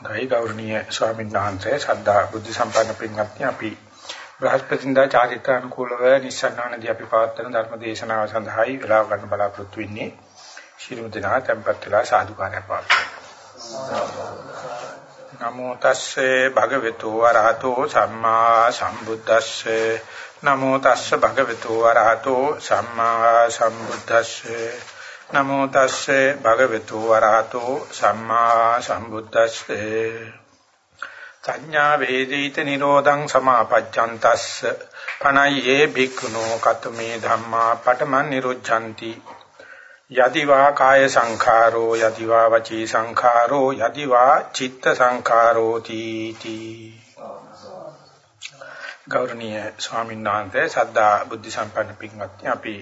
ගයි ගෞරවනීය ස්වාමීන් වහන්සේ ශ්‍රද්ධා බුද්ධ සම්පන්න පින්වත්නි අපි බ්‍රහස්පතින්දා චාරිත්‍රානුකූලව නිස්සන්නානදී අපි පවත්වන ධර්ම දේශනාව සඳහායි වෙලාව ගන්න බලාපොරොත්තු වෙන්නේ. ශිරුම දිනා tempත් වෙලා සාදුකාරයක් පවත්වනවා නමෝ තස්සේ භගවතු වරහතෝ සම්මා සම්බුද්දස්සේ. නමෝ තස්සේ භගවතු වරහතෝ සම්මා සම්බුද්දස්සේ. නමෝ තස්සේ භගවතු වරහතෝ සම්මා සම්බුද්දස්සේ. සංඥා වේදිත නිරෝධං සමාපජ්ජන්තස්ස. පනයේ භික්ඛුනෝ කතමේ ධම්මා පඨමන් නිරුද්ධಂತಿ යදිවා කාය සංඛාරෝ යදිවා වචී සංඛාරෝ යදිවා චිත්ත සංඛාරෝ තීති. ගෞරවනීය ස්වාමීන් වහන්සේ සද්ධා බුද්ධ සම්පන්න පින්වත්නි අපි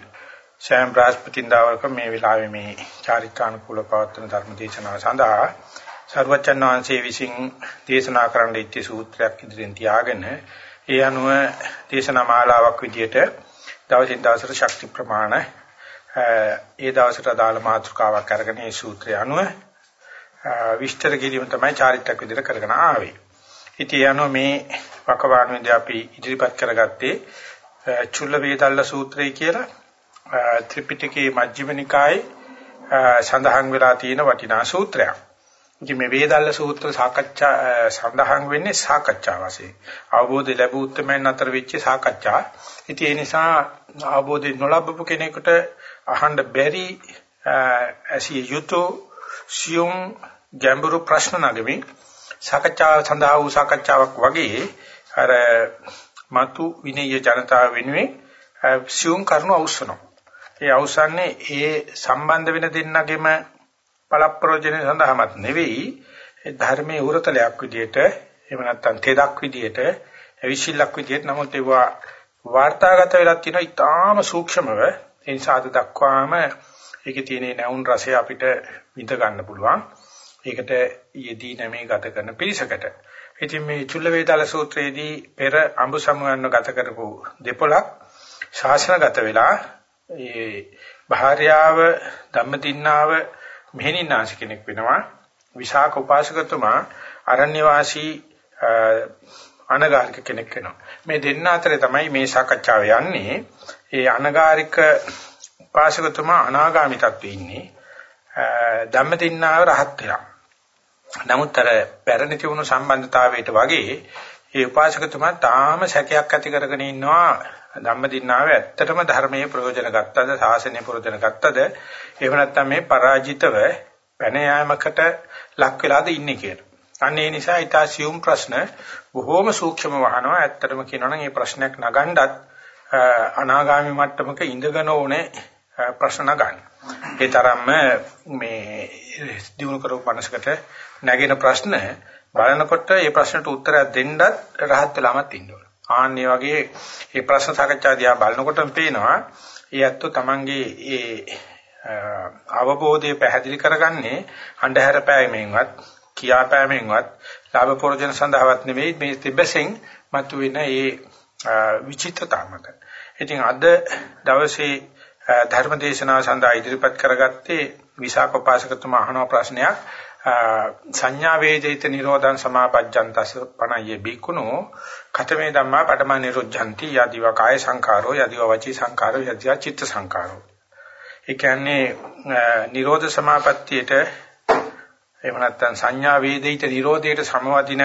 සෑම බ්‍රහස්පතින්දාවක මේ වෙලාවේ මේ චාරිත්‍රානුකූල පවත්වන ධර්ම දේශනාව සඳහා සර්වචන් වහන්සේ විසින් දේශනා කරන්න ඉච්ඡ සූත්‍රයක් ඉදිරියෙන් තියාගෙන ඒ අනුව දේශනා මාලාවක් විදියට දවසින් දවසට ශක්ති ප්‍රමාණ ඒ දවසට අදාළ මාතෘකාවක් අරගෙන මේ සූත්‍රය අනුව විස්තර කිරීම තමයි චාරිත්‍රාක් විදියට කරගෙන ආවේ. ඉතින් අනුව මේ වකවානුවේදී අපි ඉදිරිපත් කරගත්තේ චුල්ල වේදල්ල සූත්‍රය කියලා ත්‍රිපිටකයේ මජ්ක්‍ධිම නිකායේ සඳහන් වෙලා තියෙන වටිනා සූත්‍රයක්. ඉතින් මේ වේදල්ල සූත්‍ර සාකච්ඡා සඳහන් වෙන්නේ සාකච්ඡා වශයෙන්. අවබෝධය ලැබු උත්තරමයන් අතර වෙච්ච සාකච්ඡා. ඉතින් ඒ නිසා අවබෝධය නොලබපු කෙනෙකුට අහන්න බැරි ඇසිය යුතු සියුම් ගැඹුරු ප්‍රශ්න නගමින් සාකච්ඡාව සඳහා වූ සාකච්ඡාවක් වගේ අර මතු විනය ජනතාව වෙනුවෙන් සියුම් කරුණු අවශ්‍යනවා. ඒ අවසන්නේ ඒ සම්බන්ධ වෙන දෙන්නගෙම පළප්‍රෝජන සඳහාමත් නෙවෙයි ධර්මයේ උරතලයක් විදියට එහෙම නැත්නම් තෙදක් විදියට අවිශිල්ලක් විදියට නමුත් ඒවා වාර්තාගත වෙලා තියෙන ඉතාම සූක්ෂමව ඒ නිසා අද දක්වාම ඒකේ තියෙන නැවුන් රසය අපිට විඳ ගන්න පුළුවන්. ඒකට යෙදී නැමේ ගත කරන පිරිසකට. ඉතින් මේ චුල්ල වේදාල සූත්‍රයේදී පෙර අඹ සමුයන්න ගත කරපු දෙපොලක් ශාසනගත වෙලා ඒ භාර්යාව ධම්මදින්නාව මෙහෙණින්නාසි කෙනෙක් වෙනවා. විසාක උපාසකතුමා අරණ්‍ය වාසී අනගාരിക කෙනෙක් වෙනවා. මේ දෙන්න අතරේ තමයි මේ සාකච්ඡාව යන්නේ. ඒ අනගාരിക උපාසකතුමා අනාගාමී තත්ත්වයේ ඉන්නේ. ධම්මදින්නාව රහත් වෙනවා. නමුත් අර පැරණි තිබුණු සම්බන්ධතාවයට වගේ ඒ උපාසකතුමා තාම සැකයක් ඇති කරගෙන ඉන්නවා ධම්මදින්නාවේ ඇත්තටම ධර්මයේ ප්‍රයෝජන ගත්තද සාසනයේ ප්‍රයෝජන ගත්තද එහෙම නැත්නම් මේ පරාජිතව පැන යාමකට ලක් වෙලාද ඉන්නේ කියලා. අන්න ඒ නිසා ඊටාසියුම් ප්‍රශ්න බොහෝම සූක්ෂම වහනවා. ඇත්තටම කියනවනම් මේ ප්‍රශ්නයක් නගන්නත් අනාගාමි මට්ටමක ඉඳගෙන ඕනේ ප්‍රශ්න නගන්න. ඒ තරම්ම මේ දිනු කරපු මනසකට නැගෙන ප්‍රශ්න බලනකොට මේ ප්‍රශ්නට උත්තරයක් දෙන්නත් රහත් වෙලාමත් ඉන්න ඕනේ. ආන්නේ වගේ මේ ප්‍රශ්න සාකච්ඡා දිහා බලනකොටම පේනවා ඒ ඇත්තෝ තමන්ගේ ඒ අවබෝධය පැහැදිලි කරගන්නේ අන්ධහැර පෑමෙන්වත් කියා පෑමෙන්වත් ලාභ ප්‍රෝජන සඳහාවත් නෙවෙයි මේ තිබෙසෙන් මතුවෙන ඒ විචිත්තතාව මත. ඉතින් අද දවසේ ධර්ම දේශනාව සඳහා ඉදිරිපත් කරගත්තේ විසාක උපාසකතුමා අහන ප්‍රශ්නයක් සංඥා වේදිත නිරෝධං සමාපජ්ජන්තස පණයේ බිකුණෝ කතමේ ධම්මා පඨම නිරුද්ධಂತಿ යදිව කාය සංඛාරෝ යදිව වචී සංඛාරෝ යදිව චිත්ත සංඛාරෝ. ඒ කියන්නේ නිරෝධ සමාපත්තියට එහෙම නැත්නම් සංඥා වේදිත නිරෝධයට සමවදින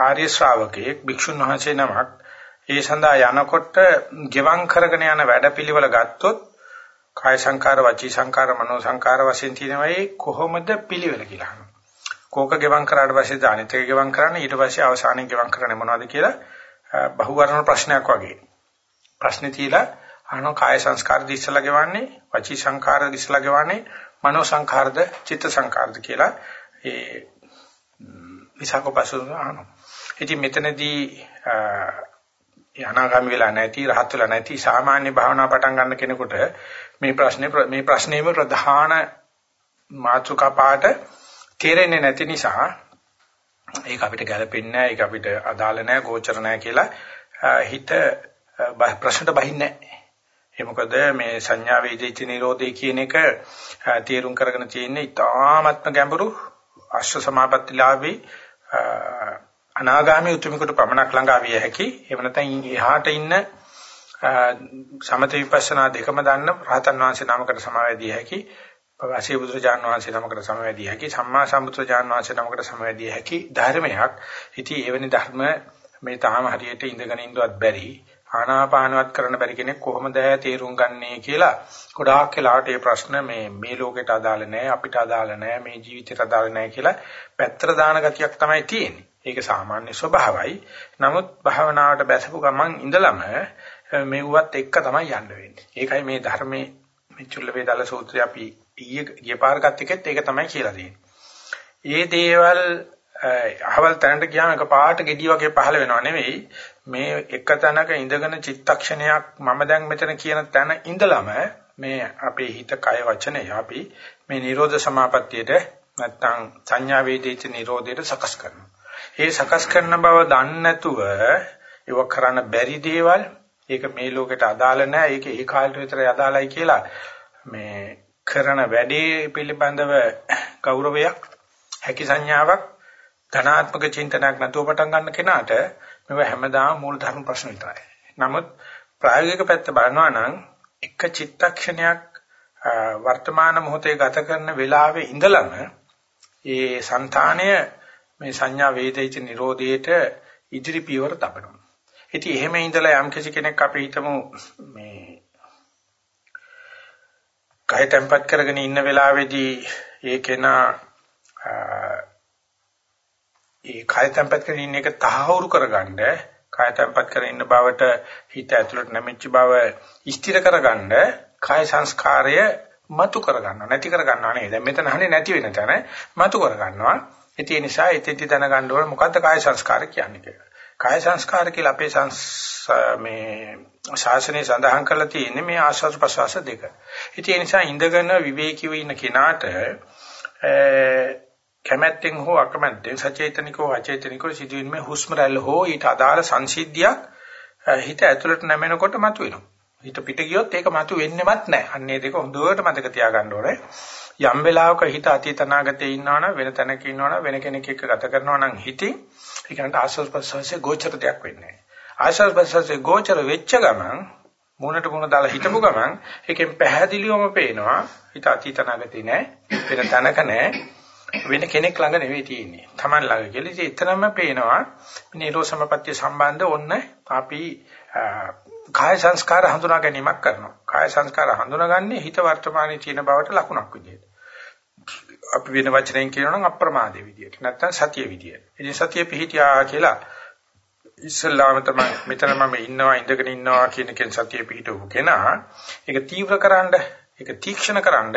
ආර්ය ශ්‍රාවකයෙක් භික්ෂුන් වහන්සේ නමක් ඒ සඳහා යනකොට ගෙවම් කරගෙන යන වැඩපිළිවෙල ගත්තොත් කාය සංකාර වචී සංකාර මනෝ සංකාර වශයෙන් තියෙනවායි කොහොමද පිළිවෙල කියලා අහනවා. කෝක ගෙවම් කරාට පස්සේ අනිත් එක ගෙවම් කරන්න ඊට පස්සේ අවසානයේ ගෙවම් කරන්නේ මොනවද කියලා බහුවර්ණ ප්‍රශ්නයක් වගේ. ප්‍රශ්නේ තියලා අහනවා කාය සංස්කාර දිස්සලා ගෙවන්නේ වචී සංකාර දිස්සලා ගෙවන්නේ මනෝ සංකාරද චිත්ත සංකාරද කියලා ඒ විසකපසුන අහනවා. ඉතින් මෙතනදී අනාගාමී වෙලා නැති රහත් වෙලා නැති සාමාන්‍ය භාවනා පටන් ගන්න කෙනෙකුට මේ ප්‍රශ්නේ මේ ප්‍රශ්නේම ප්‍රධාන මාතෘකා පාට තේරෙන්නේ නැති නිසා ඒක අපිට ගැලපෙන්නේ නැහැ ඒක අපිට අදාළ නැහැ ගෝචර නැහැ කියලා හිත ප්‍රශ්නට බහින්නේ නැහැ. ඒ මොකද මේ සංඥා වේදිත නිරෝධය කියන එක තේරුම් කරගෙන තියෙන්නේ ඉතාමත්ම ගැඹුරු අශ්ව සමාපත්තිලාභී අනාගාමී උතුමෙකුට පමණක් ළඟා විය හැකි. එහෙම නැත්නම් එහාට ඉන්න සමත විපස්සනා දෙකම දන්න රහතන් වහන්සේ නමකට සමාවැදී හැකි. පවාසී බුදුරජාන් වහන්සේ නමකට සමවැදී හැකි. සම්මා සම්බුදුරජාන් වහන්සේ නමකට සමවැදී හැකි ධර්මයක්. ඉතින් එවැනි ධර්ම මේ තාම හරියට ඉඳගෙන ඉන්නවත් බැරි. ආනාපානවත් කරන්න බැරි කෙනෙක් කොහොමද තේරුම් ගන්නේ කියලා ගොඩාක් වෙලාවට මේ ප්‍රශ්න මේ මේ ලෝකෙට අදාළ නැහැ අපිට අදාළ නැහැ මේ ජීවිතයට අදාළ නැහැ කියලා පැත්තට දාන ගතියක් තමයි තියෙන්නේ. ඒක සාමාන්‍ය ස්වභාවයි. නමුත් භාවනාවට බැසපු ගමන් ඉඳලම මෙව්වත් එක්ක තමයි යන්න වෙන්නේ. ඒකයි මේ ධර්මයේ මේ චුල්ල වේදාල සූත්‍රය අපි ඊයේ ගිය පාර ගත්ත එකෙත් ඒක තමයි කියලා තියෙන්නේ. ඒ දේවල් අහවල් තැනට ගියාම එක පාට gediy වගේ පහළ වෙනව නෙවෙයි මේ එක තැනක ඉඳගෙන චිත්තක්ෂණයක් මම දැන් මෙතන කියන තැන ඉඳලම මේ අපේ හිත කය වචනය අපි මේ නිරෝධ සමාපත්තියට නැත්තම් සංඥා වේදිත නිරෝධයට සකස් කරනවා. ඒ සකස් කරන බව දන්නේ නැතුව ඒව කරන්න බැරි දේවල් ඒක මේ ලෝකෙට අදාළ නැහැ ඒක ඒ කාලෙට විතරයි අදාළයි කියලා මේ කරන වැඩේ පිළිබඳව ගෞරවයක් හැකි සංඥාවක් ධනාත්මක චින්තනයක් නැතුව පටන් ගන්න කෙනාට මේව හැමදාම මූල ධර්ම ප්‍රශ්න විතරයි. නමුත් ප්‍රායෝගික පැත්ත බලනවා නම් එක චිත්තක්ෂණයක් වර්තමාන මොහොතේ ගත කරන වෙලාවේ ඉඳලම ඒ సంతාණය මේ සංඥා වේදිත නිරෝධයට ඉදිරි පියවර තබනවා. ඉතින් එහෙම ඉඳලා යම් කෙනෙක් අපි හිතමු මේ කය තැම්පත් කරගෙන ඉන්න වෙලාවේදී ඒ කෙනා ඒ කය තැම්පත් කරගෙන ඉන්න එක තහවුරු කරගන්න කය තැම්පත් කරගෙන ඉන්න බවට හිත ඇතුළට නැමෙච්ච බව ස්ථිර කරගන්න කය සංස්කාරය මතු කරගන්නවා නැති කරගන්නවා නේද දැන් මෙතන හන්නේ නැති වෙන තැන මතු කරගන්නවා. ඒ නිසා එතෙන්ටි දැනගන්න ඕනේ මොකද්ද කාය සංස්කාර කියන්නේ කියලා. කාය සංස්කාර කියලා අපේ සංස් මේ ශාසනය සඳහන් කරලා තියෙන්නේ මේ ආස්වාද ප්‍රසවාස දෙක. ඉතින් ඒ නිසා ඉඳගෙන විවේකීව ඉන්න කෙනාට කැමැත්තෙන් හෝ අකමැත්තෙන් සචේතනිකව අචේතනිකව සිදුවෙන මේ හුස්ම රැල්ල හෝ ඊට අදාළ සංසිද්ධියක් හිත ඇතුළට නැමෙනකොට මතුවෙනවා. හිත පිට ගියොත් ඒක මතුවෙන්නෙමත් නැහැ. අන්නේ දෙක හොඳට මතක තියාගන්න ඕනේ. යම් වෙලාවක හිත අතීත අනාගතේ ඉන්නවනම් වෙන තැනක ඉන්නවනම් වෙන කෙනෙක් එක්ක ගත කරනවා නම් හිතින් ඒකට ආස්වාද ප්‍රසවාසයේ ගෝචර දෙයක් වෙන්නේ නැහැ. ආශ්වාස ප්‍රශ්වාසයේ ගෝචර වෙච්ච ගමන් මුණට මුණ දාලා හිටපු ගමන් ඒකෙන් පැහැදිලිවම පේනවා හිත අතීත නාගතේ නෑ වෙන තැනක නෑ වෙන කෙනෙක් ළඟ නෙවෙයි තියෙන්නේ Taman ළඟ කියලා ඉතින් එතරම්ම පේනවා නිරෝ සමපත්‍ය සම්බන්ධ ඔන්න අපි කාය සංස්කාර හඳුනා ගැනීමක් කරනවා කාය සංස්කාර හඳුනාගන්නේ හිත වර්තමානයේ තියෙන බවට ලකුණක් විදියට අපි වෙන වචනයෙන් කියනවා නම් අප්‍රමාදයේ විදියට නැත්නම් සතිය විදියට ඉතින් සතිය පිහිටියා කියලා ඉස්සල්ලාම තමයි මෙතන මම ඉන්නවා ඉඳගෙන ඉන්නවා කියන කෙන සතිය පිහිටවපු කෙනා ඒක තීව්‍රකරනද ඒක තීක්ෂණකරනද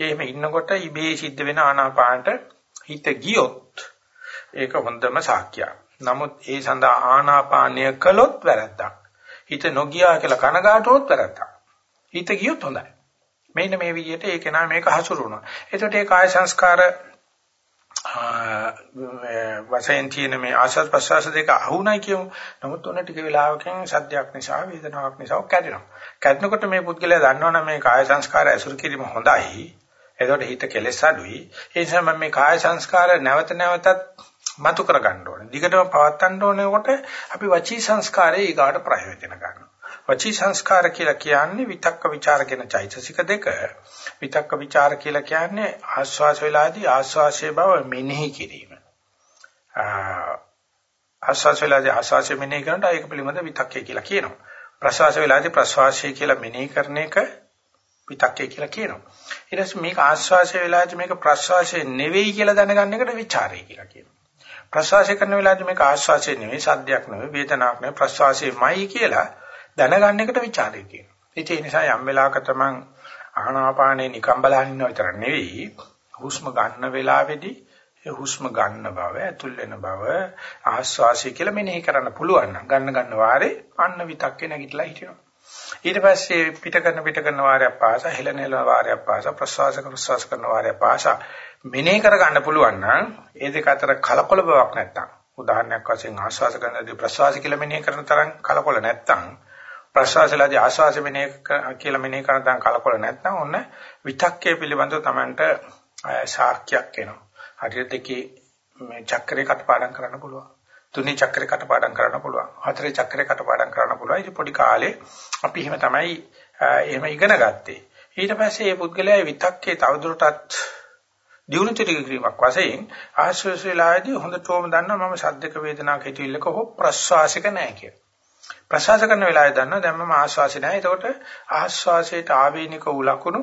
එහෙම ඉන්නකොට ඉබේ සිද්ධ වෙන ආනාපානට හිත ගියොත් ඒක හොඳම සාක්ෂියක්. නමුත් ඒ සඳහා ආනාපානය කළොත් වැරද්දක්. හිත නොගියා කියලා කනගාටුවොත් වැරද්දක්. හිත ගියොත් හොඳයි. මෙන්න මේ විදිහට ඒක නා මේක හසුරුවනවා. එතකොට ඒ කාය සංස්කාර වශයෙන් තියෙන මේ ආශස් ප්‍රසවාස දෙක අහුණයි කියමු. නමුත් ඔන්න ටික වෙලාවකින් සද්දයක් නිසා වේදනාවක් නිසා කැඩෙනවා. කැඩෙනකොට මේ පුද්ගලයා දන්නවනම් මේ කාය සංස්කාර ඇසුරු කිරීම හොඳයි. එතකොට හිත කෙලෙස් අඩුයි. ඒ නිසා මම මේ කාය සංස්කාර නැවත නැවතත් මතු කර ගන්න ඕනේ. දිගටම පවත්වන්න ඕනේකොට අපි වචී සංස්කාරයේ ඊගාට ප්‍රයෝජන ගන්නවා. වචී සංස්කාර කියලා කියන්නේ විතක්ක ਵਿਚාර කියන චෛතසික දෙක. විතක්ක ਵਿਚාර කියලා කියන්නේ ආස්වාස වේලාදී ආස්වාසයේ බව මෙනෙහි කිරීම. ආස්වාස වේලාදී ආස්වාසය මෙනෙහි කරනට ඒක පිළිබඳ විතක්කය කියලා කියනවා. ප්‍රසවාස වේලාදී ප්‍රසවාසය කියලා මෙනෙහි කරන එක විතක්කය කියලා කියනවා. ඊට පස්සේ මේක ආස්වාසය වෙලාදී මේක ප්‍රස්වාසය නෙවෙයි කියලා දැනගන්න එකට ਵਿਚාරය කියලා කියනවා. ප්‍රසවාසය කරන වෙලාවදී මේක ආස්වාසය නෙවෙයි සද්දයක් නෙවෙයි වේදනාවක් නෙවෙයි ප්‍රසවාසයමයි කියලා දැනගන්න එකට ਵਿਚාරය කියනවා. ඒ නිසා යම් වෙලාවක තමන් ආනාපානේ නිකම් බලන ඉන්නව විතර නෙවෙයි හුස්ම ගන්න වෙලාවේදී ඒ හුස්ම ගන්න බව ඇතුල් වෙන බව ආස්වාසිය කියලා මෙනෙහි කරන්න පුළුවන් නම් ගන්න ගන්න වාරේ අන්න විතක්කේ නැගිටලා හිටිනවා. ඊට පස්සේ පිට කරන පිට කරන වාරයක් පාසා හෙලන හෙලන වාරයක් පාසා ප්‍රසවාස ප්‍රසවාස කරන වාරයක් පාසා මෙනෙහි කර ගන්න පුළුවන් නම් ඒ දෙක අතර කලකොල බවක් නැත්තම් උදාහරණයක් වශයෙන් ආස්වාස කරනදී ප්‍රසවාස කියලා මෙනෙහි කරන තරම් කලකොල නැත්තම් ප්‍රසවාසලදී ආස්වාස මෙනේ කියලා මෙනේ කරන තන් කලකොල නැත්නම් ඔන්න විතක්කේ පිළිබඳව Tamanට සාක්ෂියක් එනවා. හරියට දෙකේ මේ චක්‍රේ කටපාඩම් කරන්න පුළුවන්. තුනේ චක්‍රේ කටපාඩම් කරන්න පුළුවන්. හතරේ චක්‍රේ කටපාඩම් කරන්න පුළුවන්. ඉතින් පොඩි කාලේ අපි එහෙම තමයි එහෙම ඉගෙන ගත්තේ. ඊට පස්සේ මේ පුද්ගලයා විතක්කේ තවදුරටත් දියුණු කිරීමක් වශයෙන් ආශ්වාස වේලාවේදී හොඳටම දන්නවා මම සද්දක වේදනාවක් හිතවිල්ලක හෝ ප්‍රශ්වාසික නැහැ කියලා. ප්‍රශ්වාස කරන වෙලාවේ දන්නවා දැන් මම ආශ්වාසය නැහැ. එතකොට ආශ්වාසයට ආවේනික වූ ලකුණු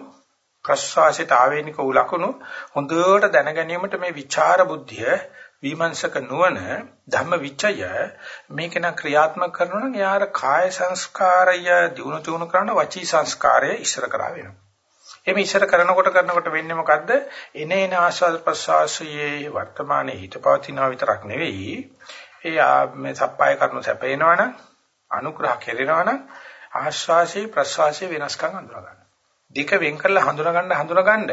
ප්‍රශ්වාසයට ආවේනික වූ ලකුණු හොඳට දැන ගැනීමට මේ විචාර බුද්ධිය විමර්ශක නුවණ ධම්ම විචය මේක නම් ක්‍රියාත්මක කරනවා නම් යාර කාය සංස්කාරය දිනු තුණු කරන වචී සංස්කාරය ඉස්සර කරා වෙනවා. එමේ ඉස්සර කරනකොට කරනකොට වෙන්නේ මොකද්ද? එන එන ආස්වාද ප්‍රසවාසයේ වර්තමානයේ හිත පවතිනවා විතරක් නෙවෙයි. ඒ මේ සප්පාය කරනු සැපේනවනම් අනුග්‍රහ කෙරෙනවනම් ආස්වාසේ ප්‍රසවාසයේ වෙනස්කම් හඳුනා ගන්න. දෙක වෙන් කරලා හඳුනා ගන්න හඳුනා ගන්න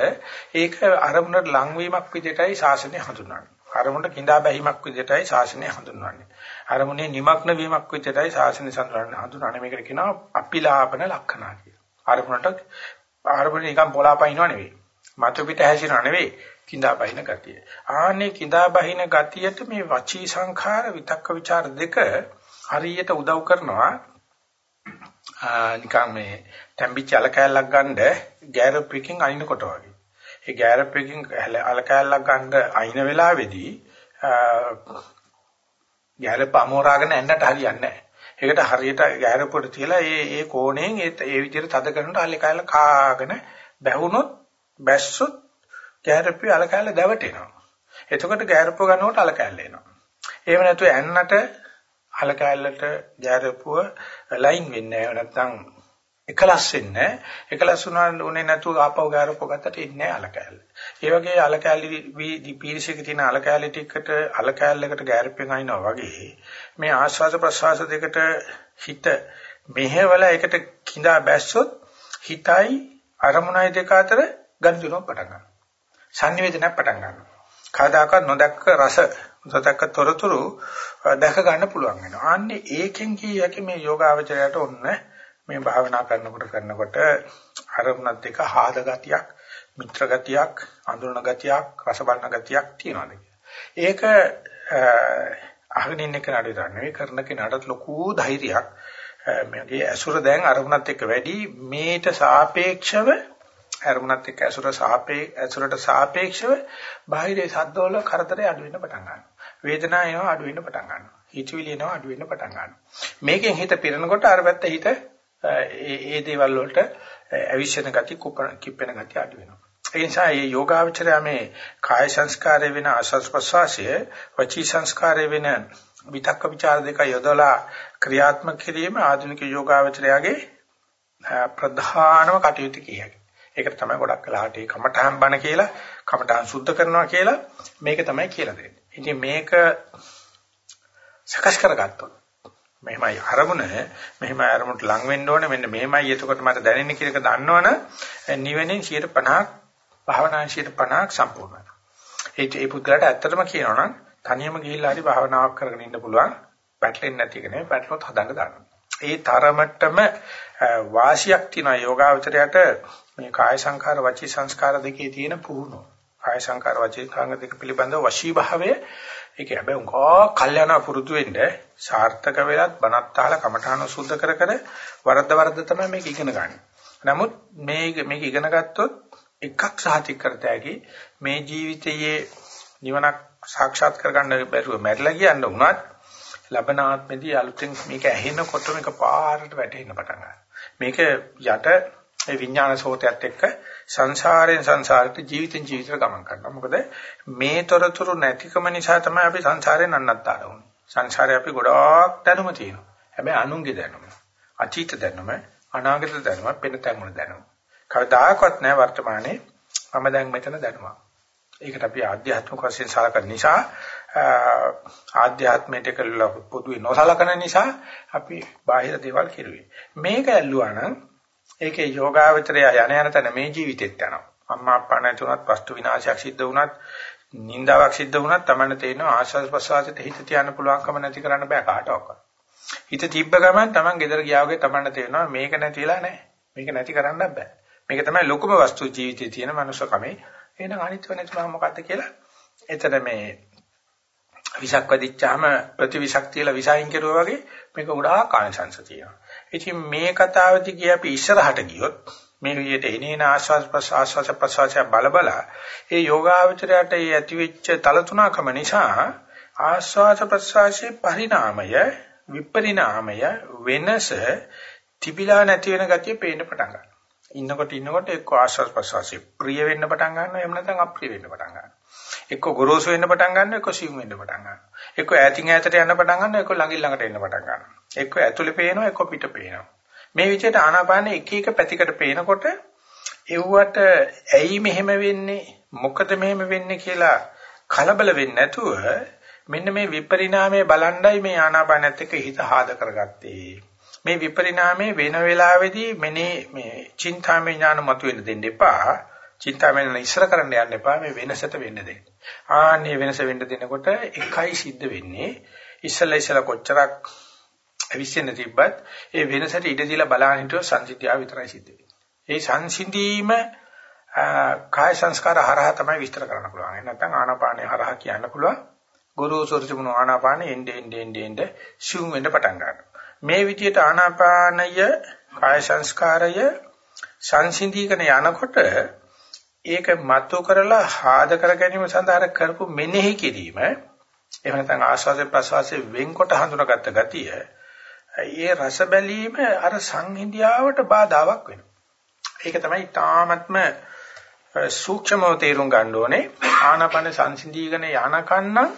ඒක අරමුණට ලංවීමක් විදිහටයි ශාසනය හඳුන්වන්නේ. අරමුණට කිඳා බැහිමක් විදිහටයි ශාසනය හඳුන්වන්නේ. අරමුණේ නිමග්න වීමක් විදිහටයි ශාසනය සඳහන් හඳුන්වන්නේ. මේකට කියනවා අපිලාපන ලක්ෂණා කියලා. අරමුණට අරමුණේ නිකන් පොලාපයින්ව නෙවෙයි. මතු පිට හැසිරෙනව නෙවෙයි. කිඳා බහින ගතිය. ආන්නේ කිඳා බහින ගතියට මේ වචී සංඛාර විතක්ක ਵਿਚාර දෙක හරියට උදව් කරනවා. නිකන් මේ තැම්බිච්ච අල කෑල්ලක් ගන්න ගෑරප් එකකින් අයින්කොට වගේ. ඒ ගෑරප් එකකින් අල කෑල්ලක් ගන්න අයින වෙලාවේදී ගෑරප් අමෝරාගෙන එන්නට හරියන්නේ නැහැ. ඒකට හරියට ගෑරප්පුවට තියලා ඒ ඒ කෝණයෙන් ඒ ඒ විදිහට තද කරනකොට අල කෑල්ල කාගෙන බැහුනොත් බැස්සොත් ගෑරප්පේ අල කෑල්ල දැවටෙනවා. එතකොට ගෑරප්ප ගන්නකොට අල කෑල්ල එනවා. එහෙම නැතුව ඇන්නට අල කෑල්ලට ගෑරප්පුව ලයින් වෙන්නේ නැහැ. නැත්නම් එකලස් වෙන්නේ එකලස් වුණාට උනේ නැතුව ආපහු ගාරප්ප ගත්තට ඉන්නේ අලකැලේ. ඒ වගේ අලකැලි පීරිසික තියෙන අලකැලි ටිකට අලකැලයකට ගෑරප්පෙන් අයින්නවා වගේ මේ ආස්වාද ප්‍රසවාස දෙකට හිත මෙහෙवला එකට කිඳා බැස්සොත් හිතයි අරමුණයි දෙක අතර ගනුදෙනුවක් පටන් ගන්නවා. සංනිවේදනයක් පටන් ගන්නවා. කවදාකවත් නොදැක්ක රස නොදැක්ක තොරතුරු දැක ගන්න පුළුවන් වෙනවා. අන්නේ ඒකෙන් කිය හැකි මේ යෝගාවචරයට ඔන්න මේ භාවනා කරනකොට කරනකොට අරමුණත් එක්ක ආද ගතියක්, මිත්‍ර ගතියක්, අඳුරන ගතියක්, රස බලන ගතියක් තියෙනවාද ඒක අහගෙන ඉන්න කෙනාට විතරනේ කරන කෙනාට ලොකු ධෛර්යයක්. මගේ ඇසුර දැන් අරමුණත් එක්ක වැඩි මේට සාපේක්ෂව අරමුණත් එක්ක ඇසුර සාපේ ඇසුරට සාපේක්ෂව බාහිර සද්දවල කරදරේ අඩු වෙන්න පටන් ගන්නවා. වේදනාව එනවා අඩු වෙන්න පටන් ගන්නවා. හිතවිලි එනවා අඩු වෙන්න පටන් ගන්නවා. මේකෙන් හිත පිරෙනකොට අර පැත්ත හිත ඒ ඒ දේවල් වලට අවිශ්වෙන ගති කිප්පෙන ගති අඩු වෙනවා. ඒ නිසා මේ යෝගාවචරය මේ කාය සංස්කාරය වෙන ආස්වාස් ප්‍රසවාසය වචී සංස්කාරය වෙන විතක්ක ਵਿਚාර දෙක යොදලා ක්‍රියාත්මක කිරීම ආධුනික යෝගාවචරයගේ ප්‍රධානම කටයුතු කියයි. ඒකට තමයි ගොඩක් කලහට ඒ කමඨහම් බණ කියලා කමඨහම් සුද්ධ කරනවා කියලා මේක තමයි කියලා දෙන්නේ. ඉතින් මේක සකස් කරගත්තොත් මෙහෙමයි අරමුණ මෙහෙමයි අරමුණට ලං වෙන්න ඕනේ මෙන්න මෙහෙමයි එතකොට මට දැනෙන්නේ කියන එක දන්නවනම් නිවෙනින් 150ක් භාවනාන් 150ක් සම්පූර්ණයි. ඒ ඒ පුද්ගලයාට ඇත්තටම කියනවනම් තනියම ගිහිල්ලා හරි භාවනාවක් කරගෙන ඉන්න පුළුවන්. පැටලෙන්නේ නැති එක නෙවෙයි පැටලොත් හදන්න ගන්න. ඒ තරමටම වාසියක් තියෙන යෝගාවචරයට මේ කාය සංඛාර වචී සංස්කාර දෙකේ තියෙන පුහුණුව. කාය සංඛාර වචී සංඛාර දෙක පිළිබඳව වශී භාවය ඒක හැබැයි උංගා කල්යනා පුරුදු වෙන්න සාර්ථක වෙලත් බණත් අහලා කමඨාන සුද්ධ කර කර වරද්ද වරද්ද තමයි මේක ඉගෙන ගන්න. නමුත් මේ මේක ඉගෙන ගත්තොත් එකක් සාහිතික කරතෑකි මේ ජීවිතයේ නිවනක් සාක්ෂාත් කරගන්න බැරුව මැරිලා කියන්න උනත් ලබන ආත්මෙදී අලුතෙන් මේක ඇහෙනකොට මේක පාරට වැටෙන්න පටන් ගන්නවා. මේක යට ඒ විඥාන සෝතයත් එක්ක සංසාරයෙන් සංසාරට ජීවිතෙන් ජීවිතට ගමන් කරනවා. මොකද මේ තොරතුරු නැතිකම නිසා තමයි අපි සංසාරයෙන් අන්නත්තර වුනේ. සංසාරේ අපි ගොඩාක් දැනුම තියෙනවා. හැබැයි අනුන්ගේ දැනුම, අතීත දැනුම, අනාගත දැනුම, පෙනතන් වල දැනුම. කවදාකවත් නැහැ වර්තමානයේ මම දැන් මෙතන දැනුම. ඒකට අපි ආධ්‍යාත්මික වශයෙන් සලකන නිසා ආධ්‍යාත්මයට කළ පොදුවේ නොසලකන නිසා අපි බාහිර දේවල් කෙරුවේ. මේක ඇල්ලුවා නම් ඒකේ යෝගාවචරය යන යන තැන මේ ජීවිතෙත් යනවා. අම්මා අප්පා නැතුණත් වස්තු විනාශයක් සිද්ධ වුණත්, නින්දාවක් සිද්ධ වුණත් තමන්න තේරෙනවා ආශාස ප්‍රසවාසයට හිත තියන්න පුළුවන්කම නැති කරන්න බෑ කාටවත්. හිත තිබ්බ ගමන් තමන් ගෙදර ගියා වගේ තමන්න තේරෙනවා මේක නැතිලා නැහැ. මේක නැති කරන්න බෑ. මේක තමයි ලොකුම වස්තු ජීවිතයේ තියෙන මනුෂ්‍යකමේ. එහෙනම් අනිත්ව නැතිවම මොකද්ද කියලා එතන මේ විෂක් වදිච්චාම ප්‍රතිවිෂක් තියලා විසයින් කෙරුවා වගේ මේක උඩා කාංශංශ තියෙනවා. ඉතින් මේ කතාවදී කිය අපි ඉස්සරහට ගියොත් මේ විදිහට එනේන ආස්වාද ප්‍රසආස්වාද ප්‍රසආච බලබල ඒ යෝගාවචරයට ඒ ඇතිවෙච්ච තලතුණකම නිසා ආස්වාද ප්‍රසආචේ පරිණාමය විපරිණාමය වෙනස තිබිලා නැති වෙන ගතිය පේන්න පටන් ගන්නවා. ඉන්නකොට ඉන්නකොට එක්ක ආස්වාද ප්‍රසආචේ ප්‍රිය වෙන්න පටන් ගන්නවා එහෙම නැත්නම් අප්‍රිය වෙන්න පටන් ගන්නවා. එක්ක ගොරෝසු වෙන්න පටන් ගන්නවා එක්ක සිවුම් වෙන්න පටන් ගන්නවා. එක්ක ඈතින් ඈතට යන්න පටන් ගන්නවා එක්ක ළඟින් ළඟට එන්න පටන් ගන්නවා. එක්ක ඇතුලේ පේනවා එක්ක පිට පේනවා. මේ විදිහට ආනාපාන එක එක පැතිකඩ පේනකොට එව්වට ඇයි මෙහෙම වෙන්නේ මොකද මෙහෙම වෙන්නේ කියලා කලබල වෙන්නේ නැතුව මෙන්න මේ විපරිණාමය බලණ්ඩයි මේ ආනාපානයත් එක්ක හිත හාද කරගත්තේ. මේ විපරිණාමය වෙන වෙලාවෙදී මෙනේ මේ චින්තාමය ඥාන මතුවෙන්න දෙන්න එපා. චින්තාමය ඉස්සර කරන්න යන්න එපා මේ වෙනසට වෙන්න දෙන්න. ආන්නේ වෙනස වෙන්න දෙනකොට එකයි සිද්ධ වෙන්නේ. ඉස්සලා ඉස්සලා කොච්චරක් අවිස්සෙන්න තිබ්බත් ඒ වෙනසට ඉඩ දීලා බලන්න හිටියොත් සංසිද්ධිය විතරයි සිද්ධ වෙන්නේ. ඒ සංසිද්ධීම කාය සංස්කාර හරහා තමයි විස්තර කරන්න පුළුවන්. නැත්නම් ආනාපානය හරහා කියන්න පුළුවන්. ගුරු සෝර්චමුණු ආනාපානෙ එnde ende ende ende ශුම් වෙන්න පටන් ගන්නවා. මේ විදිහට ආනාපානය කාය සංස්කාරය සංසිඳීකන යනකොට ඒක මතු කරලා ආද කර ගැනීම සඳහා කරපු මෙනෙහි කිරීම එහෙම නැත්නම් ආස්වාද ප්‍රසවාසයේ වෙන්කොට හඳුනාගත්ත ගතිය ඒ රස බැලීම අර සංහිඳියාවට බාධාවක් වෙනවා. ඒක තමයි තාමත්ම සූක්ෂමව තේරුම් ගන්න ඕනේ. ආනාපාන සංසිඳීගෙන යනකන්නම්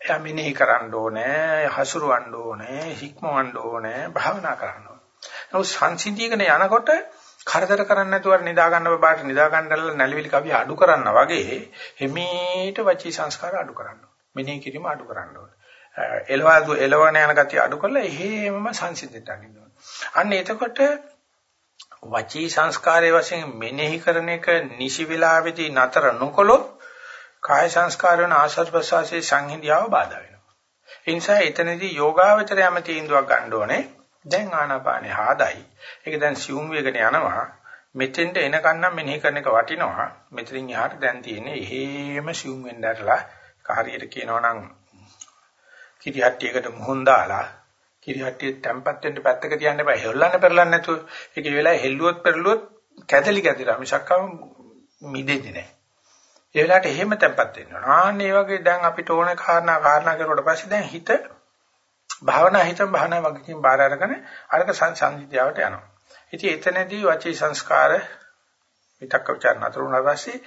එයා මෙනෙහි කරන්න ඕනේ හසුරවන්න ඕනේ හික්මවන්න ඕනේ භාවනා කරන්න ඕනේ. නමුත් සංසිඳීගෙන යනකොට කරදර කරන්නේ නැතුව නිදා ගන්න බබාට නිදා ගන්නදලා නැලවිලි කවිය අඩු කරනවා වගේ හිමීට වචී සංස්කාර අඩු කරනවා. මෙනෙහි කිරීම අඩු කරන්න ඕනේ. එලවාදු එලවන යන ගතිය අඩු කරලා එහෙමම සංසිඳෙන්න අරින්න ඕනේ. අන්න එතකොට වචී සංස්කාරයේ වශයෙන් මෙනෙහි කරන එක නිසි වෙලාවේදී නතර නොකළොත් කාය සංස්කාර වෙන ආශ්‍රව ප්‍රසවාසයේ සංහිඳියාව බාධා වෙනවා. ඒ නිසා එතනදී යෝගාවචරයම තීන්දුවක් ගන්න ඕනේ. දැන් ආනාපානේ ආදයි. ඒක දැන් සියුම් වේගන යනවා. මෙතෙන්ට එනකන් නම් මෙනෙහි කරන එක වටිනවා. මෙතනින් එහාට දැන් තියෙන්නේ එහෙම සියුම් වෙන්න ඇරලා කාරියට කියනවා නම් කිරිහට්ටියකට මුහුන් දාලා කිරිහට්ටිය තැම්පත් වෙන්න පැත්තක තියන්න බෑ. හෙල්ලන්න පෙරලන්න නැතුව ඒකේ වෙලාවේ හෙල්ලුවොත් පෙරලුවොත් කැදලි කැදිලා මිසක්කම මිදෙන්නේ නැහැ. ඒ වෙලාවට එහෙම තැම්පත් වෙන්න ඕන. ආන්න ඒ වගේ දැන් අපිට ඕන කාරණා කාරණා කරුවට පස්සේ දැන් හිත භාවනා හිතම භාවනා වගකීම් බාර අරගෙන අරක සංසිද්ධියාවට යනවා. ඉතින් එතනදී වචී සංස්කාර විතක්ක ਵਿਚාර නතර වුණා පස්සේ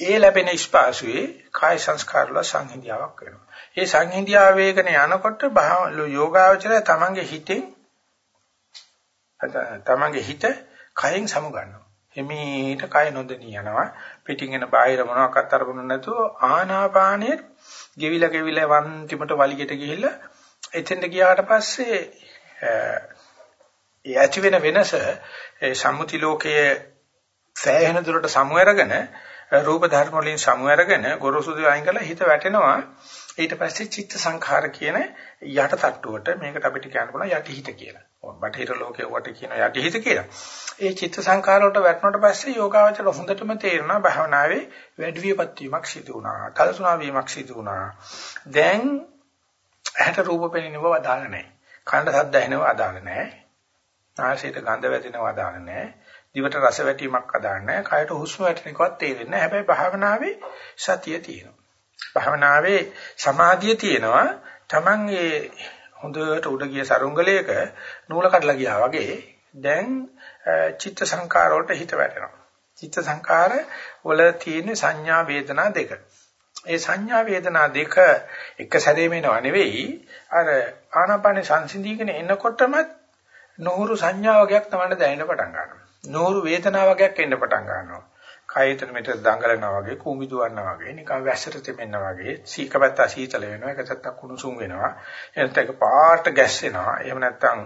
ඒ ලැබෙන ස්පාසුවේ කාය සංස්කාර වල සංහිඳියාවක් වෙනවා. ඒ සංහිඳියාව වේගන යනකොට යෝගාවචරය තමන්ගේ හිතෙන් තමන්ගේ හිත කයෙන් සමු ගන්නවා. එමීට කය නොදෙනී යනවා. පිටින් එන බාහිර මොනවාක්වත් අරමුණු නැතුව ආනාපානයේ ගෙවිලා ගෙවිලා වන්තිමට වලිගෙට ගිහිල්ලා එතෙන්ට ගියාට පස්සේ ඒ ඇති වෙන වෙනස ඒ සම්මුති ලෝකයේ සෑහෙන දුරට සමු අරගෙන රූප ධර්ම වලින් සමු අරගෙන ගොරෝසු දේ අයින් කරලා හිත වැටෙනවා ඊට පස්සේ චිත්ත සංඛාර කියන යට තට්ටුවට මේකට අපිට කියන්න පුළුවන් යටිහිත කියලා. බටහිර ලෝකයේ වට කියන යටිහිත කියලා. ඒ චිත්ත සංඛාර වලට වැටුණාට පස්සේ යෝගාවචර හොඳටම තේරෙනවා භාවනාවේ වැඩි වියපත් වීමක් සිදු වුණා. කලසුණා වීමක් සිදු වුණා. දැන් ඇහැට රූප පෙනෙනව අදාළ නැහැ. කනට ශබ්ද ඇහෙනව අදාළ නැහැ. නාසයට ගඳ වැටෙනව අදාළ නැහැ. දිවට රස වැටීමක් අදාළ නැහැ. කයට හුස්ම වැටෙනකවත් තේරෙන්නේ නැහැ. හැබැයි භාවනාවේ සතිය තියෙනවා. භාවනාවේ සමාධිය තියෙනවා. Taman ඒ හොඳට උඩ ගිය සරුංගලයක නූල කඩලා ගියා වගේ දැන් චිත්ත සංකාර වලට හිත වැටෙනවා. චිත්ත සංකාර වල තියෙන සංඥා වේදනා දෙක. ඒ සංඥා වේදනා දෙක එක සැරේම එනව නෙවෙයි අර ආනාපාන සංසිඳීගෙන එනකොටම නూరు සංඥා වගේක් තමයි දැනෙන්න පටන් ගන්නවා. නూరు වේදනා වගේක් එන්න පටන් ගන්නවා. කයිතන මෙතන දඟලනවා වගේ කුඹි දුවනවා වගේ නිකන් වැස්සට තෙමෙනවා වගේ සීකපත්ත සීතල වෙනවා එක සැත්තක් කුණුසුම් වෙනවා එනත එක පාට ගැස්සෙනවා එහෙම නැත්නම්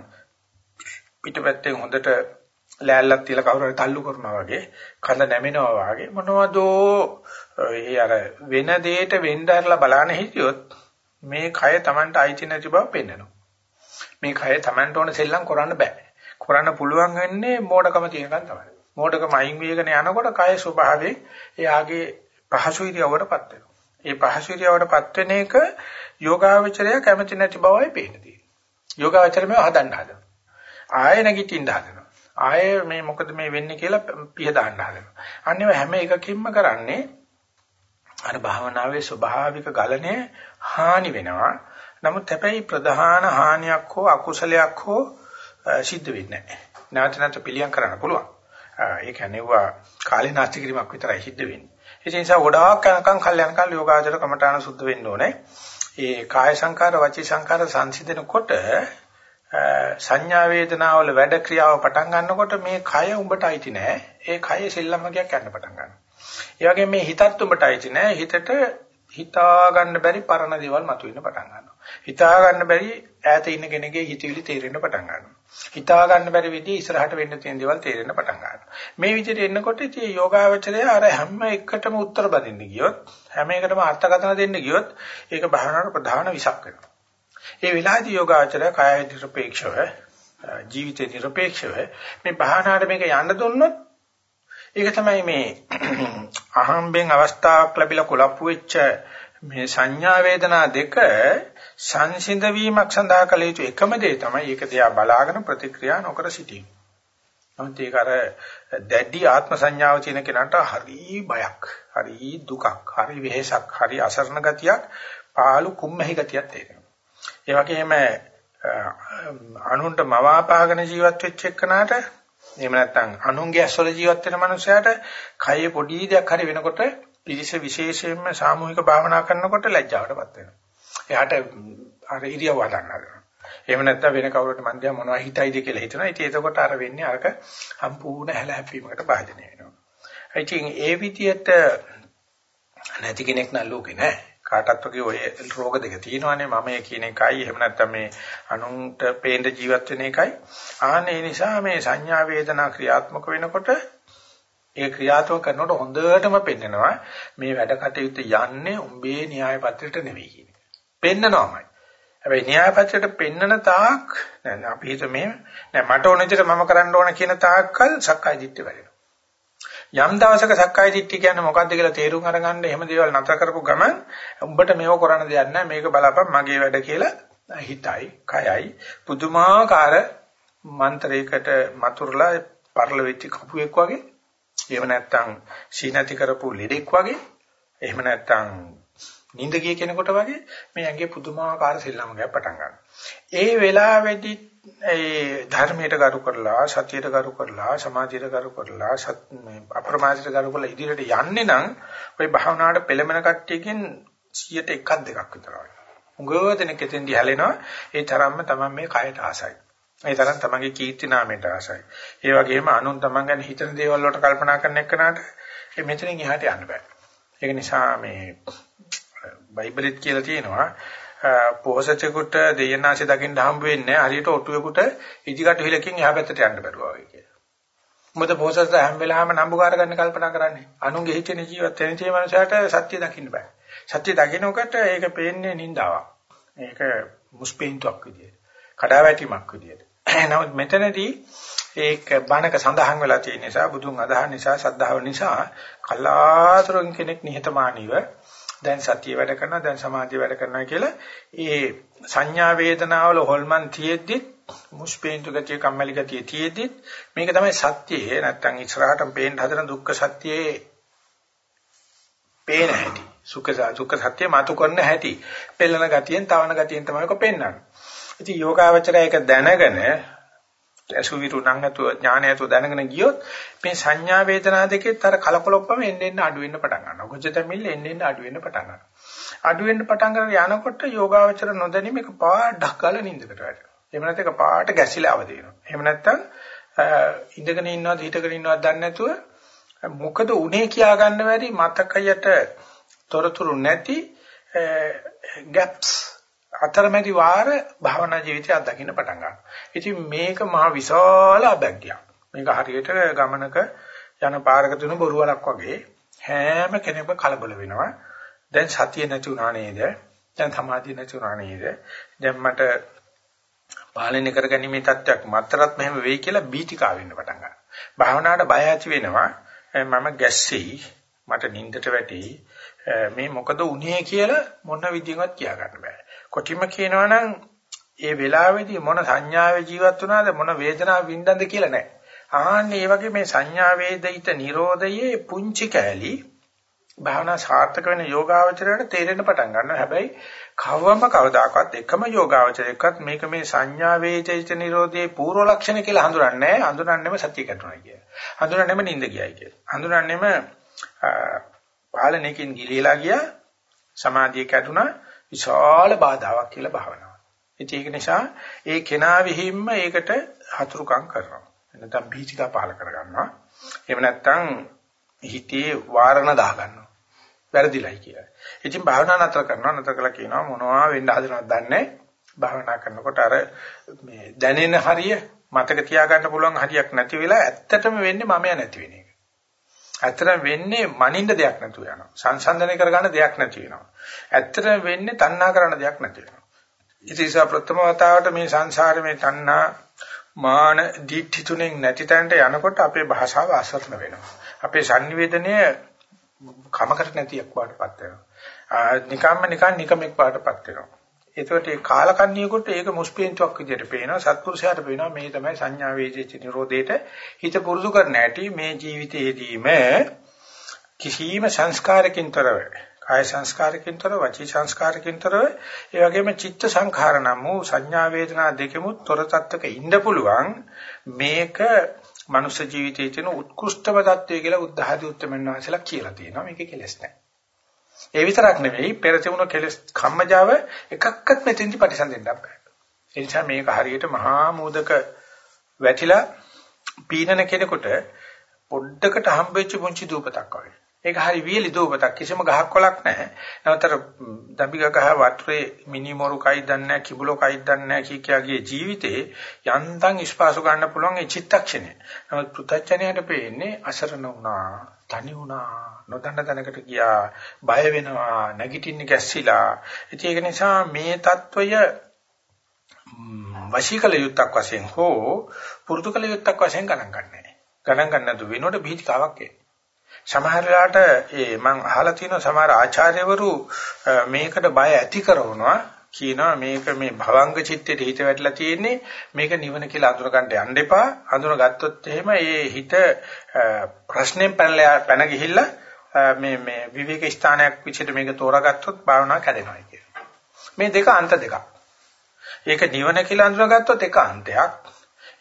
පිටපැත්තේ හොඳට ලෑල්ලක් තියලා කවුරු හරි තල්ලු කරනවා වගේ කඳ නැමෙනවා වගේ මොනවදෝ ඒ අර වෙන දෙයකට වෙන්න ඇරලා බලන්න හිටියොත් මේ කය Tamanට අයිති නැති බව පෙන්වනවා. මේ කය Tamanට ඕන සෙල්ලම් කරන්න බෑ. කරන්න පුළුවන් වෙන්නේ මෝඩකම තියෙනකන් තමයි. මෝඩකම අයින් වේගන යනකොට කය ස්වභාවයෙන් එයාගේ පහසු ඉරියව්වටපත් වෙනවා. ඒ පහසු ඉරියවටපත් වෙන එක යෝගාවචරය කැමති නැති බවයි පේන්නේ. යෝගාවචරය මේව හදන්න හදනවා. ආයෙ නැගිටින්න හදනවා. ආයෙ මේ මොකද මේ වෙන්නේ කියලා පිහ දාන්න හදනවා. අන්නේව හැම එකකින්ම කරන්නේ අර භාවනාවේ ස්වභාවික ගලණය හානි වෙනවා. නමුත් හැබැයි ප්‍රධාන හානියක් හෝ අකුසලයක් හෝ සිද්ධ වෙන්නේ නැහැ. නැවත නැවත පිළියම් කරන්න පුළුවන්. ඒ කියන්නේ වා කාලේ නාස්ති කිරීමක් විතරයි සිද්ධ වෙන්නේ. ඒ නිසා ගොඩාක් යනකම් කල් යනකම් යෝගාචර කමඨාන සුද්ධ වෙන්න ඕනේ. ඒ කාය සංකාර වචී සංකාර සංසිඳනකොට සංඥා වේදනාවල වැඩ ක්‍රියාව පටන් ගන්නකොට මේ කය උඹට අයිති නෑ. ඒ කය සෙල්ලම්මකයක් යන්න පටන් ගන්නවා. ඒ වගේම මේ හිතත් උඹට අයිති නෑ. හිතට හිතා ගන්න බැරි පරණ දේවල් මතුවෙන්න පටන් ගන්නවා. හිතා ගන්න බැරි ඈත ඉන්න කෙනෙක්ගේ හිතවිලි තේරෙන්න පටන් ගන්නවා. හිතා ගන්න බැරි විදිහ ඉස්සරහට වෙන්න තියෙන දේවල් තේරෙන්න පටන් ගන්නවා. මේ විදිහට එනකොට ඉතින් යෝගාවචරය අර හැම එකටම උත්තර බඳින්න ගියොත් හැම එකටම අර්ථකථන දෙන්න ගියොත් ඒක භාවනාවේ ප්‍රධාන විසක් වෙනවා. ඒ විලාදී යෝගාචරය කාය නිරපේක්ෂව ජීවිතේ නිරපේක්ෂව මේ භාවනාවට මේක යන්න දුන්නොත් ඒක තමයි මේ අහම්බෙන් අවස්ථාවක් ලැබිලා කොලප්පු වෙච්ච මේ සංඥා වේදනා දෙක සංසිඳ වීමක් සඳහා කළ යුතු එකම දේ තමයි ඒක දිහා බලාගෙන ප්‍රතික්‍රියා නොකර සිටීම. නමුත් ඒක අර දැඩි ආත්ම සංඥාව තියෙන කෙනාට හරි බයක්, හරි දුකක්, හරි වෙහෙසක්, හරි අසරණ ගතියක්, පාළු කුම්මැහි ගතියක් තියෙනවා. ඒ වගේම අනුන්ට මවාපාගෙන ජීවත් වෙච්ච එක්කනට එහෙම නැත්නම් අනුන්ගේ ඇස්වල ජීවත් වෙන මනුස්සයාට කයේ පොඩි දෙයක් හරි වෙනකොට පිරිස විශේෂයෙන්ම සාමූහික භාවනා කරනකොට ලැජ්ජාවටපත් වෙනවා. එයාට අර ඉරියව් හදන්න හදනවා. එහෙම නැත්නම් වෙන කවුරුත් මන් දිහා මොනවයි හිතයිද කියලා හිතනවා. ඉතින් එතකොට අර වෙන්නේ අරක සම්පූර්ණ හැලහැප්පීමකට භාජනය වෙනවා. ඉතින් ඒ විදියට නැති කෙනෙක් නම් ලෝකේ නැහැ. කාටත් වගේ ඔය රෝග දෙක තියෙනවානේ මම කියන එකයි එහෙම නැත්නම් මේ අනුන්ට පේන්න ජීවත් වෙන එකයි ආන්න ඒ නිසා මේ සංඥා වේදනා ක්‍රියාත්මක වෙනකොට ඒ ක්‍රියාත්මක කරනකොට හොඳටම පෙන්නනවා මේ වැඩ කටයුතු යන්නේ උඹේ න්‍යාය පත්‍රයට නෙවෙයි කියන එක. පෙන්නනවාමයි. හැබැයි න්‍යාය පත්‍රයට පෙන්නන තාක් නෑ අපි හිත මේ නෑ මට ඕන විදිහට මම කරන්න ඕන කියන තාක්කල් සක්කාය දිට්ඨිය වැඩෙනවා. යම් දවසක සක්කාය දිට්ඨිය කියන්නේ මොකද්ද කියලා තේරුම් අරගන්න එහෙම දේවල් නතර කරපු ගමන් උඹට මේව කරන්න දෙයක් නැහැ මේක බලපන් මගේ වැඩ කියලා හිතයි කයයි පුදුමාකාර මන්ත්‍රයකට මතුරුලා පරල වෙච්ච කපුවෙක් වගේ එහෙම නැත්නම් සීනති කරපු ලෙඩෙක් වගේ එහෙම නැත්නම් නිින්ද ගිය කෙනෙකුට වගේ මේ ඇඟේ පුදුමාකාර සෙල්ලමක් පටන් ගන්නවා. ඒ වෙලාවේදී ඒ ධර්මයට කරු කරලා සතියට කරු කරලා සමාධියට කරු කරලා අප්‍රමාදයට කරු කරලා ඉදිරියට යන්නේ නම් ওই භාවනාවට පෙළමන කට්ටියකින් 100ට එකක් දෙකක් විතර වගේ. උගව දෙනෙක් එතෙන්දී හැලෙනවා ඒ තරම්ම තමයි මේ කයට ආසයි. ඒ තරම් තමන්ගේ කීර්ති නාමයට ආසයි. ඒ වගේම අනුන් තමන් ගැන හිතන දේවල් වලට කල්පනා කරන එකනට මෙතනින් එහාට යන්න බෑ. ඒක නිසා මේ බයිබලෙත් කියලා තියෙනවා පොහසතෙකුට දෙයනාසි දකින්න හම්බ වෙන්නේ හරියට ඔටුවෙකුට ඉදිකට හිලකින් එහා පැත්තට යන්න බැරුවා වගේ කියලා. මොකද පොහසත හැම වෙලාවෙම නම්බුකාර ගන්න කල්පනා කරන්නේ. අනුන්ගේ හිතේ ජීවත් වෙන තේ මනසට සත්‍ය දකින්න බෑ. සත්‍ය දකින්නකොට ඒක පේන්නේ නින්දාවක්. ඒක මුස්පෙන්තුවක් විදියට. කඩාවැටීමක් විදියට. නමුත් මෙතනදී ඒක බණක සඳහන් වෙලා තියෙන නිසා බුදුන් අදහන නිසා සද්ධාව නිසා කලාතුරකින් කෙනෙක් නිහතමානීව දැන් සතිය වැඩ කරනවා දැන් සමාධිය වැඩ කරනවා කියලා. ඒ සංඥා වේදනාවල හොල්මන් තියෙද්දි මුස්පේන්තු ගතිය කම්මැලි ගතිය තියෙද්දි මේක තමයි සත්‍යය. නැත්තම් ඉස්සරහටම පේන්න හදන දුක්ඛ සත්‍යයේ පේන හැටි. සුඛ සුඛ සත්‍ය මාතු කරන හැටි. පෙළන ගතියෙන් තවන ගතියෙන් තමයි ඔක පෙන්වන්නේ. ඉතින් යෝගාවචරය ඒක දැනගෙන අසුවිරු නැංගතු ඥානයතු දැනගෙන ගියොත් මේ සංඥා වේදනා දෙකෙත් අර කලකොලොප්පම එන්න එන්න අඩු වෙන්න පටන් ගන්නවා. ගොජතමිල්ල එන්න එන්න අඩු වෙන්න පටන් ගන්නවා. අඩු වෙන්න පටන් ගන්න යනකොට යෝගාවචර නොදැනීම එක පාඩක් ගාලා නින්දකට වැටෙනවා. එහෙම නැත්නම් එක පාට ගැසිලා අවදිනවා. එහෙම නැත්නම් ඉඳගෙන ඉන්නවද හිටගෙන ඉන්නවද දන්නේ නැතුව මොකද උනේ කියා ගන්න බැරි මතකයට තොරතුරු නැති ගැප්ස් අතරමැදි වාර භාවනා ජීවිතය අත්දකින්න පටන් ගන්නවා. ඉතින් මේක මහ විශාල අභ්‍යග්යක්. මේක හරියට ගමනක යන පාරක තුන බොරුවලක් වගේ හැම කෙනෙක්ම කලබල වෙනවා. දැන් සතිය නැති වුණා නේද? දැන් සමාධිය නැති වුණා නේද? දැන් මට පාලනය කරගැනීමේ තත්ත්වයක් මතරත් මෙහෙම වෙයි කියලා බීතිකා වෙන්න පටන් ගන්නවා. භාවනාවට බය ඇති වෙනවා. මම ගැස්සෙයි, මට නිින්දට වැටෙයි, මේ මොකද උනේ කියලා මොන විදිහවත් කියා ගන්න බෑ. කොටිම කියනවා නම් ඒ වෙලාවේදී මොන සංඥාවේ ජීවත් වුණාද මොන වේදනාව වින්දන්ද කියලා නෑ. ආන්නේ මේ වගේ මේ සංඥා වේදිත නිරෝධයේ පුංචි කෑලි භාවනා සාර්ථක වෙන යෝගාවචරයට තේරෙන්න පටන් ගන්නවා. හැබැයි කවම කවදාකවත් එකම යෝගාවචරයකත් මේක මේ සංඥා වේදිත නිරෝධයේ පූර්ව ලක්ෂණ කියලා හඳුනන්නේ නැහැ. හඳුනන්නේම සත්‍ය කැටුණා කියලා. හඳුනන්නේම නිින්ද ගියයි කියලා. හඳුනන්නේම පාලනයකින් ගිලිලා ගියා සමාධිය කැඩුනා විශාල බාධාවක් කියලා භාවනාව. ඒක නිසා ඒ කෙනා විහිම්ම ඒකට හතුරුකම් කරනවා. නැත්නම් බීජිකා පහල කරගන්නවා. එහෙම නැත්නම් හිතේ වාරණ දාගන්නවා. වැරදිලයි කියලා. ඉතින් භාවනා නතර කරනවා නතර කළා කියනවා මොනවා වෙන්න හදනවද දන්නේ භාවනා කරනකොට අර මේ දැනෙන හරිය මතක තියාගන්න පුළුවන් හරියක් නැති වෙලා ඇත්තටම වෙන්නේ මමයා නැති වෙන එක. ඇත්තටම වෙන්නේ මනින්න දෙයක් නැතුව යනවා. සංසන්දනය කරගන්න දෙයක් නැති වෙනවා. ඇත්තටම වෙන්නේ තණ්හා කරන දෙයක් නැති වෙනවා. ඉතින් ඒ ප්‍රථම වතාවට මේ සංසාරේ මේ තණ්හා මාන දිට්ඨි තුනෙන් නැති තැනට යනකොට අපේ භාෂාව අසරණ වෙනවා. අපේ sannivedanaya කමකට නැතිවක් වඩපත් වෙනවා. නිකම්ම නිකන් නිකමෙක් වඩපත් වෙනවා. ඒකට ඒ කාලකන්ණියෙකුට ඒක මුස්පීන්තුවක් විදිහට පේනවා සත්පුරුෂයාට පේනවා. මේ තමයි සංඥා වේදිත නිරෝධේට හිත පුරුදු කරන්න ඇති මේ ජීවිතයේදීම කිසියම් සංස්කාරකින් තොරව කාය සංස්කාරකින් තොරව වචී සංස්කාරකින් තොරව ඒ වගේම චිත්ත සංඛාර නම් වූ සංඥා වේදනා දෙකෙමුත් තොර තත්ත්වක ඉන්න පුළුවන්. මේක මනුෂ්‍ය ජීවිතයේ තියෙන උත්කෘෂ්ඨම தත්වය කියලා උද්ධහදී උත්තමයන් වහන්සේලා කියලා තියෙනවා. මේක කෙලස් නැහැ. ඒ විතරක් නෙවෙයි පෙර තිබුණ කෙලස් කම්මජාව එකක්වත් මෙතෙන්දි ප්‍රතිසන්දෙන්න බෑ. ඒ නිසා මේක හරියට මහා මූදක වැටිලා පීනන කෙනෙකුට පොඩ්ඩකට හම්බෙච්ච පුංචි දූපතක් වගේ. ඒක හරි වියලි දෝපතක් කිසිම ගහක් කොලක් නැහැ. නැවතර දඹිග ගහ වතුරේ මිනිමොරු කයි දන්නේ නැහැ, කිඹුලෝ කයි දන්නේ නැහැ කීකියාගේ ජීවිතේ යන්තම් ස්පාසු ගන්න පුළුවන් ඒ චිත්තක්ෂණය. නමුත් පුතච්චණයට පේන්නේ අසරණ වුණා, තනි වුණා, නොදන්න තැනකට ගියා, බය වෙනවා, නැගිටින්න ගැස්සිලා. ඉතින් ඒක නිසා මේ తত্ত্বය වශීකල යුත්තක් වශයෙන් හෝ පුරුදුකල යුත්තක් වශයෙන් ගණන් ගන්නෑ. ගණන් ගන්න නැතු වෙනකොට බීජකාවක් එන්නේ. සමහර වෙලාවට ඒ මම අහලා තියෙන සමහර ආචාර්යවරු මේකට බය ඇති කරනවා කියනවා මේක මේ භවංග චිත්තේ හිත වැටලා තියෙන්නේ මේක නිවන කියලා අඳුර ගන්න යන්න එපා අඳුර ගත්තොත් එහෙම ඒ හිත ප්‍රශ්නෙන් පැනලා පැන ගිහිල්ලා මේ මේ විවේක ස්ථානයක් විදිහට මේක තෝරාගත්තොත් භාවනාව කැඩෙනවා කියනවා. මේ දෙක අන්ත දෙකක්. ඒක නිවන කියලා අඳුනගත්තොත් එක අන්තයක්.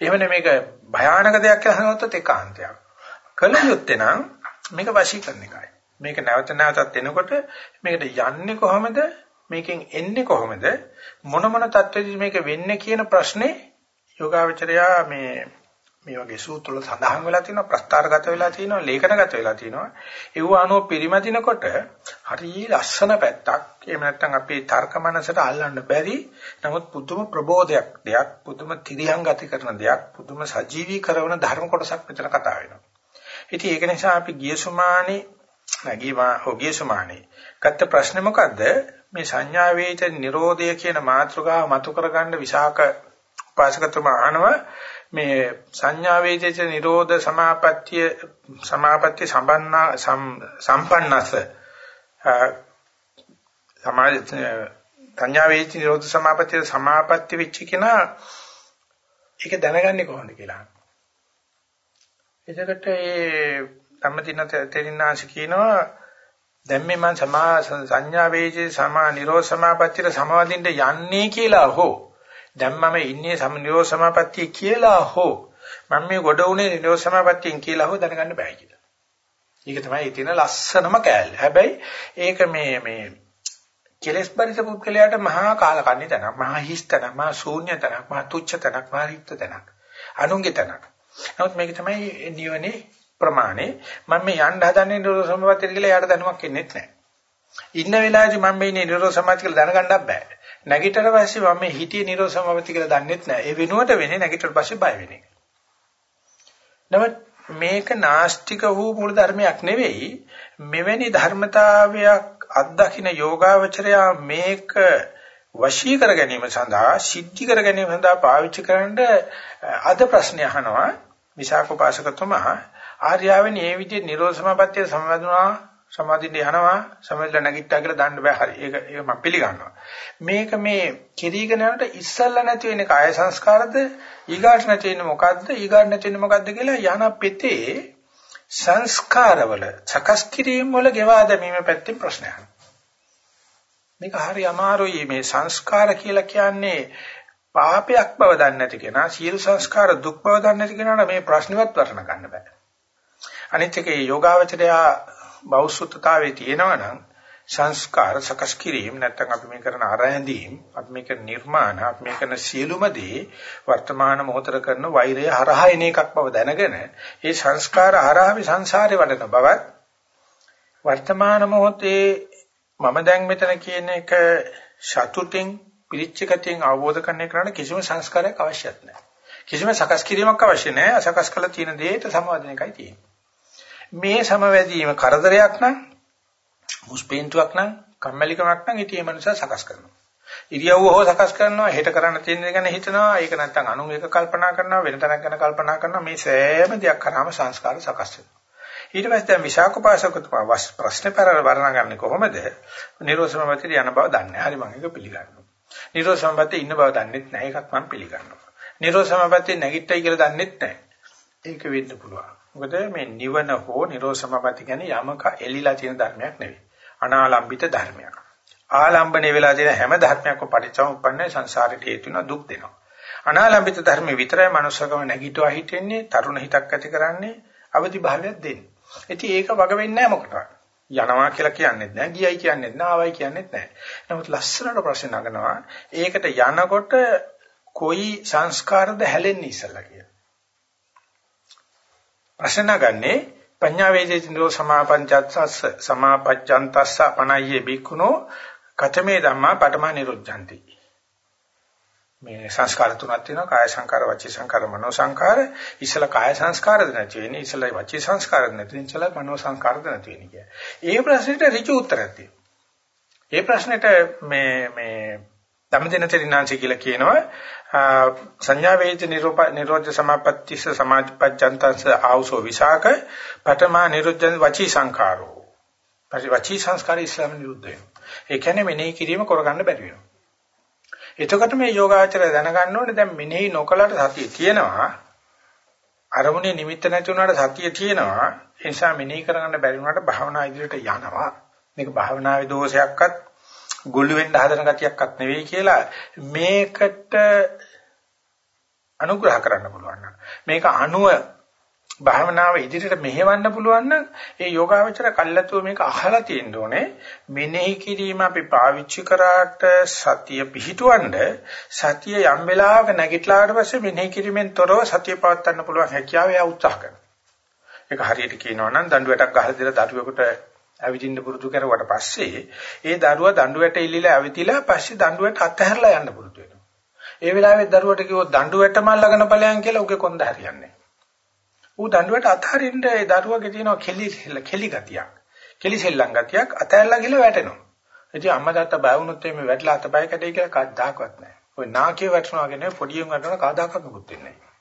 එහෙමනේ මේක භයානක දෙයක් කියලා හඳුනගත්තොත් එක අන්තයක්. කල යුත්තේ නම් මේක වශී කරන එකයි. මේක නැවත නැවතත් එනකොට මේකට යන්නේ කොහොමද? මේකෙන් එන්නේ කොහොමද? මොන මොන தත්ත්වෙදි මේක වෙන්නේ කියන ප්‍රශ්නේ යෝගාවචරයා මේ මේ වගේ සූත්‍රවල සඳහන් වෙලා තියෙනවා ප්‍රස්තාරගත වෙලා තියෙනවා ලේඛනගත වෙලා තියෙනවා ඒව අනුව පිරිමදිනකොට හරිය ලස්සන පැත්තක් එහෙම නැත්නම් අපේ තර්ක මනසට අල්ලන්න බැරි නමුත් පුදුම ප්‍රබෝධයක් දෙයක් පුදුම තිරියන් ගති කරන දෙයක් පුදුම සජීවී කරන ධර්ම කොටසක් මෙතන කතා වෙනවා ඉතින් ඒක නිසා අපි ගිය සුමානේ නැගීමා හොගිය සුමානේ ගත්ත ප්‍රශ්නේ මොකද්ද? මේ සංඥා වේච නිරෝධය කියන මාතෘකාව මතු කරගන්න විසාක උපාසකතුමා අහනවා. මේ සංඥා වේදිත නිරෝධ සමාපත්තිය සමාපත්තිය සම්බන්නා සම්පන්නස සමාජ සංඥා වේදිත නිරෝධ සමාපත්තිය සමාපatti වෙච්ච කෙනා ඒක දැනගන්නේ කොහොමද කියලා. එතකොට ඒ ධම්මදින තෙරින්නාංශ කියනවා දැන් මේ මම සමා සංඥා වේජේ සමා නිරෝධ සමාපත්තියට සමවදින්න යන්නේ කියලා හෝ දැන් මම ඉන්නේ සම නිරෝධ සමාපත්තිය කියලා හෝ මම මේ ගොඩ උනේ නිරෝධ සමාපත්තියෙන් කියලා හෝ දැනගන්න බෑ කියලා. ඒක තමයි තියෙන ලස්සනම කෑල්ල. හැබැයි ඒක මේ මේ කෙලස් පරිස පුද්ගලයාට මහා කාලකන්ණි තැනක්, මහා හිස් තැනක්, මහා ශූන්‍ය තැනක්, මහා තුච්ඡ තැනක්, මහා රික්ත තැනක්. අනුන්ගේ තැනක්. නමුත් මේක තමයි නිවනේ ප්‍රමාණය. මම මේ යන්න හදන්නේ නිරෝධ සමාපත්තිය කියලා යාට දැනුමක් එන්නේ නැහැ. ඉන්න වෙලාවේදී මම මේ නිරෝධ සමාපත්තිය කියලා දැනගන්නත් බෑ. නැගිටතර පස්සේ මම මේ හිතියේ නිරෝධ සමාපatti කියලා දන්නෙත් නැහැ. ඒ වෙනුවට වෙන්නේ නැගිටතර පස්සේ බය වෙන එක. නමුත් මේක නාස්තික වූ මූල ධර්මයක් නෙවෙයි. මෙවැනි ධර්මතාවයක් අත්දකින්න යෝගාවචරයා මේක වශී කර ගැනීම සඳහා සිද්ධි කර ගැනීම සඳහා පාවිච්චි කරන්න අද ප්‍රශ්න අහනවා විසාකෝපාසකතුමා ආර්යාවෙන් මේ විදිහේ නිරෝධ සමාපත්තිය සම්බන්ධුනා සමාධින්න යනවා සමාධිලා නැගිට්ටා කියලා දාන්න බෑ හරි. ඒක ඒක මම පිළිගන්නවා. මේක මේ කිරීගෙන යනකොට ඉස්සල්ලා නැති වෙන්නේ කාය සංස්කාරද ඊගාට නැති වෙන්නේ මොකද්ද ඊගාට නැති වෙන්නේ මොකද්ද කියලා යන පෙතේ සංස්කාරවල සකස් කිරීම වල ගෙවා දැමීම පැත්තේ ප්‍රශ්නයක් මේක හරි අමාරුයි මේ සංස්කාර කියලා කියන්නේ පාපයක් බව දන්නේ නැති කෙනා සියලු සංස්කාර දුක් බව දන්නේ නැති කෙනාට මේ ප්‍රශ්නවත් වර්ණ ගන්න බෑ. අනිත් එකේ යෝගාවචරයා බෞද්ධතාවයේ තියෙනවා නම් සංස්කාර සකස් කිරීම නැත්නම් අපි මේ කරන ආරයන්දීම් අපි මේ කරන නිර්මාණ අපි මේ කරන සියලුම දේ වර්තමාන මොහොතර කරන වෛරය හරහා එන එකක් බව දැනගෙන ඒ සංස්කාර හරහා සංසාරේ වඩන බවත් වර්තමාන මොහොතේ මම දැන් මෙතන කියන එක සතුටින් පිරිච්ච ගතියෙන් අවබෝධ කරගන්න කරන කිසිම සංස්කාරයක් අවශ්‍යත් නැහැ. කිසිම සකස් කිරීමක් අවශ්‍ය නැහැ. අසකස් කළ තියෙන දෙයට සමාදන එකයි තියෙන්නේ. මේ සමවැදීම කරදරයක් නම් මුස්පේන්තුවක් නම් කම්මැලිකමක් නම් ඉතින් ඒ මනුස්සයා සකස් කරනවා. ඉරියව්ව හෝ සකස් කරනවා හෙට කරන්න තියෙන දේ ගැන හිතනවා ඒක නැත්තම් අනුන් එක කල්පනා කරනවා වෙන තැනක් ගැන කල්පනා කරනවා මේ සෑම දෙයක් කරාම සංස්කාර සකස් වෙනවා. ඊට පස්සේ දැන් විශාකෝපාසකතුමා ප්‍රශ්න පෙරර වර්ණගන්නේ කොහොමද? නිරෝධසමපතිය යන බව දන්නේ. හරි මම ඒක පිළිගන්නවා. නිරෝධසමපතිය ඉන්න බව දන්නෙත් නැහැ. ඒකක් මම පිළිගන්නවා. නිරෝධසමපතිය නැගිට්ටයි කියලා දන්නෙත් නැහැ. ඒක වෙන්න පුළුවන්. මොකද මේ නිවන හෝ නිරෝධ සමාපatti කියන්නේ යමක එලිලා තියෙන ධර්මයක් නෙවෙයි. අනාලම්බිත ධර්මයක්. ආලම්බණය වෙලා තියෙන හැම ධර්මයක්ම පටිච්චසමුප්පන්නේ සංසාරයට හේතු වෙන දුක් දෙනවා. අනාලම්බිත ධර්ම විතරයි මනුස්සකම නැගිටුවා හිටින්නේ, තරුණ හිතක් ඇති කරන්නේ, අවදි භාවයක් දෙන්නේ. ඉතින් ඒක වග වෙන්නේ නැහැ මොකටවත්. යනවා කියලා කියන්නේත් නැහැ, ගියයි කියන්නේත් නැහැ, ආවයි කියන්නේත් නැහැ. නමුත් ලස්සනට ප්‍රශ්න නගනවා. ඒකට යනකොට කොයි සංස්කාරද හැලෙන්නේ ඉස්සලා කියලා. ප්‍රශ්න ගන්නේ පඤ්ඤා වේදිතෝ සමාපංචත්සස් සමාපච්ඡන්තස්ස පණයියේ බික්කුණෝ කතමේ ධම්මා පඨම නිරුද්ධಂತಿ මේ සංස්කාර තුනක් තියෙනවා. කාය සංකාර වචී සංකාර මනෝ සංකාර ඉස්සලා කාය සංස්කාරද නැති වෙන්නේ? ඉස්සලා වචී සංස්කාරද නැති වෙන්නේ? ඉස්සලා මනෝ සංකාරද නැති වෙන්නේ කිය. ඒ ප්‍රශ්නෙට ඍජු උත්තරයක් තියෙනවා. ඒ ප්‍රශ්නෙට මේ මේ ධම්මදින තෙරිනාංශ කියලා කියනවා සංඥා වේද නිරෝධ සමාපත්තිස සමාපච්ඡන්තංස ආවසෝ විසාක පඨමා නිරුද්ධ වචී සංඛාරෝ. පරි වචී සංස්කාර ඉස්ලාම නිරුද්ධ වෙනවා. ඒ කියන්නේ මෙනෙහි කිරීම කරගන්න බැරි වෙනවා. එතකොට මේ යෝගාචරය දැනගන්න ඕනේ දැන් මෙනෙහි නොකලට සතිය තියෙනවා. අරමුණේ නිමිත්ත නැති වුණාට සතිය තියෙනවා. ඒ නිසා මෙනෙහි කරගන්න බැරි වුණාට භාවනා ඉදිරියට යනවා. මේක භාවනාවේ දෝෂයක්වත් ගොළු වෙන්න හදන ගතියක්වත් නෙවෙයි කියලා මේකට අනුග්‍රහ කරන්න පුළුවන් නම්. මේක අනුව භාවනාව ඉදිරියට මෙහෙවන්න පුළුවන් නම් ඒ යෝගාවචර කල්ලාතුව මේක අහලා තියෙන්න ඕනේ මෙනෙහි කිරීම අපි පාවිච්චි කරාට සතිය පිහිටවන්න සතිය යම් වෙලාවක නැගිටලාට පස්සේ මෙනෙහි කිරීමෙන් තොරව සතිය පවත්වන්න පුළුවන් හැකියාව එයා උත්සාහ කරනවා ඒක හරියට කියනවා නම් දඬුවටක් ගහලා දෙලා දරුවෙකුට ඇවිදින්න පුරුදු කරුවට පස්සේ ඒ දරුවා දඬුවට ඉල්ලීලා ඇවිතිලා පස්සේ දඬුවට අතහැරලා යන්න පුරුදු වෙනවා. ඒ වෙලාවේ දරුවට කිව්වොත් දඬුවට මල් ළඟන ඵලයන් කියලා උගේ කොන්ද හරියන්නේ. ඌ දඬුවට අතහරින්න ඒ දරුවගේ තියෙන කෙලි කෙලි ගතියක්. කෙලි සෙල්ලම් ගතියක් අතහැරලා ගිහලා වැටෙනවා. ඉතින් අම්මා තාත්තා බය වුණොත් මේ වැටලා අතපය කැටේ කියලා කද්දාකවත් නැහැ. ඔය නාකිය වැටෙනවා කියන්නේ පොඩියෙන් වැටෙනවා කාදාකවත් මොකුත් වෙන්නේ නැහැ.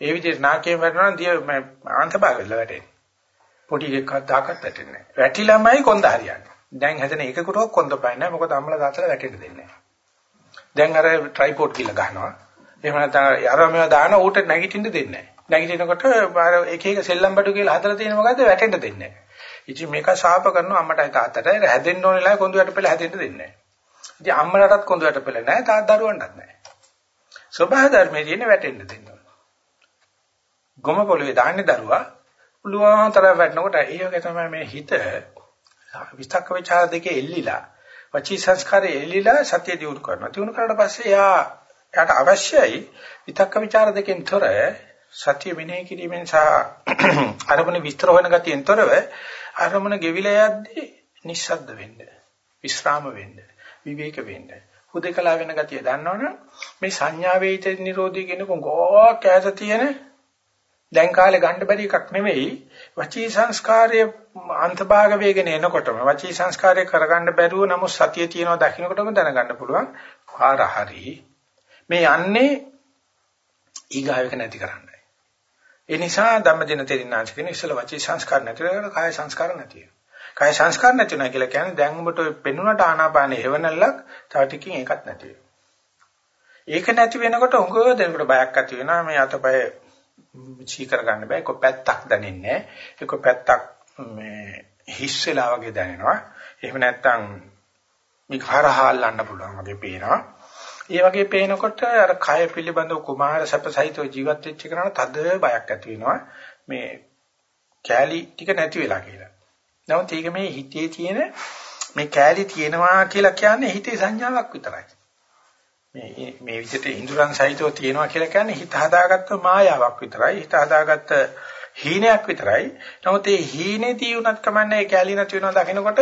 ඒ විදිහට නාකියෙන් වැටෙනවා නම් දිය ආන්තභාග වෙලා වැටෙන්නේ. පොඩි එකක් දාකට වැටෙන්නේ නැහැ. වැටිලාමයි කොන්ද හරියන්නේ. දැන් හැදෙන එකකටවත් කොන්ද පාන්නේ නැහැ. මොකද අම්මලා දාතලා වැටෙන්න දෙන්නේ නැහැ. දැන් අර ට්‍රයිපෝඩ් කියලා ගහනවා. එහෙම නැත්නම් අර මේවා දාන ඌට නැගිටින්න දෙන්නේ නැහැ. නැගිටිනකොට අර එක එක සෙල්ලම් බඩු කියලා හදලා තියෙන මොකද්ද වැටෙන්න දෙන්නේ නැහැ. ඉතින් මේක ශාප කරනවා අම්මටයි තාත්තට හැදෙන්න ඕනේ නැහැ කොඳු යට පෙළ හැදෙන්න දෙන්නේ නැහැ. ඉතින් අම්මලටත් කොඳු යට පෙළ නැහැ තාත්ත දරුවන්ටත් නැහැ. සබහා ධර්මයේ තියෙන වැටෙන්න දෙන්න ඕනේ. ගොම පොළවේ දාන්නේ දරුවා පුළුවන්තර වැටෙනකොට ඒක තමයි මේ හිත විතක්ක ਵਿਚාර දෙකේ එල්ලිලා වචී සංස්කාරේ එල්ලිලා සතිය දියුණු කරනවා. දියුණු කරලා පස්සේ යා එයාට අවශ්‍යයි විතක්ක ਵਿਚාර දෙකෙන් තොර සතිය විනය කිරීමෙන් සහ අරමුණ විස්තර වෙන ගතියෙන් තොරව අරමුණ ගෙවිලා යද්දී නිස්සද්ද වෙන්න, විස්්‍රාම වෙන්න, විවේක වෙන්න. හුදකලා වෙන ගතිය දන්නවනම් මේ සංඥා වේිත නිරෝධී කියන කොගෝ කෑස තියෙන දැන් කාලේ ගන්න බැරි එකක් නෙවෙයි වචී සංස්කාරයේ අන්තභාග වේගන එනකොටම වචී සංස්කාරය කරගන්න බැරුව නමුත් සතිය තියෙනවා දකින්නකොටම දැනගන්න පුළුවන් පාර හරි. මේ යන්නේ ඊගාවක නැති කරන්නයි. ඒ නිසා ධම්මදින තෙරින්නාංශ කියන ඉස්සල වචී සංස්කාර නැති වෙනකොට කාය සංස්කාර නැති කාය සංස්කාර නැති වෙනවා කියලා කියන්නේ දැන් ඔබට පෙනුනට ආනාපානෙ හේවණල්ලක් තව ටිකකින් ඒකත් නැති වෙනවා. ඒක නැති වෙනකොට උඟව දෙනකොට බයක් ඇති වෙනවා මේ අතපය චීකර ගන්න බෑ. ඒක පැත්තක් දැනෙන්නේ නැහැ. ඒක පැත්තක් මේ හිස් වෙලා වගේ දැනෙනවා. එහෙම නැත්නම් මේක හරහා අල්ලන්න පුළුවන් වගේ පේනවා. ඒ වගේ පේනකොට අර කය පිළිබඳව කුමාර සැපසහිතව ජීවත් වෙච්ච කෙනාට තද බයක් ඇති වෙනවා. මේ කෑලි ටික නැති වෙලා කියලා. නමුත් ඒක මේ හිතේ තියෙන මේ කෑලි තියෙනවා කියලා කියන්නේ හිතේ සංඥාවක් විතරයි. මේ මේ විදිහට ඉන්ද්‍රයන් සහිතව තියෙනවා කියලා කියන්නේ හිත හදාගත්ත මායාවක් විතරයි. හිත හදාගත්ත හීනයක් විතරයි. නමුත් ඒ හීනේ තියුණත් කමන්නේ ඒ කැලී නැති වෙනවා දකිනකොට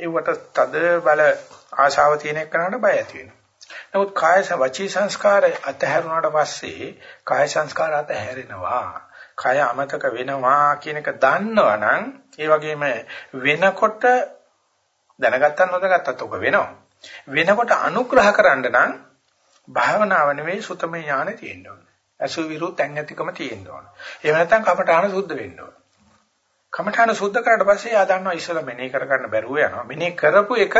ඒවට තද බල ආශාව තියෙන එකනට බය ඇති වෙනවා. නමුත් කාය වචී සංස්කාර අතහැරුණාට පස්සේ කාය සංස්කාර අතහැරෙනවා. කාය අමතක වෙනවා කියන එක දන්නවනම් ඒ වගේම වෙනකොට දැනගත්තත් නොදැනගත්තත් ඔක වෙනවා. වෙනකොට අනුග්‍රහ කරන්න නම් භාවනාව නෙවෙයි සුතමේ ඥානෙ තියෙන්න ඕනේ. අසු විරුත් ඇඟැතිකම තියෙන්න ඕනේ. එහෙම නැත්නම් කමඨාන සුද්ධ වෙන්න ඕනේ. කමඨාන සුද්ධ කරාට පස්සේ ආ දන්නවා ඉස්සලා මෙනේ කරගන්න බැරුව යනවා. මෙනේ කරපු එක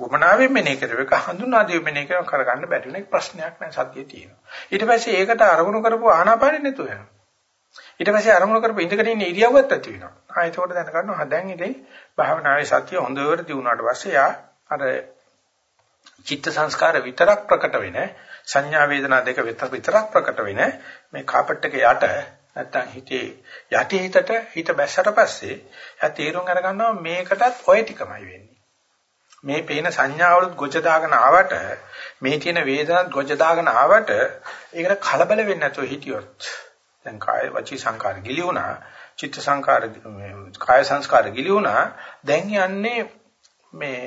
උමනාවෙන් මෙනේ කරපු එක හඳුනා දෙව මෙනේ කරන කරගන්න බැරි වෙන එක ප්‍රශ්නයක් නෑ සතියේ තියෙනවා. ඊට පස්සේ ඒකට අරමුණු කරපු ආනාපානෙ නැතුව යනවා. ඊට පස්සේ අරමුණු කරපු ඉඳගෙන ඉන්න ඉරියව්වත් ඇති වෙනවා. ආ එතකොට දැනගන්නවා දැන් ඉතින් භාවනාවේ සතිය හොඳට දිනුනාට පස්සේ යා අර චිත්ත සංස්කාර විතරක් ප්‍රකට වෙන සංඥා වේදනා දෙක විතරක් ප්‍රකට වෙන මේ කාපට් එක යට නැත්තම් හිතේ යටි හිතට හිත බැස්සට පස්සේ එයා තීරුම් අරගන්නවා මේකටත් ඔය ටිකමයි වෙන්නේ. මේ පේන සංඥාවලුත් ගොජ දාගෙන ආවට මේ තියෙන වේදනත් ගොජ දාගෙන ආවට ඒකට කලබල වෙන්නේ නැතුව හිටියොත් දැන් කාය වචී සංකාර ගිලි වුණා චිත්ත සංකාර කාය සංස්කාර ගිලි වුණා දැන් යන්නේ මේ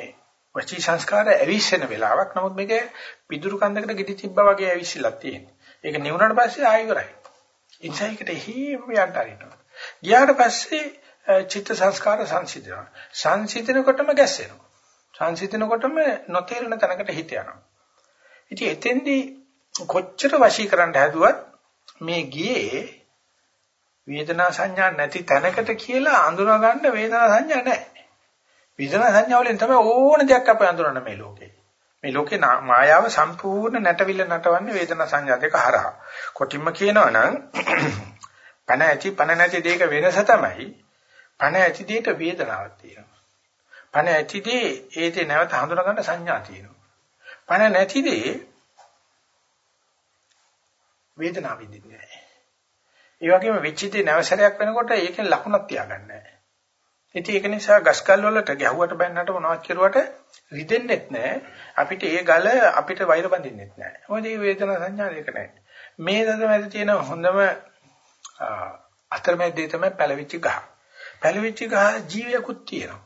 වචී සංස්කාර ඇවිස්සෙන වෙලාවක්. නමුත් මේක පිදුරු කන්දකට ගෙඩි තිබ්බා වගේ ඇවිස්සලා තියෙනවා. ඒක නිවුණාට පස්සේ ආයෙ ඉවරයි. ඉන්සයිකට හීම යන්න අරිනවා. ගියාට පස්සේ චිත්ත සංස්කාර සංසිඳනවා. සංසිඳනකොටම ගැස්සෙනවා. සංසිඳනකොටම නොතේරෙන තැනකට හිත යනවා. ඉතින් එතෙන්දී කොච්චර වශී කරන්න හැදුවත් මේ ගියේ වේදනා සංඥා නැති තැනකට කියලා අඳුනා ගන්න වේදනා සංඥා නැහැ. විදනා සංඥා වලින් තමයි ඕන දෙයක් අපේ අඳුරන මේ ලෝකේ. මේ ලෝකේ මායාව සම්පූර්ණ නැටවිල්ල නටවන්නේ වේදනා සංඥා දෙක හරහා. කොටින්ම කියනවා නම් පණ ඇති පණ නැති දෙයක වෙනස තමයි පණ ඇති දෙයට වේදනාවක් තියෙනවා. පණ ඇති දේ ඒ දේ නැවත හඳුනා ගන්න සංඥා තියෙනවා. පණ නැති දේ වේදනාව විඳින්නේ නැහැ. ඒ වගේම වෙච්ච දේ නැවසරයක් වෙනකොට ඒකෙන් ලකුණක් තියාගන්නේ නැහැ. ඉතින් ඒක නිසා ගස්කල් වලට ගැහුවට බැන්නට මොනවත් කෙරුවට රිදෙන්නෙත් නැහැ. අපිට ඒ ගල අපිට වෛර බඳින්නෙත් නැහැ. මොකද මේ වේදනා සංඥා දෙක නැහැ. මේ දතමැද තියෙන හොඳම අතරමැදේ තමයි පැලවිච්ච ගහ. පැලවිච්ච ගහ ජීවියකුත් තියෙනවා.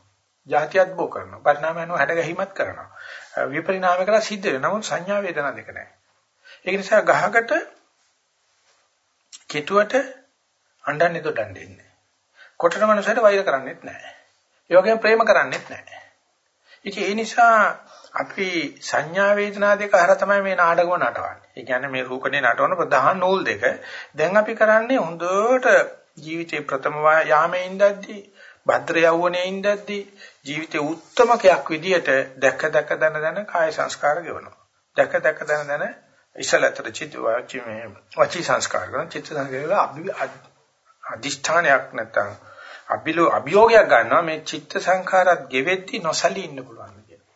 જાතියත් බෝ කරනවා. පරිණාමයන්ව හැඩ ගැහිමත් කරනවා. විපරිණාම කරලා සිද්ධ වෙනවා. නමුත් සංඥා වේදනා දෙක නැහැ. ඒක නිසා ගහකට කෙටුවට අඬන්නේ දොඩන්නේ කොටන මනුස්සයට වෛර කරන්නේත් නැහැ. ඒ වගේම ප්‍රේම කරන්නේත් නැහැ. ඉතින් ඒ නිසා අපි සංඥා වේදනා දෙක හර තමයි මේ නාටකම නටවන්නේ. ඒ කියන්නේ මේ රූකඩේ නටවන ප්‍රධාන නූල් දෙක. දැන් අපි කරන්නේ හොඳට ජීවිතේ ප්‍රථම යාමේ ඉඳද්දී භද්‍ර යවුණේ ඉඳද්දී ජීවිතේ උත්තරමකයක් විදියට දැක දැක දන දන කාය සංස්කාර ගෙවනවා. දැක දැක දන දන ඉසලතර චිත්ත වාචි මේ වචී සංස්කාර කරන චිත්ත සංස්කාර අදිෂ්ඨානයක් නැත්තම් අභිලෝ අභියෝගයක් ගන්නවා මේ චිත්ත සංඛාරات ගෙවෙද්දි නොසලී ඉන්න පුළුවන් කියලා.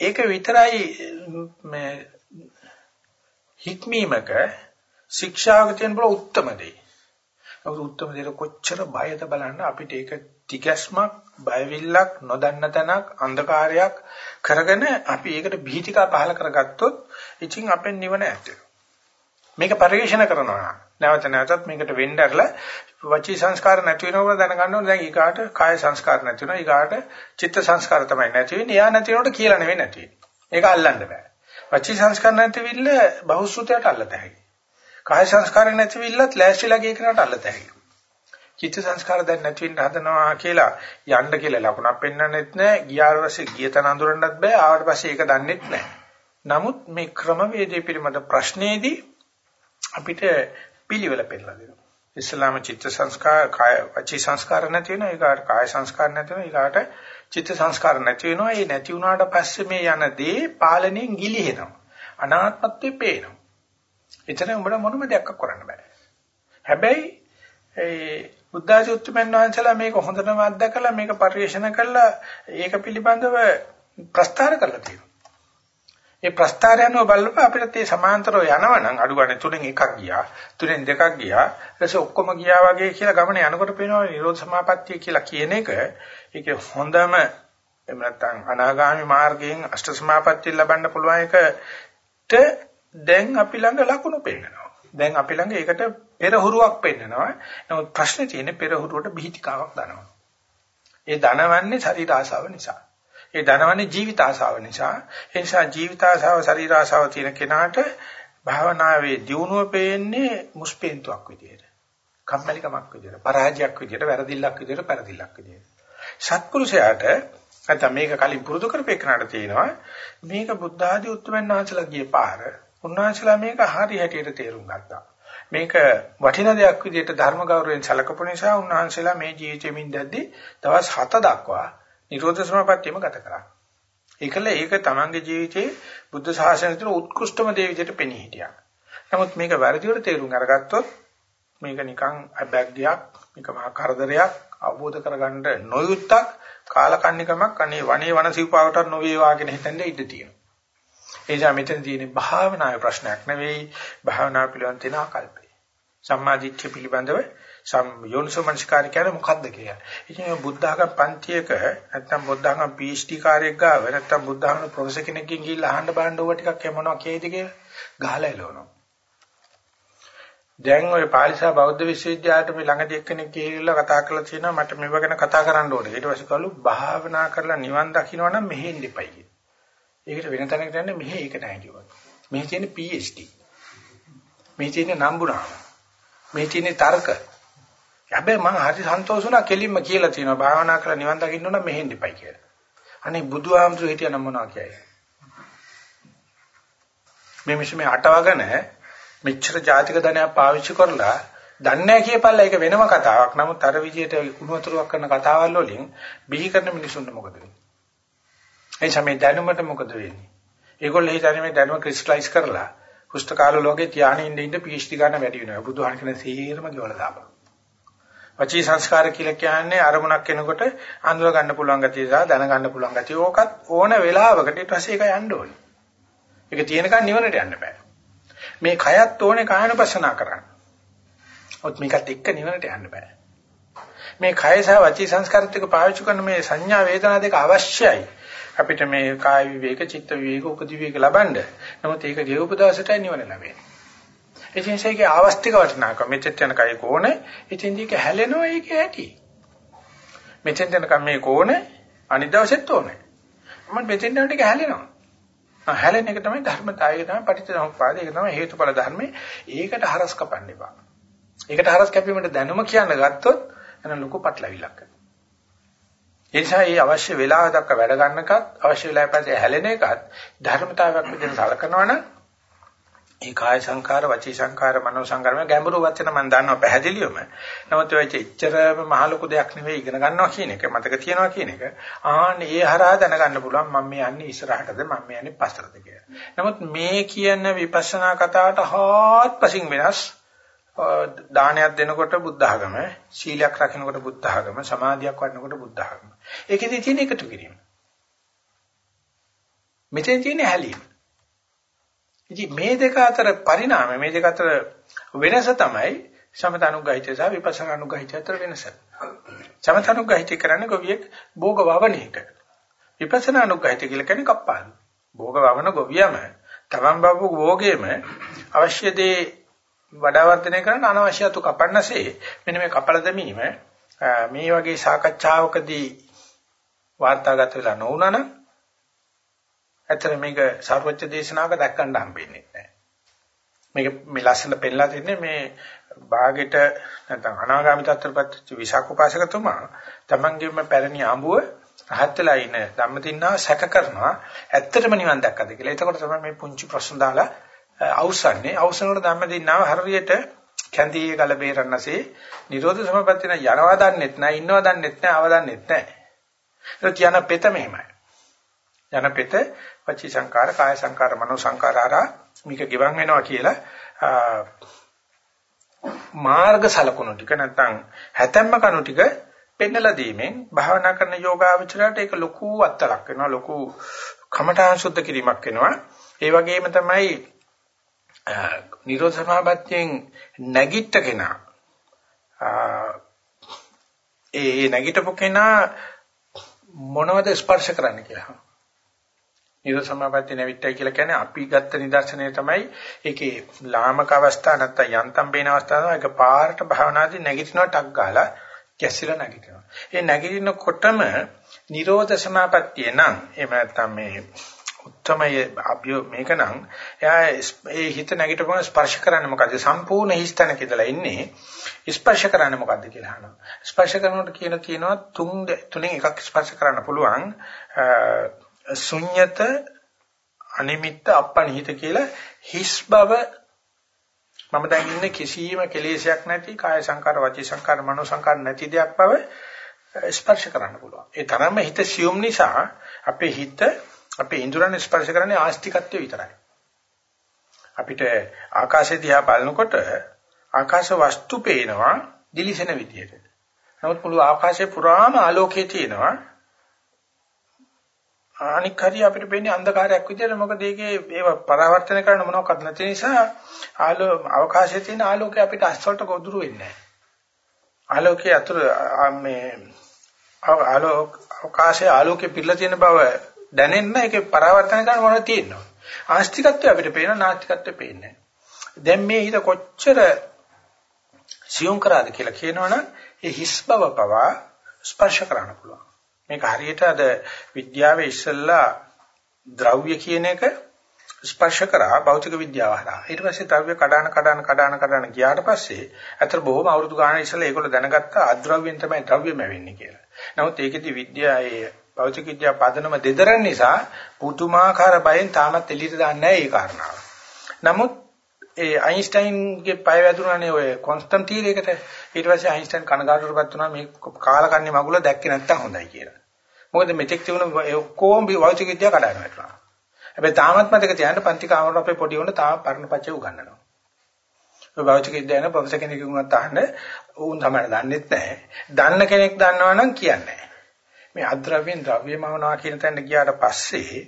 ඒක විතරයි මේ හික්මීමක ශික්ෂාවක තියෙන බල උත්තරම දෙයි. නමුත් උත්තරම දෙයට කොච්චර බයද බලන්න අපිට ඒක තිගැස්මක් බයවිල්ලක් නොදන්න තැනක් අන්ධකාරයක් කරගෙන අපි ඒකට බීතිකා පහල කරගත්තොත් ඉතින් අපෙන් නිවන ඇත්තේ. මේක පරිශන කරනවා. නැවත නැවතත් මේකට වෙන්න ඇරලා වචී සංස්කාර නැති වෙනවම දැනගන්න ඕනේ. දැන් ඊකාට කාය සංස්කාර නැති වෙනවා. ඊකාට චිත්ත සංස්කාර තමයි නැති වෙන්නේ. එයා නැති වෙනකොට කියලා නෙවෙයි නැති වෙන්නේ. ඒක අල්ලන්න බෑ. වචී සංස්කාර නැතිවිල්ල බහුසුතයට අල්ලත හැකියි. කාය සංස්කාර නැතිවිල්ලත් ලෑස්තිලා ගිය කෙනාට අල්ලත හැකියි. චිත්ත සංස්කාර දැන් නැති වෙන්න හදනවා කියලා යන්න කියලා ලකුණක් පෙන්වන්නෙත් නෑ. ගියාට පස්සේ ගිය තැන අඳුරන්නත් බෑ. ආවට පස්සේ ඒක දන්නෙත් නෑ. නමුත් මේ ක්‍රමවේදයේ පිළිබඳ ප්‍රශ්නේදී අපිට පිළිවෙල පෙන්නලා දෙනවා. ඉස්ලාම චිත්ත සංස්කාර කාය වචී සංස්කාර නැති වෙනවා ඊගාට කාය සංස්කාර නැති වෙනවා ඊගාට චිත්ත සංස්කාර නැති වෙනවා ඒ නැති වුණාට පස්සේ මේ යන දේ පාලනයෙන් ගිලිහෙනවා අනාත්මත්වේ පේනවා එතන උඹට මොනම දෙයක් කරන්න බෑ. හැබැයි ඒ බුද්ධාචි උත්තරමන් වහන්සේලා මේක හොඳටම අත්දකලා මේක පරිශන කළා ඒක පිළිබඳව ප්‍රස්තාර කරලා තියෙනවා. ඒ ප්‍රස්තාරයන්ව බලනකොට අපිට මේ සමාන්තරව යනවනම් අඩු ගන්න තුනෙන් එකක් ගියා තුනෙන් දෙකක් ගියා. ඊට ඔක්කොම ගියා වගේ කියලා ගමන යනකොට පේනවා නිරෝධ සමාපත්තිය කියලා කියන එක ඒකේ හොඳම එහෙම නැත්නම් අනාගාමි මාර්ගයෙන් අෂ්ට සමාපත්තිය ලබන්න පුළුවන් එකට දැන් අපි ළඟ ලකුණු පෙන්නනවා දැන් අපි ළඟ ඒකට පෙරහුරුවක් පෙන්නනවා නමුත් ප්‍රශ්නේ තියෙන්නේ පෙරහුරුවට බිහිතිකාවක් දනවා ඒ දනවන්නේ ශරීර ආසාව නිසා ඒ ධනවන්නේ ජීවිත ආශාව නිසා. ඒ නිසා ජීවිත ආශාව, ශරීර ආශාව තියෙන කෙනාට භාවනාවේ දියුණුව පේන්නේ මුස්පෙන්තුවක් විදියට. කම්මැලිකමක් විදියට, පරාජයක් විදියට, වැරදිල්ලක් විදියට, පෙරදිල්ලක් විදියට. සත්පුරුෂයාට නැත්නම් මේක කලින් පුරුදු කරපේකනට තියෙනවා මේක බුද්ධ ආදී උත්තරමන් වහන්සේලා ගියේ පාර. උන්වහන්සේලා මේක හරි හැටියට තේරුම් ගත්තා. මේක වටින දෙයක් විදිහට ධර්ම ගෞරවයෙන් සැලකපු නිසා උන්වහන්සේලා මේ ජීවිතෙමින් දැද්දි දවස් 7 දක්වා නිරෝධ සමාපත්තියම ගත කරා. ඒකල ඒක තමන්ගේ ජීවිතේ බුද්ධ ශාසනය තුළ උත්කෘෂ්ඨම දේ විදිහට පෙනී හිටියා. නමුත් මේක වැරදිවට තේරුම් අරගත්තොත් මේක නිකන් අබැග්ගයක්, මේක මහා කරදරයක්, අවබෝධ කරගන්න නොයුත්තක්, කාලකන්නිකමක් අනේ වනේ වන සිව්පාවටත් නොවේවා කියන හිතෙන්ද ඉඩ තියෙනවා. ඒ නිසා මෙතන තියෙන භාවනාවේ ප්‍රශ්නයක් නෙවෙයි, භාවනාව පිළිබඳ තියෙන ආකල්පය. සම්මාදිට්ඨිය පිළිබඳව සම් යෝනිසෝමනස්කාරය කියන්නේ මොකද්ද කියලා. ඉතින් බුද්ධ ආගම පන්තියක නැත්තම් බුද්ධ ආගම PhD කාර්යයක් ගාව නැත්තම් බුද්ධ ආගම ප්‍රොෆෙසර් කෙනෙක්ගෙන් ගිහිල්ලා අහන්න බලන්න ඕවා ටිකක් මොනවා කියයිද කියලා ගහලා එළවනවා. දැන් ওই පාලිසා බෞද්ධ විශ්වවිද්‍යාලයට මේ ළඟදී එක්කෙනෙක් ගිහිල්ලා කතා කරලා තියෙනවා මට මේව ගැන කතා කරන්න ඕනේ. ඊට පස්සේ කළු භාවනා කරලා නිවන් දකින්න නම් මෙහෙ ඉන්න එපයි කියලා. ඒකට වෙන තැනකට යන්නේ මෙහෙ ඒක නැහැ කිව්වා. මෙහෙ තියෙන PhD. මෙහෙ තියෙන නම්බුනාම. මෙහෙ තියෙන තර්ක. හැබැයි මම හරි සන්තෝෂ වුණා කෙලින්ම කියලා තියෙනවා භාවනා කරලා නිවන් දකින්න ඕන මෙහෙන් ඉපයි කියලා. අනේ බුදුහාමුදුරු හිටියනම් මොනවා කියයි. මේ මිෂ මේ අටවගෙන මෙච්චර ජාතික ධනයක් පාවිච්චි කරලා දන්නේ කියපල්ලා ඒක වෙනම කතාවක්. නමුත් අර විදියට කුණුවතුරක් කරන කතාවල් වලින් බිහි කරන මිනිසුන්ට මොකද වෙන්නේ? ඒ සමේ දැනුමට මොකද වෙන්නේ? ඒගොල්ලෝ හිතන්නේ මේ දැනුම ක්‍රිස්ටලයිස් කරලා පුස්තකාල ලෝකේ ධානයේ ඉඳ ඉඳ PhD ගන්න වැඩි වෙනවා. බුදුහාම කියන සීරම ගෙවලා දාපන්. වචී සංස්කාර කියලා කියන්නේ අරමුණක් එනකොට අඳුර ගන්න පුළුවන් ගතිය සහ දැන ගන්න පුළුවන් ගතිය. ඕකත් ඕන වෙලාවකට ඊට පස්සේ ඒක යන්න ඕනේ. ඒක තියෙනකන් නිවනට යන්න බෑ. මේ කයත් ඕනේ කායනපසනා කරන්න. ඔත් මේකත් එක්ක නිවනට යන්න බෑ. මේ කය සහ වචී සංස්කාරත් එක්ක පාවිච්චි කරන මේ සංඥා වේදනා දෙක අවශ්‍යයි. අපිට මේ කාය විවේක, චිත්ත විවේක, උපදි විවේක ලබන්න. නමුත් ඒක ගෙවපු දවසටයි නිවන ලැබෙන්නේ. ඉතින් ඒකේ ආවස්තික වටිනාකම මෙතෙත් යන කයි කෝණේ ඉතින් දීක හැලෙනවා ඒකේ ඇති. මෙතෙන් යනකම් මේ කෝණේ අනිත් දවසෙත් ඕනේ. මම මෙතෙන් යනට ඒක හැලෙනවා. හැලෙන එක තමයි ධර්මතාවය. ඒක තමයි පටිච්චසමුප්පාදය. ඒක තමයි හේතුඵල ධර්මයේ. ඒකට හරස් කපන්න එපා. ඒකට හරස් කැපීමට දැනුම කියන්න ගත්තොත් එන ලොකු පටලවිල්ලක්. ඒ නිසා මේ අවශ්‍ය වෙලාව දක්වා වැඩ ගන්නකත් අවශ්‍ය වෙලාව පැත්තේ හැලෙන එකත් ධර්මතාවයක් විදිහට සලකනවා නම් ඒ කාය සංකාර, වචී සංකාර, මනෝ සංකාර මේ ගැඹුරු වචන මම දන්නවා පැහැදිලිවම. නමුත් ඒ එච්චරම මහ ලොකු දෙයක් නෙවෙයි ඉගෙන ගන්නවා කියන එක, මතක තියනවා කියන එක. ආන්න ඒ හරහා දැනගන්න පුළුවන් මම මේ යන්නේ ඉස්සරහටද මම මේ යන්නේ පස්සටද කියලා. නමුත් මේ කියන විපස්සනා කතාවට හාත්පසින් වෙනස් දානයක් දෙනකොට බුද්ධ ආගම, සීලයක් රකින්නකොට බුද්ධ ආගම, සමාධියක් වඩනකොට බුද්ධ ආගම. ඒකෙදි තියෙන එකතු කිරීම. මෙතෙන් තියෙන හැලීම. ඉතින් මේ දෙක අතර පරිණාමය මේ දෙක අතර වෙනස තමයි සමත අනුග්‍රහිතය සහ විපස්සනා අනුග්‍රහිතය අතර වෙනස. සමත අනුග්‍රහිතය කරන්නේ ගොවියෙක් භෝග වවන එක. විපස්සනා අනුග්‍රහිතය කියලා කියන්නේ කප්පාදු. භෝග වවන ගොවියම තමන් බබු භෝගයේම අවශ්‍ය දේ වඩා වර්ධනය කරන අනවශ්‍ය අතු කපන්නසේ මෙන්න මේ කපල දැමීම මේ වගේ සාකච්ඡාවකදී වාර්තාගත වෙලා නොවුනනම් ඇත්තට මේක සර්වච්ඡ දේශනාවක දැක්කන්න හම්බෙන්නේ නැහැ. මේක මේ ලස්සන පෙන්ලා තින්නේ මේ භාගෙට නැත්නම් අනාගාමී තත්ත්වපත් විසක් උපාසකතුමා තමන්ගේම පැරණි අඹුව රහත් වෙලා ඉන ධම්මදින්නා සැක කරනවා ඇත්තටම නිවන් දැක්කද කියලා. එතකොට තමයි මේ පුංචි ප්‍රශ්න දාලා අවසන්නේ. අවසන වල ධම්මදින්නාව හරියට කැන්තියේ ගල බේරන්නසේ නිරෝධ සමාපත්තිය යනවා දන්නෙත් නැහැ ඉන්නවා දන්නෙත් නැහැ ආව දන්නෙත් නැහැ. ඒක යන පෙත මෙහෙමයි. යන පෙත වචී සංකාර කාය සංකාර මනෝ සංකාර ආරා මේක ගිවන් වෙනවා කියලා මාර්ග සලකුණු ටික නැත්නම් හැතැම්ම කණු ටික පෙන්නලා දීමෙන් භාවනා කරන යෝගාවචරයට ඒක ලොකු අත්තරක් වෙනවා ලොකු කමඨාන් සුද්ධ කිරීමක් වෙනවා ඒ වගේම තමයි නිරෝධ සමාපත්තියෙන් නැගිට කෙනා ඒ නැගිටපු කෙනා මොනවද ස්පර්ශ කරන්න කියලා. නිරෝධ සමාපatti නැවිටයි කියලා කියන්නේ අපි ගත්ත නිදර්ශනය තමයි ඒකේ ලාමක අවස්ථා නැත්තම් යන්තම් බේන අවස්ථාව ඒක පාරට භාවනාදී නැගිටිනවා ටක් ගාලා කැසිලා නැගිටිනවා. ඒ නැගිටිනකොටම නිරෝධ සමාපත්තිය නම් එහෙම නැත්තම් මේ උත්තමයේ අභිය මේක නම් එයා ඒ හිත නැගිටපුවම ස්පර්ශ කරන්නේ මොකද්ද? සම්පූර්ණ හිස්තැනක ඉඳලා ඉන්නේ ස්පර්ශ කරන්නේ මොකද්ද කියලා අහනවා. ස්පර්ශ කරනකොට කියන තියෙනවා තුන් තුනෙන් එකක් ස්පර්ශ කරන්න පුළුවන් ශුන්්‍යත අනිමිත්ත අපනිහිත කියලා හිස් බව මම දැන් ඉන්නේ කිසියම් කෙලෙසයක් නැති කාය සංකාර වචී සංකාර මනෝ සංකාර නැති දෙයක් බව ස්පර්ශ කරන්න පුළුවන්. ඒ තරම්ම හිත සියුම් නිසා අපේ හිත අපේ ඉන්ද්‍රයන් ස්පර්ශ කරන්නේ ආස්තිකත්වය විතරයි. අපිට ආකාශය දිහා බලනකොට ආකාශ වස්තු පේනවා දිලිසෙන විදියට. නමුත් මුළු ආකාශය පුරාම ආලෝකයේ තියෙනවා. අනික් හරිය අපිට පේන්නේ අන්ධකාරයක් විදියට මොකද ඒකේ ඒව පරාවර්තන කරන්න මොනවක්වත් නැති නිසා ආලෝ අවකාශයේ තියෙන ආලෝකය අපිට අස්වලට ගොදුරු වෙන්නේ නැහැ. ආලෝකයේ අතුර මේ ආලෝක අවකාශයේ ආලෝකයේ පිරලා තියෙන බව දැනෙන්න ඒකේ පරාවර්තන කරන්න මොනවද තියෙනවා. ආස්තිකත්වය අපිට පේනවා නාස්තිකත්වය පේන්නේ දැන් මේ හිත කොච්චර සියුම් කරාද කියලා කියනවනම් ඒ හිස් බව පවා ස්පර්ශ කරන්න පුළුවන්. මේක හරියට අද විද්‍යාවේ ඉස්සෙල්ලා ද්‍රව්‍ය කියන එක ස්පර්ශ කරා භෞතික විද්‍යාව හරහා. ඊට පස්සේ ද්‍රව්‍ය කඩාන කඩාන කඩාන කඩාන ගියාට පස්සේ අතර බොහොම අවුරුදු ගානක් ඉස්සෙල්ලා ඒගොල්ලෝ දැනගත්තා අද්‍රව්‍යෙන් තමයි ද්‍රව්‍යම වෙන්නේ කියලා. නමුත් ඒකෙදි විද්‍යාවේ භෞතික විද්‍යාව පදනම දෙදරන නිසා පුදුමාකාර බයෙන් තාමත් එළියට දාන්නේ නැහැ ඒ කාරණාව. නමුත් ඒ අයින්ස්ටයින්ගේ පය වැදුනානේ ඔය කොන්ස්ටන්ට් තීරයකට ඊට පස්සේ අයින්ස්ටයින් කනගාටුවටපත් වුණා මේ කාලකන්ණි මගුල දැක්කේ නැත්තම් හොඳයි කියලා. මොකද මෙතෙක් තිබුණ ඔක්කොම භෞතික විද්‍යාව කඩාගෙන වැටුණා. හැබැයි තාමත් මතක තියාගන්න පන්ති කාමරේ අපේ පොඩි උන්න තාම පරණ පච්චේ උගන්වනවා. ඔය භෞතික විද්‍යාව නේ ප්‍රොෆෙසර් කෙනෙකුගෙන් උනත් අහන්න ඌන් තමයි දන්නෙත් නැහැ. දන්න කෙනෙක් දන්නවනම් කියන්නේ මේ අද්‍රව්‍යෙන් ද්‍රව්‍යමවනවා කියන තැනට ගියාට පස්සේ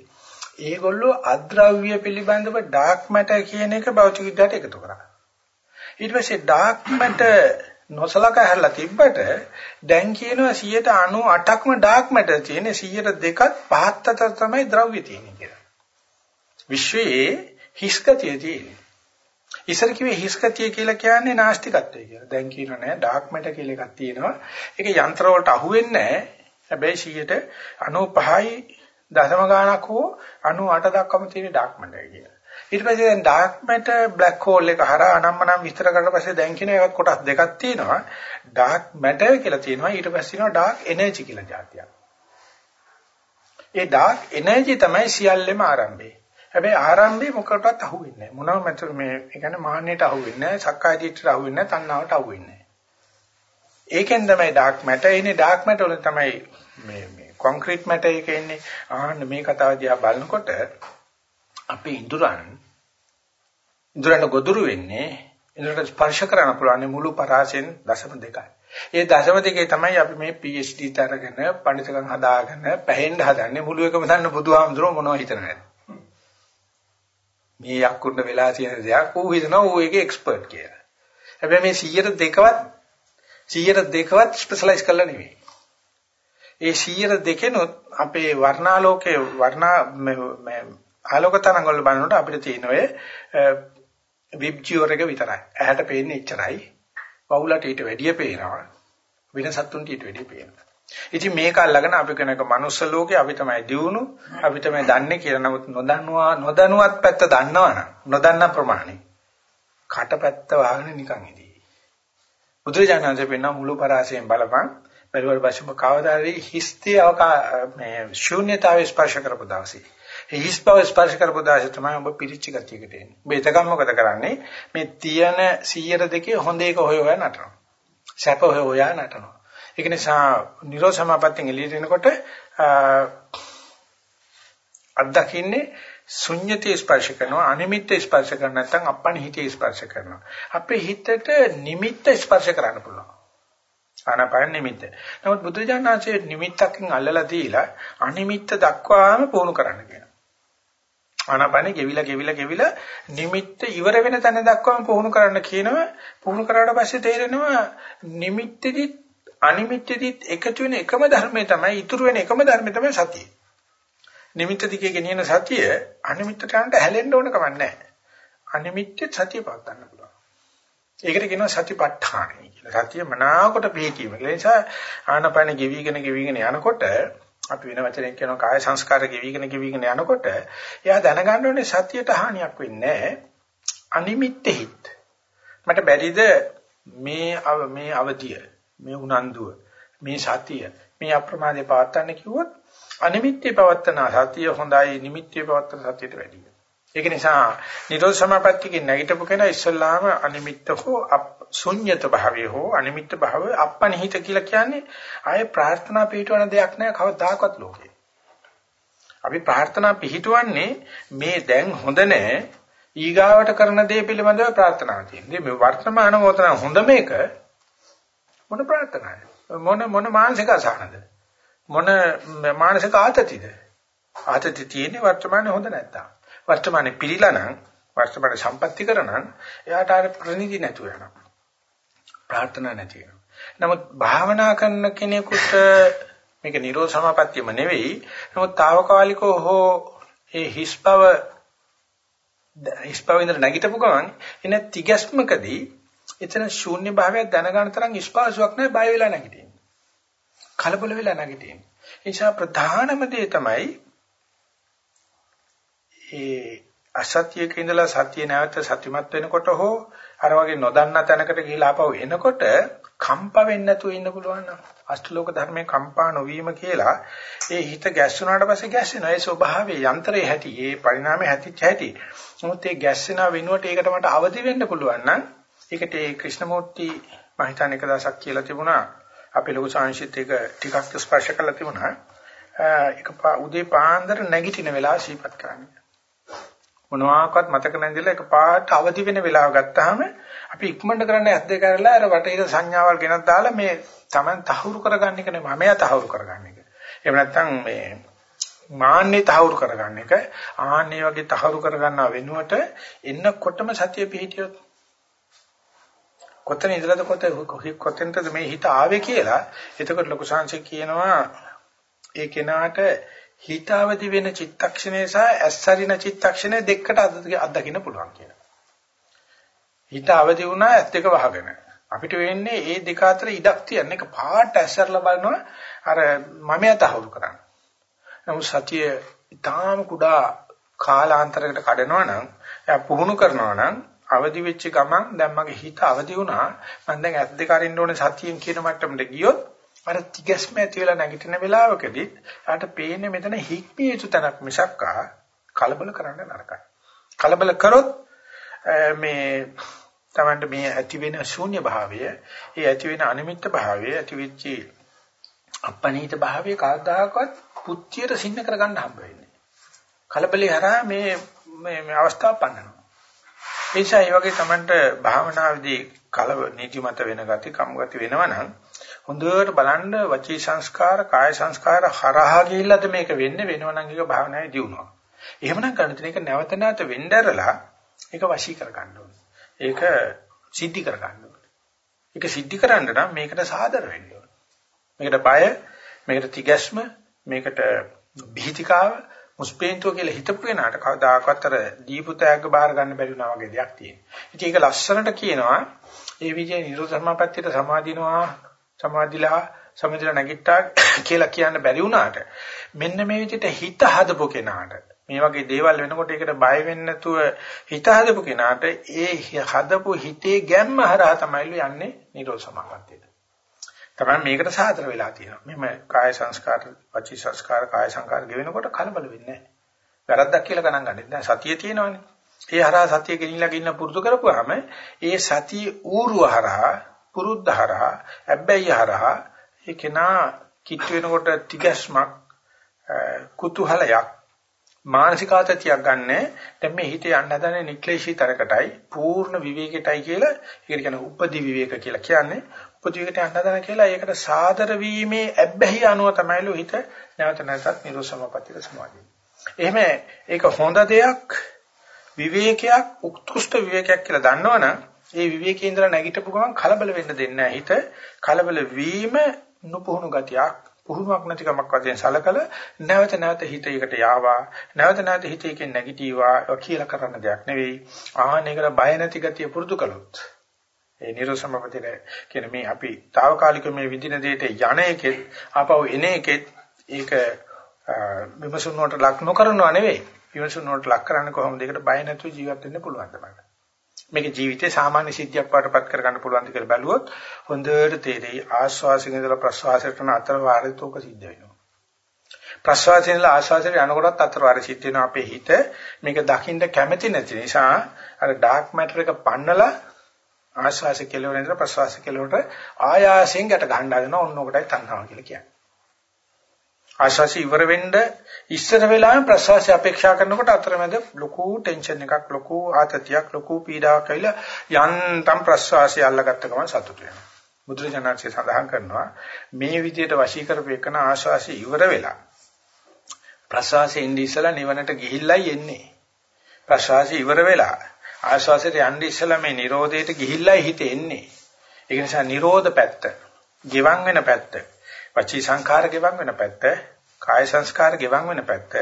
ඒගොල්ලෝ අද්‍රව්‍ය පිළිබඳව ඩාර්ක් මැටර් කියන එක භෞතික විද්‍යාවට එකතු කරා. ඊට පස්සේ ඩාර්ක් මැටර් නොසලකා හැරලා තිබ්බට දැන් කියනවා 98%ක්ම ඩාර්ක් මැටර් තියෙන 102ක් පහත් අතර තමයි ද්‍රව්‍ය තියෙන්නේ කියලා. විශ්වයේ හිස්කතිය තියෙන්නේ. ඉස්සර කිව්වේ හිස්කතිය කියලා කියන්නේ නාස්තිකත්වය කියලා. දැන් කියනවා නෑ ඩාර්ක් මැටර් කියලා එකක් තියෙනවා. ඒක යන්ත්‍ර වලට අහුවෙන්නේ නෑ. හැබැයි 95යි දශම ගාණක් හෝ 98 දක්වාම තියෙන ඩාර්ක් මැටර් කියලා. ඊට පස්සේ දැන් ඩාර්ක් මැටර් බ්ලැක් හෝල් එක හරහා අනම්මනම් විස්තර කරලා පස්සේ දැන් කියන එකක් කොටස් දෙකක් තියෙනවා. ඩාර්ක් මැටර් කියලා තියෙනවා ඊට පස්සේ තියෙනවා ඩාර්ක් එනර්ජි කියලා જાතියක්. ඒ ඩාර්ක් එනර්ජි තමයි සියල්ලෙම ආරම්භය. හැබැයි ආරම්භයේ මොකටවත් අහුවෙන්නේ නැහැ. මොනම මතර මේ ඒ කියන්නේ මහන්නේට අහුවෙන්නේ නැහැ, සක්කාය දිට්ඨියට අහුවෙන්නේ නැහැ, තණ්හාවට අහුවෙන්නේ නැහැ. ඒකෙන් තමයි ඩාර්ක් මැටර් එන්නේ ඩාර්ක් මැටර් වල තමයි මේ මේ කොන්ක්‍රීට් මැටර් එක එන්නේ ආන්න මේ කතාව දිහා බලනකොට අපේ ඉඳුරන් ඉඳුරන් ගොදුරු වෙන්නේ ඉඳුරට ස්පර්ශ කරන්න පුළුවන් මුළු පරාසයෙන් දශම දෙකයි. ඒ දශම දෙකේ තමයි අපි මේ PhD තරගෙන පඬිතුකම් හදාගෙන පැහෙන්න හදන්නේ මුළු එකම දන්න බුදුහාමුදුරුවෝ මොනවද හිතන්නේ. මේ යක්කුන්න වෙලා තියෙන දෙයක් ඌ හිතනවා ඌ ඒකේ එක්ස්පර්ට් කියලා. හැබැයි මේ 100 දෙකවත් 100 දෙකවත් ස්පෙෂලායිස් කරලා නෙවෙයි. ඒ 100 දෙකෙනොත් අපේ වර්ණාලෝකයේ වර්ණා ආලෝක තරංග වල බලනකොට අපිට තියෙන ඔය විබ්ජියෝර එක විතරයි. ඇහැට පේන්නේ එච්චරයි. වවුලට ඊට වැඩිය පේනවා. වෙන සත්තුන්ට ඊට වැඩිය පේනවා. ඉතින් මේක අල්ලගෙන අපි කෙනෙක් මනුස්ස ලෝකේ අපි තමයි දියුණු අපි තමයි දන්නේ කියලා නමුත් නොදන්නවා නොදනුවත් පැත්ත දන්නවනම් නොදන්න ප්‍රමාණය කට පැත්ත වහගෙන නිකන් ඉදී. බුදුරජාණන්සේ පෙන්න මුළු පරාසයෙන් බලපන් පරිවර්තපශම කවදාරි හිස්තිය මේ ශූන්‍යතාවය ස්පර්ශ කරපු දවසේ හිස් බව ස්පර්ශ කරපු දාසේ තමයි ඔබ පිරිච්ච ගතියකට එන්නේ. ඔබ එතකම් මොකද කරන්නේ? මේ තියෙන 100 දෙකේ හොඳ එක හොය හොය නටනවා. සැප හොය හොය නටනවා. ඒක නිසා නිරෝධ සමාපත්තියෙන් එළියට එනකොට අත්දකින්නේ ශුන්‍යතේ ස්පර්ශ කරනවා අනිමිත්ත ස්පර්ශ කරන නැත්නම් අපනිහිතේ ස්පර්ශ කරනවා. අපේ හිතට නිමිත්ත ස්පර්ශ කරන්න පුළුවන්. ආනාපාන නිමිත්ත. නමුත් බුදුජානනාංශයේ නිමිත්තකින් අල්ලලා දීලා අනිමිත්ත දක්වාම පුහුණු කරන්න කියනවා. ආනාපානෙ ගෙවිලා ගෙවිලා ගෙවිලා නිමිත්ත ඉවර වෙන තැන දක්වාම පුහුණු කරන්න කියනවා. පුහුණු කරාට පස්සේ තේරෙනවා නිමිත්තෙදි අනිමිත්තෙදිත් එකතු වෙන එකම ධර්මය තමයි ඉතුරු වෙන එකම ධර්මය තමයි සතිය. නිමිත්ත දිගේ ගෙනියන සතිය අනිමිත්තට යන්න හැලෙන්න ඕන කමක් නැහැ. අනිමිත්‍ය සතිය පාත් ගන්න පුළුවන්. ඒකට කියනවා සතිපට්ඨානයි කියලා. සතිය මනාවකට පිළිකීම. ඒ නිසා ආනපන ගෙවිගෙන ගෙවිගෙන යනකොට අපි වෙන වචනයක් කියනවා කාය සංස්කාර ගෙවිගෙන ගෙවිගෙන යනකොට එයා දැනගන්න ඕනේ සතියට හානියක් වෙන්නේ නැහැ. අනිමිත්තෙහිත්. මට බැරිද මේ මේ අවදිය, මේ උනන්දුව, මේ සතිය, මේ අප්‍රමාදේ පවත්තන්න කිව්වොත් අනිමිත්තේ පවත්තන සතිය හොඳයි, නිමිත්තේ පවත්තන සතියට වැඩියි. ඒක නිසා නිරෝධ සමාපත්තියකින් නැගිටපු කෙනා ඉස්සල්ලාම අනිමිත්ත හෝ ශුන්්‍යත භාවය හෝ අනිමිත්ත භාවය අපනිහිත කියලා කියන්නේ ආයේ ප්‍රාර්ථනා පිටවන දෙයක් නෑ කවදාකවත් ලෝකේ. අපි ප්‍රාර්ථනා පිටවන්නේ මේ දැන් හොඳ නෑ ඊගාවට කරන දේ පිළිබඳව ප්‍රාර්ථනා තියෙන්නේ. මේ වර්තමාන මොහොතන හොඳ මේක මොන ප්‍රාර්ථනාවද? මොන මොන මානසික අසහනද? මොන මානසික ආතතිද? ආතති තියෙන්නේ වර්තමානයේ හොඳ නැත්තම්. වර්තමානයේ පිළිලා නම් වර්තමාන සම්පත්‍ති කරනනම් එයාට අර ප්‍රනිදි නැතුව යනවා. ප්‍රාර්ථනා නැති වෙනවා. නමුත් භාවනා කරන කෙනෙකුට මේක නිරෝධ සමාපත්තියම නෙවෙයි. නමුත් తాවකාලිකව හෝ ඒ හිස් බව හිස් බව ඉඳලා නැගිටපු ගමන් එන තිගැස්මකදී එතන ශූන්‍ය භාවයක් දැනගන්න තරම් ස්පාසුවක් නැහැ බය වෙලා නැගිටින්නේ. කලබල වෙලා නැගිටින්නේ. ඒ නිසා ප්‍රධානම දේ තමයි ඒ අසත්‍යයක ඉඳලා සත්‍ය නැවත සත්‍යමත් වෙනකොට හෝ අර වගේ නොදන්නා තැනකට ගිහිලා ආපහු එනකොට කම්ප වෙන්නේ නැතුව ඉන්න පුළුවන් නම් අෂ්ටලෝක ධර්මයේ කම්පා නොවීම කියලා ඒ හිත ගැස්සුනාට පස්සේ ගැස්සෙනවා ඒ ස්වභාවයේ යන්ත්‍රයේ හැටි ඒ පරිණාමයේ හැටිච්ච හැටි මොකද ඒ ගැස්සෙනා වෙනුවට ඒකට මට අවදි වෙන්න පුළුවන් නම් ඒකට ඒ ක්‍රිෂ්ණමූර්ති මම හිතන්නේ එක දවසක් කියලා තිබුණා. අපේ ලොකු සංශිත එක ටිකක් ස්පර්ශ කරලා තිබුණා. ඒක උදේ පාන්දර නැගිටින වෙලාව ශීපත් කරන්නේ. මොනවාක්වත් මතක නැඳිලා එකපාරට අවදි වෙන වෙලාව ගත්තාම අපි ඉක්මනට කරන්නේ ඇස් දෙක අරලා අර වටේට සංඥාවල් ගෙනත් දාලා මේ Taman තහවුරු කරගන්න එක නෙමෙයි. මමයා තහවුරු කරගන්න එක. එහෙම නැත්නම් මේ මාන්නේ තහවුරු කරගන්න එක. ආන්නේ වගේ තහවුරු කරගන්නා වෙනුවට එන්නකොටම සතිය පිහිටියොත් කොතන ඉඳලාද කොතෙන්ද මේ හිත ආවේ කියලා එතකොට ලොකු සංසය කියනවා ඒ කෙනාට හිතාවදි වෙන චිත්තක්ෂණය සහ ඇස්සරින චිත්තක්ෂණය දෙකට අත්දකින්න පුළුවන් කියලා. හිත අවදි වුණා ඇස් දෙක වහගෙන. අපිට වෙන්නේ මේ දෙක අතර ඉඩක් තියන්නේ එක පාට ඇස්සරලා බලනවා අර මමයා තහවුරු කරන්න. නමුත් සතිය ඊටාම කුඩා කාලාන්තරයකට කඩනවා නම් එයා පුහුණු කරනවා නම් අවදි වෙච්ච ගමන් දැන් මගේ හිත අවදි වුණා මම දැන් ඇස් දෙක අරින්න ඕනේ සතියෙන් කියන මට්ටමට ගියොත් අර තිගැස්ම ඇති වෙලා නැගිටින වෙලාවකදී ආට පේන්නේ මෙතන හික්මිය යුතු තැනක් මිසක්කා කලබල කරන්න නරකයි. කලබල කරොත් මේ තමන්ට මේ ඇති වෙන ශූන්‍ය භාවය, ඒ ඇති වෙන අනිමිත්ත භාවය, ඇති වෙච්ච අපනීත භාවය කවදාකවත් පුච්චියට සින්න කරගන්න හම්බ වෙන්නේ. කලබලේ හරහා මේ මේ අවස්ථාව පන්නනවා. ඒ නිසා මේ වගේ තමන්ට භාවනාවේදී කලබ නීතිමත වෙන ගති, කම් ගති වෙනවනම් හොඳට බලන්න වචී සංස්කාර කාය සංස්කාර හරහා ගිහිල්ලාද මේක වෙන්නේ වෙනවනම් ඒක භාවනාවේ දියුණුව. එහෙමනම් කරන්න තියෙන එක නැවත නැවත වෙnderලා ඒක වශී කර ගන්න ඕනේ. ඒක සිද්ධි කර ගන්න ඕනේ. ඒක සිද්ධි කරන්න නම් මේකට සාදර වෙන්න ඕනේ. මේකට බය, මේකට තිගැස්ම, මේකට බිහිතිකාව, මුස්පේන්තුව කියලා හිතපු කෙනාට කවදාකවත් අර දීපු තෑග්ග බාර ගන්න බැරි වුණා වගේ දෙයක් තියෙනවා. ඉතින් ඒක ලස්සනට කියනවා ඒ විදිහේ නිරෝධ ධර්මපත්‍යයට සමාදිනවා සමාධිලා සමිතලා නැගිට්ටා කියලා කියන්න බැරි වුණාට මෙන්න මේ විදිහට හිත හදපු කෙනාට මේ වගේ දේවල් වෙනකොට ඒකට බය වෙන්නේ නැතුව හිත හදපු කෙනාට ඒ හදපු හිතේ ගැම්ම හරහා තමයිලු යන්නේ නිරෝධ සමාපත්තියට. තමයි මේකට සාතර වෙලා තියෙනවා. මෙහෙම කාය සංස්කාර, වචී සංස්කාර, කාය සංස්කාර ගෙවෙනකොට කලබල වෙන්නේ නැහැ. වැරද්දක් කියලා ගණන් ගන්න. දැන් සතිය තියෙනවනේ. ඒ හරහා සතිය ගෙනිලා ගින්න පුරුදු කරපුවාම ඒ සතිය ඌරුව හරහා පුරුද්ද හරහා හැබැයි හරහා ඒ කෙනා කිට් වෙනකොට තිගැස්මක් කුතුහලයක් මානසික ආතතියක් ගන්න දැන් මේ හිතේ යන්න හදන නික්ලේශී තරකටයි පූර්ණ විවේකයටයි කියලා ඒකට කියන උපදි විවේක කියලා කියන්නේ උපදි විවේකයට යන්න හදන කියලා ඒකට සාදර වීමේ ඇබ්බැහි අනුව තමයිලු හිත නැවත නැවතත් නිරෝසමපතික සමාධිය. එහෙම ඒක හොඳ දෙයක් විවේකයක් උත්කෘෂ්ඨ විවේකයක් කියලා දන්නවනම් ඒ විවේකයේ ඉඳලා නැගිටපු ගමන් කලබල වෙන්න දෙන්නේ නැහැ. හිත කලබල වීම නුපුහුණු ගතියක්, පුහුණුවක් නැතිකමක් වශයෙන් සලකල නැවත නැවත හිත එකට යාවා. නැවත නැවත හිත එකෙන් නැගිටීවා කියලා කරන්න දෙයක් නෙවෙයි. ආහන එකට බය නැති ගතිය පුරුදු කළොත් ඒ නිරෝසමපතිර කියන මේ අපි తాවකාලික මේ විදින දෙයට යන එකෙත් ආපහු එන එකෙත් ඒක විමසුන් වලට ලක් නොකරනවා නෙවෙයි. විමසුන් වලට ලක් කරන්නේ කොහොමද? ඒකට බය නැතුව ජීවත් වෙන්න පුළුවන් තමයි. මේක ජීවිතේ සාමාන්‍ය සිද්ධියක් වඩපත් කරගන්න පුළුවන් ද කියලා බැලුවොත් හොඳට තේරෙයි ආශ්වාසයෙන් ඉඳලා ප්‍රශ්වාසයට යන අතර වාරෙත් උක සිද්ධ වෙනවා. ප්‍රශ්වාසයෙන් ඉඳලා ආශ්වාසයට යනකොටත් අතර වාරෙ සිද්ධ වෙනවා අපේ හිත මේක දකින්න කැමති නැති නිසා අර ඩාර්ක් මැටර් එක පන්නලා ආශ්වාස කෙලවර ඉඳලා ප්‍රශ්වාස කෙලවරට ආයාසයෙන් ගැට ගන්න හදනවා ඔන්න ඔකටයි තණ්හාව කියලා කියන්නේ. ආශ්වාසය ඉවර වෙන්න ඉස්සර වෙලාවෙම ප්‍රශ්වාසය අපේක්ෂා කරනකොට අතරමැද ලොකු ටෙන්ෂන් එකක් ලොකු ආතතියක් ලොකු පීඩාවක් ඇවිල්ලා යන්තම් ප්‍රශ්වාසය අල්ලගත්ත ගමන් සතුට වෙනවා. බුදුරජාණන්සේ සඳහන් කරනවා මේ විදිහට වශී කරපේකන ආශ්වාසය ඉවර වෙලා ප්‍රශ්වාසයේ ඉඳි ඉස්සලා නිවනට ගිහිල්ලයි එන්නේ. ප්‍රශ්වාසය ඉවර වෙලා ආශ්වාසයට යන්නේ ඉස්සලා මේ Nirodheට ගිහිල්ලයි හිත එන්නේ. ඒ නිසා Nirodha පැත්ත, ගෙවන් වෙන පැත්ත, වචී සංඛාර ගෙවන් වෙන පැත්ත, කාය සංස්කාර ගෙවන් වෙන පැත්ත,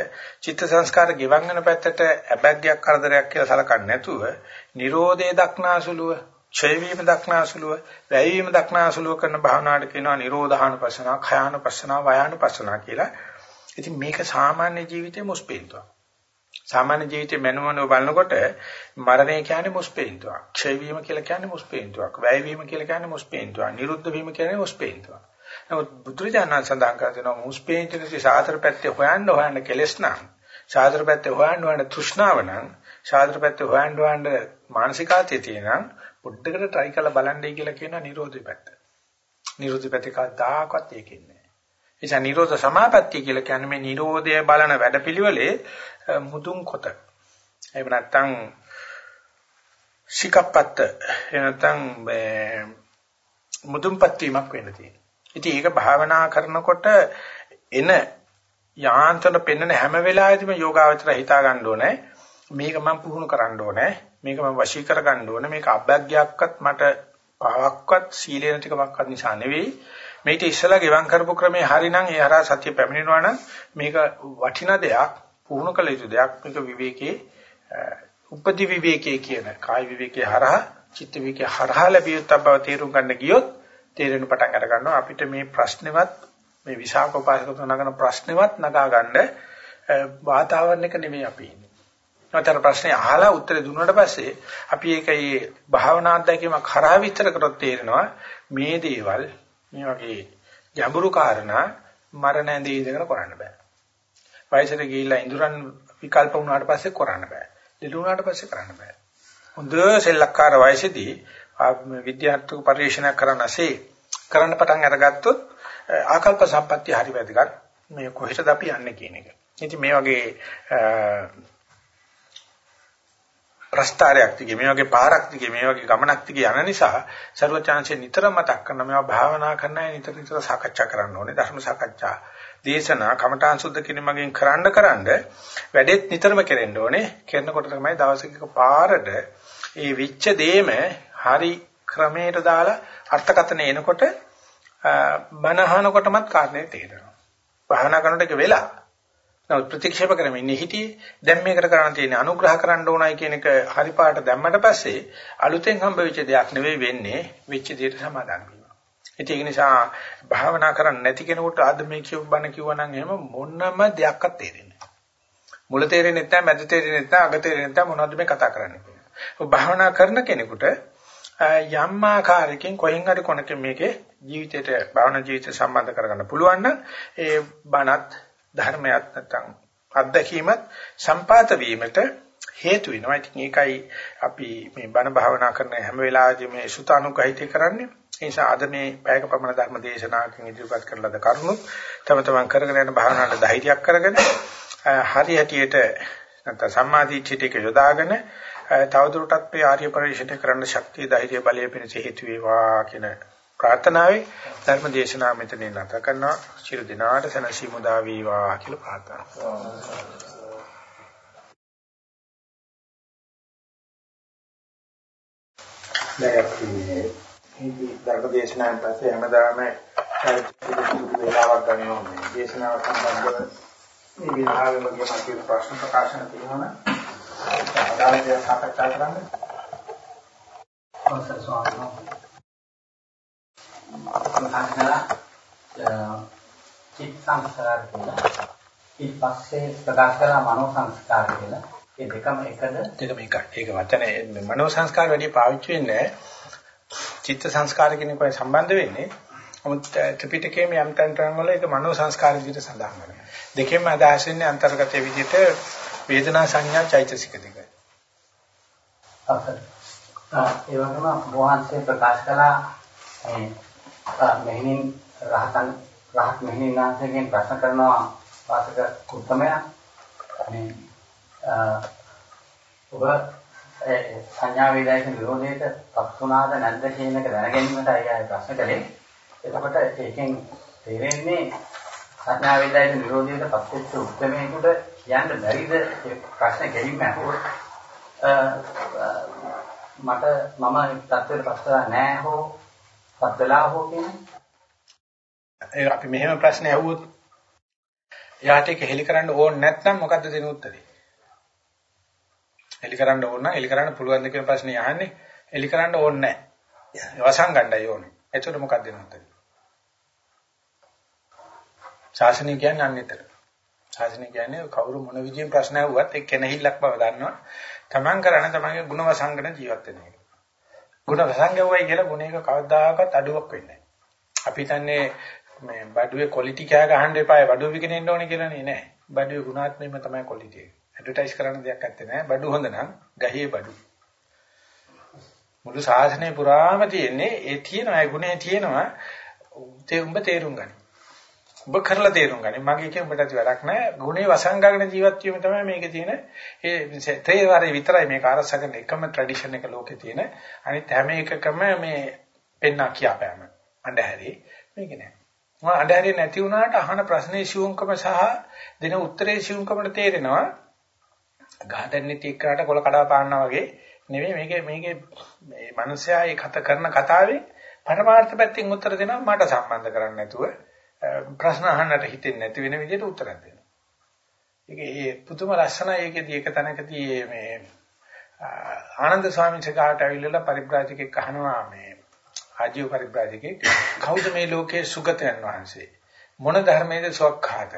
චිත්ත සංස්කාර ගෙවන් වෙන පැත්තට අබැග්ගයක් කරදරයක් කියලා සලකන්නේ නැතුව, Nirodhe දක්නාසුලුව, ඡය වීම දක්නාසුලුව, වැය වීම දක්නාසුලුව කරන භාවනාවට කියනවා Nirodhaනුපස්සනා, khයානුපස්සනා, වයානුපස්සනා කියලා. ඉතින් මේක සාමාන්‍ය ජීවිතේ මුස්පේන්තුවක්. සාමාන්‍ය ජීවිතේ මනෝමනෝ බලනකොට මරණය කියන්නේ මුස්පේන්තුවක්. ක්ෂය වීම කියලා කියන්නේ මුස්පේන්තුවක්. වැය වීම කියලා කියන්නේ මුස්පේන්තුවක්. නිරුද්ධ වීම කියන්නේ මුස්පේන්තුවක්. නමුත් බුදුරජාණන් සඳහන් කර දෙනවා මුස්පේන්තුනි සාතර පැත්තේ හොයන්න හොයන්න කෙලස් නම් සාතර පැත්තේ හොයන්න හොයන්න තෘෂ්ණාව නම් සාතර පැත්තේ හොයන්න හොයන්න මානසිකාතේ තියෙනම් පොඩ්ඩකට try කරලා බලන්නයි කියලා කියනවා නිරෝධි පැත්ත. නිරෝධි පැත්තේ කවදාකවත් ඒකෙන්නේ නැහැ. ඒ නිසා නිරෝධ සමාපත්තිය කියලා කියන්නේ මේ නිරෝධය බලන වැඩපිළිවෙලේ මුදුන් කොට. එහෙම නැත්නම් සිකප්පත්ත. එහෙම නැත්නම් මුදුන්පත් වීමක් වෙන්න තියෙනවා. ඉතින් ඒක භාවනා කරනකොට එන යාන්ත්‍රණ පෙන්වන හැම වෙලාවෙදිම යෝගාවචර හිතා ගන්න ඕනේ. මේක මම පුහුණු කරන්න ඕනේ. මේක මම වශී කර ගන්න ඕනේ. මේක අභ්‍යග්යක්වත් මට පාවක්වත් සීලේන ටිකක්වත් නිසා නෙවෙයි. මේක ඉස්සලා ගෙවම් කරපු ක්‍රමේ හරිනම් ඒ හරහා සත්‍ය පැමිණෙනවා නම් මේක වටිනා දෙයක්. පුහුණු කළ යුතු දෙයක් මේක විවේකයේ උපදි විවේකයේ කියන කාය විවේකයේ හරහා චිත්ත විවේකයේ හරහා ලැබිය යුතු බව තේරුම් ගන්න ගියොත් තේරෙන පටන් අර ගන්නවා අපිට මේ ප්‍රශ්නෙවත් මේ විසාක උපාසකතු නගන ප්‍රශ්නෙවත් නගා ගන්න වාතාවරණයක නෙමෙයි අපි ඉන්නේ. නැතර ප්‍රශ්නේ අහලා උත්තර දුන්නාට පස්සේ අපි ඒකයි භාවනා අධ්‍යක්ීමක් කරා විතර කරොත් තේරෙනවා මේ දේවල් මේ වගේ ගැඹුරු කාරණා මරණ ඇඳේ ඉඳගෙන කරන්න බෑ. වයසට ගිහිල්ලා ඉඳුරන් විකල්ප වුණාට පස්සේ කරන්න බෑ. ලෙඩ වුණාට පස්සේ කරන්න බෑ. හොඳ සෙල්ලක්කාර වයසේදී විද්‍යාත්මක පරිශීලනයක් කරනසේ කරන්න පටන් අරගත්තොත් ආකල්ප සම්පත්‍ය හරි වැදගත්. මේ කොහෙටද අපි යන්නේ කියන එක. ඉතින් මේ වගේ ප්‍රස්තාරයක් දිගේ මේ වගේ පාරක් දිගේ මේ වගේ ගමනක් දිගේ යන නිසා ਸਰවචාන්සේ නිතර මතක් කරන මේවා භාවනා කරන අය නිතර නිතර සාකච්ඡා කරන්න ඕනේ ධර්ම සාකච්ඡා දේශනා කමඨාන් සුද්ධ කිරීමකින් කරන්න කරන්න වැඩෙත් නිතරම කෙරෙන්න ඕනේ කරනකොට තමයි දවසක පාරට ඒ විච්ච දේම හරි ක්‍රමයට දාලා අර්ථකථන එනකොට බනහනකොටමත් කාරණේ තේරෙනවා. භාවනා කරනකොට ඒක වෙලා. නමුත් ප්‍රතික්ෂේප කරමින් ඉන්නේ හිටියේ. දැන් මේකට කරන්න තියෙන අනුග්‍රහ කරන්න ඕනයි කියන එක හරි පාට දැම්මට පස්සේ අලුතෙන් හම්බ වෙච්ච දෙයක් නෙවෙයි වෙන්නේ වෙච්ච දෙයට සමාදන් වීම. ඒක නිසා භාවනා කරන්නේ නැති කෙනෙකුට ආද මේ කියව බණ කිව්වනම් එහෙම මොනම දෙයක්වත් තේරෙන්නේ නැහැ. මුල තේරෙන්නේ නැත්නම් මැද තේරෙන්නේ නැත්නම් අග තේරෙන්නේ නැත්නම් මොනවද මේ කතා කරන්නේ කියලා. භාවනා කරන කෙනෙකුට යම් ආකාරයකින් කොහෙන් හරි කොනක මේකේ ජීවිතයට භාවනා ජීවිතය සම්බන්ධ කරගන්න පුළුවන් නම් ඒ බණත් ධර්මයක් නැත්නම් අත්දැකීමත් සම්පාත වීමට හේතු වෙනවා. ඉතින් ඒකයි අපි මේ බණ භාවනා කරන හැම වෙලාවෙදී මේ සුතානුගහිතය කරන්නේ. ඒ නිසා අද මේ පැයක පමණ ධර්ම දේශනාවකින් ඉදිරිපත් කරලද කරුණු තම තමන් කරගෙන යන භාවනාවට ධෛර්යයක් කරගෙන හරියටියට නැත්නම් සම්මාදීච්ඡිතේක යොදාගෙන තවදුරටත් මේ ආර්ය පරිශ්‍රණය කරන්න ශක්තිය ධෛර්ය බලය පිණිස හේතු වේවා කියන ප්‍රාර්ථනාවයි ධර්ම දේශනාව මෙතනින් නැත කරනවා. ශිරු දිනාට සනසි මුදා වේවා කියලා ප්‍රාර්ථනා කරනවා. දැන් අපි මේ ධර්ම දේශනාවෙන් පස්සේ හැමදාම වේලාවක් ගන්නවා මේ දේශනාව සම්බන්ධව මේ විභාගෙම වගේ මත ප්‍රශ්න ප්‍රකාශන තියෙනවා අදාළ දේ සාකච්ඡා කරන්න. අවසර ස්වාමීන් සංස්කාර කියලා. ඊට පස්සේ ප්‍රකාශ කළා මනෝ සංස්කාර කියලා. ඒ දෙකම එකද? දෙකම එකයි. ඒක වචනේ මනෝ සංස්කාර වැඩි පාවිච්චි වෙන්නේ චිත්ත සංස්කාර කියන එකයි සම්බන්ධ වෙන්නේ. නමුත් ත්‍රිපිටකයේ යම් තැන් තැන් වල ඒක මනෝ සංස්කාර විදිහට සඳහන් කරනවා. දෙකෙන්ම අදහස් වෙන්නේ අන්තර්ගත විදිහට වේදනා සංඥා චෛතසික දෙක. ඒ වගේම වහන්සේ ප්‍රකාශ කළා මෙහිණින් රහතන් රහත් මෙහිණින් වහන්සේගෙන් ප්‍රශ්න කරනවා වාසක උත්තමයා මේ ඔබ සංඥා වේදයික නිරෝධයට පත් වුණාද නැද්ද කියන එක දැනගැනීමට අයියා ප්‍රශ්න කළේ. එතකොට ඒකෙන් තේරෙන්නේ සංඥා වේදයික නිරෝධයට පත් වෙච්ච උත්තරමේකට කියන්න බැරිද ප්‍රශ්න ගැනීම අහුවොත් මට මම තත්ත්වයට පත් වෙලා නැහැ හෝ පත් වෙලා හෝ කියන්නේ අපි මෙහෙම ප්‍රශ්න ඇහුවොත් එයාට ඒක හෙලි කරන්න ඕනේ නැත්නම් මොකද්ද දෙන උත්තරේ? හෙලි කරන්න ඕන නම් හෙලි කරන්න පුළුවන් ද කියන ප්‍රශ්නේ අහන්නේ. හෙලි කරන්න ඕනේ නැහැ. වසන් ගන්නයි ඕනේ. එතකොට මොකක්ද වෙනවද? ශාසනය කියන්නේ අන්නේතර. ශාසනය කියන්නේ කවුරු මොන විදියෙන් ප්‍රශ්න අහුවත් ඒ කෙනහිල්ලක් බව දන්නවා. Taman කරන තමන්ගේ ಗುಣ වසංගන ජීවත් වෙන එක. ಗುಣ වසංගවයි කියලා ගුණයක කවදාකවත් අඩුවක් වෙන්නේ නැහැ. අපි හිතන්නේ මේ බඩුවේ ක්වොලිටි කෑ ගහන්න එපා බඩුව විකිනෙන්න ඕනේ කියලා නේ නෑ. බඩුවේ ගුණාත්මෙම තමයි ක්වොලිටි එක. ඇඩ්වර්ටයිස් කරන්න දෙයක් නැත්තේ නෑ. බඩු හොඳ නම් ගහේ බඩු. මුළු ශාසනය පුරාම තියෙන්නේ ඒ තියෙනවා ඒ ගුණේ තියෙනවා. ඒ උඹ තේරුම් ගන්න. ඔබ කරලා තේරුම් ගන්න. මගේ එක උඹට ඇති වැඩක් නෑ. ගුණේ වසංගගෙන ජීවත් වීම තමයි මේකේ තියෙන ඒ තේවාරේ විතරයි මේක අරසගෙන එකම ට්‍රැඩිෂන් එක ලෝකේ තියෙන. අනිත් හැම එකකම මේ පෙන්නා කියාපෑම. අඬහැරි මේක නෑ. මම අඬහැරි නැති වුණාට අහන ප්‍රශ්නේ ශිවුම්කම සහ දෙන උත්තරේ ශිවුම්කමට තේරෙනවා. ගහදන්නේ තියකට කොල කඩා පාන්නා වගේ නෙවෙයි මේකේ මේකේ මේ මිනිස්සයා ඒ කත කරන කතාවේ පරමාර්ථ පැත්තෙන් උත්තර දෙනවා. මට සම්බන්ධ කරන්නේ නැතුව ප්‍රශ්න අහන්නට හිතෙන්නේ නැති වෙන විදිහට උත්තර දෙනවා. ඒක ඒ පුදුම ලස්සනයි ඒකෙදී එක තැනකදී මේ ආනන්ද ස්වාමීන් වහන්සේට ඇවිල්ලා පරිබ්‍රාජකෙක් අහනවා මේ ආජීව පරිබ්‍රාජකෙක් කවුද මේ ලෝකයේ සුගතයන් වහන්සේ? මොන ධර්මයේද සොක්ඛාත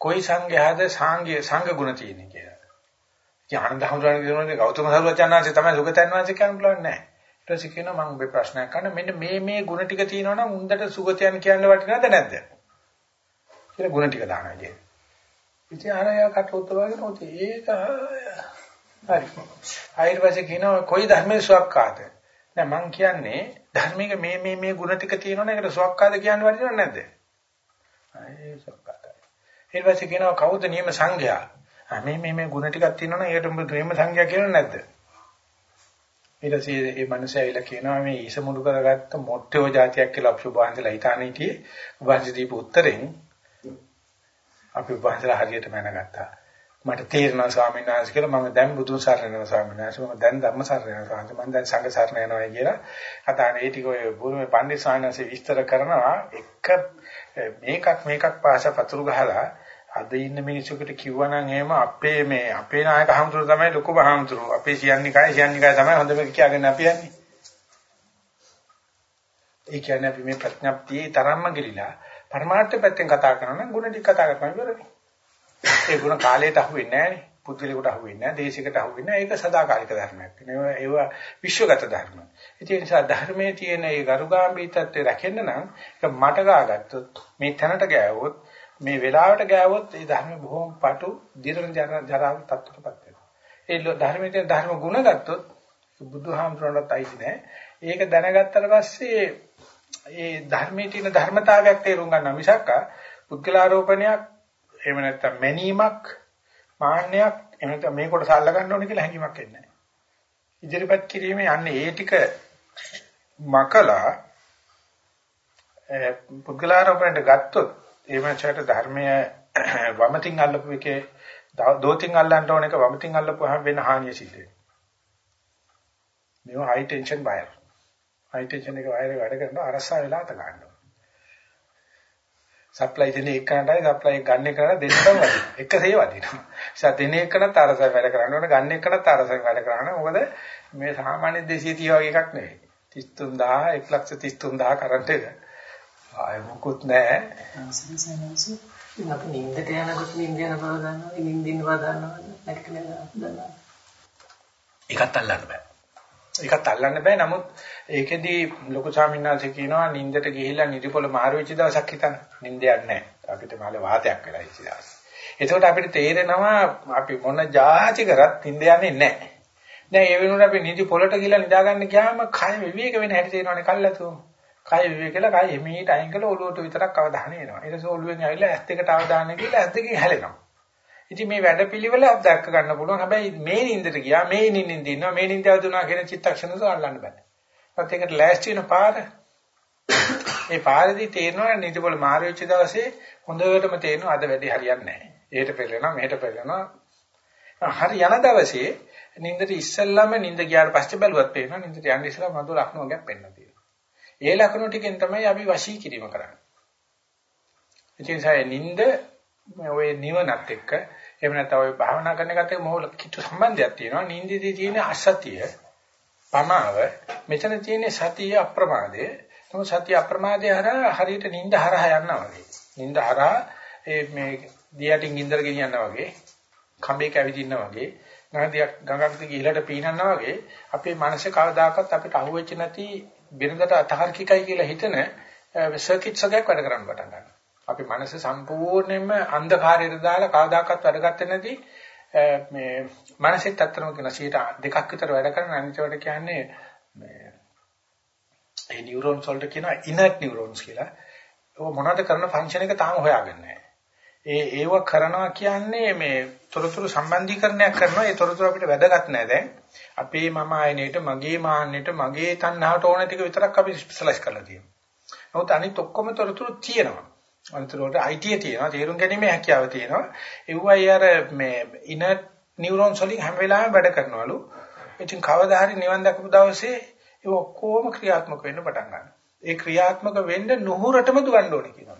කොයි සංඝයාද සාංගය සංඝ ගුණ තියෙන්නේ? කියලා. ඉතින් ආනන්ද හඳුනන කියනෝනේ ගෞතම සර්වචන්නාංශය තමයි සුගතයන් වහන්සේ කියන්න පුළුවන් නැහැ. ඊට පස්සේ කියනවා මම ඔබේ ප්‍රශ්නයක් අහන්න මෙන්න මේ මේ ගුණ ටික තියෙනවනම් උන්දට සුගතයන් කියන්න වටිනවද නැද්ද? කියලා ගුණ ටික දානවා කියන්නේ. ඉතින් ආරයා කට උත්තරවගෙන ඔතේ ඒක හරි. ආයෙත් පස්සේ කියනවා කොයි ධර්මයේ සුවක්කාත? නෑ මං කියන්නේ ධර්මික මේ මේ මේ ගුණ ටික තියෙනවනේ ඒකට සුවක්කාත කියන්න වටිනවද නැද්ද? ආයේ සුවක්කාතයි. ඊට පස්සේ කියනවා කවුද නියම සංඝයා? මේ මේ මේ ಗುಣ ටිකක් තියෙනවා නම් ඒකට උඹ ප්‍රේම සංඥා කියලා නැද්ද? ඊට පස්සේ ඒ මනුස්සයා ඇවිල්ලා කියනවා මේ ඊසමුඩු කරගත්ත මොට්ටෝ જાතියක් කියලා අපි උභාන්දලා හිතාන හිටියේ උභාන්දි දීපු උත්තරෙන් අපි උභාන්දලා හරියට මැනගත්තා. මට තේරෙනවා ස්වාමීන් වහන්සේ කියලා මම දැන් බුදුන් සරණ යනවා ස්වාමීන් වහන්සේ මම දැන් ධර්ම සරණ යනවා ස්වාමීන් වහන්සේ මම දැන් සංඝ සරණ යනවා කියලා කතාන ඒ ටික ඔය බුරුමේ පන්දිත් ස්වාමීන් වහන්සේ විස්තර කරනවා එක මේකක් මේකක් පාසා පතුරු ගහලා අද ඉන්න මිනිස්සුන්ට කිව්වනම් එහෙම අපේ මේ අපේ නායක හමුදුර තමයි ලොකු බහමුදුර. අපේ සියන්නිකයි සියන්නිකයි තමයි හොඳම කියාගෙන අපි යන්නේ. ඒ කියන්නේ අපි මේ ප්‍රඥප්තියේ තරම්ම ගිලිලා පරමාර්ථ පැත්තෙන් කතා කරනවා නම් ගුණ ටික කතා කරපන් ඉවරයි. ඒ ගුණ කාලයට අහු වෙන්නේ නැහැනේ. පුද්ගලයාට අහු වෙන්නේ නැහැ, දේශයකට අහු වෙන්නේ නැහැ. ඒක සදාකාලික ධර්මයක්. ඒවා ඒවා විශ්වගත ධර්ම. ඒ නිසා ධර්මයේ තියෙන ඒ ගරුගාම්භීතත්වය රැකෙන්න නම් ඒක මට ගාගත්තොත් මේ තැනට ගෑවොත් මේ වෙලාවට ගෑවොත් ඒ ධර්ම බොහොම පටු දිරණ ජරාව තත්ත්වයටපත් වෙනවා. ඒ ධර්මයේ ධර්ම ගුණ ගත්තොත් බුදුහාමුදුරන්ට අයිති නෑ. ඒක දැනගත්තට පස්සේ ඒ ධර්මයේ තියෙන ධර්මතාවයක් තේරුම් ගන්න මිසක් පුද්ගලාරෝපණයක් එහෙම නැත්නම් මැනීමක් මාන්නයක් එහෙම නැත්නම් මේ කොට සල්ල ගන්න ඕනේ කියලා හැඟීමක් එන්නේ නැහැ. ඉදිරිපත් කිරීමේ යන්නේ ඒ ටික මකලා පුද්ගලාරෝපණයට ගත්තොත් ඒ මනසට ධර්මය වමතින් අල්ලපු එකේ දෝතින් අල්ලන්න ඕන එක වමතින් අල්ලපුවාම වෙන හානිය සිද්ධ වෙනවා. මේව high tension wire. High tension එක වයර් වැඩ කරනවා අරසා වෙලා අත ගන්නවා. සප්ලයි දෙන එකනටයි සප්ලයි ගන්න එකනට දෙන්නම වදිනවා. එකසේ වදිනවා. නිසා දෙන එකනත් අරසයි වැඩ කරන්න ඕන ගන්න එකනත් අරසයි වැඩ කරන්න. මොකද මේ සාමාන්‍ය 230 වගේ එකක් නෙවෙයි. 33000 133000 කරන්ට් එක. ආයෙ මොකුත් නැහැ. සංසනසු ඉතින් අපි නිින්දට යනකොට නිින්ද යන බව දන්නවා නිින්දින් බව දන්නවා නැතිකලා දන්නවා ඒකත් අල්ලන්න බෑ. ඒකත් අල්ලන්න බෑ. නමුත් ඒකෙදි ලොකු ස්වාමීන් වහන්සේ කියනවා නිින්දට ගිහිල්ලා නිදිපොළ මාරු වෙච්ච දවසක් හිතන්න. නිින්දයක් නැහැ අපිට මාළේ වාතයක් වෙලා ඉච්ච දවස්. එතකොට අපිට තේරෙනවා අපි මොන જાති කරත් නිින්ද යන්නේ නැහැ දැන් ඒ වෙනුවට අපි නිදි පොළට ගිහිල්ලා නිදා ගන්න ගියාම කය විවේක වෙන හැටි තේරෙනවානේ කල්ලාතුම කය විවේකලා කය එමීට අයින් කළා ඔළුවට විතරක් අවධානය එනවා. ඊට පස්සේ ඔළුවෙන් ඇවිල්ලා ඇස් දෙකට අවධානය කියලා ඇස් දෙකෙන් හැලෙනවා. ඉතින් මේ වැඩපිළිවෙල දැක්ක ගන්න පුළුවන්. හැබැයි මේ නින්දට ගියා, මේ නින්දින් දිනනවා, මේ නින්ද අවදුනා කියන චිත්තක්ෂණ සල්ලන්න බෑ. ඒත් ඒකට ලෑස්ති වෙන පාර ඒ පාරේදී තේරෙනවා නිදිබල මාරු වෙච්ච දවසේ හොඳටම තේරෙනවා අද වැඩි හරියන්නේ නැහැ. එහෙට පෙරලෙනවා, මෙහෙට පෙරලෙනවා. හරි යන දවසේ නින්දට ඉස්සෙල්ලාම නින්ද ගියාට පස්සේ බැලුවත් පේනවා නින්දට යන්න ඉස්සෙල්ලා මధు ලක්ෂණ වර්ගයක් පෙන්නනවා. ඒ ලක්ෂණ ටිකෙන් තමයි අපි වශී කිරීම කරන්නේ. ඉතින් සෑ නිින්ද ඔය නිවනත් එක්ක එහෙම නැත්නම් ඔය භාවනා කරන එකත් එක්ක මොහොල කිතු සම්බන්ධයක් තියෙනවා. නිින්දදී තියෙන අසතිය, පමාව, මෙතන තියෙන සතිය අප්‍රමාදය. තම සතිය අප්‍රමාදය හරහා හරියට නිින්ද හරහා යනවා වගේ. නිින්ද හරහා මේ දියටින් ඉන්දර ගෙනියනවා වගේ, කඹේ කැවිදිනවා වගේ නැතියක් ගඟක් දිගේ ඉහළට පීනනවා වගේ අපේ මනස කවදාකවත් අපිට අහුවෙච්ච නැති බිරදට අතාර්කිකයි කියලා හිතන සර්කිට්ස් එකක් වැඩ කරන්න පටන් ගන්නවා. අපි මනස සම්පූර්ණයෙන්ම අන්ධකාරයට දාලා කවදාකවත් වැඩ ගත්තේ නැති මේ මානසික තත්ත්වම කියන 100 දෙකක් විතර වැඩ කරන අනිතවට කියන්නේ මේ ඒ නියුරෝන්ස් වලට කියනවා ඉනර්ට් නියුරෝන්ස් කියලා. ඒක මොනවද කරන ෆන්ක්ෂන් එක තාම හොයාගන්නේ නැහැ. ඒ ඒව කරනවා කියන්නේ මේ තොරතුරු සම්බන්ධීකරණයක් කරනවා. ඒ තොරතුරු අපිට වැදගත් නැහැ දැන්. අපේ මම ආයනයේට මගේ මාන්නයට මගේ තණ්හාවට ඕන ටික විතරක් අපි ස්පෙෂලායිස් කරලා තියෙනවා. නමුත් අනිත් ඔක්කොම තොරතුරු තියෙනවා. අනිතරෝට IT තියෙනවා තේරුම් ගැනීමේ හැකියාව තියෙනවා. ඒවයි අර මේ ඉනර් නියුරෝන්ස් වලින් හැම වෙලාවෙම වැඩ කරනවලු. ඉතින් කවදා හරි නිවන් දක්වපු දවසේ ඒ ඔක්කොම ක්‍රියාත්මක වෙන්න පටන් ගන්නවා. ඒ ක්‍රියාත්මක වෙන්න නුහුරටම දුවන්න ඕනේ කියනවා.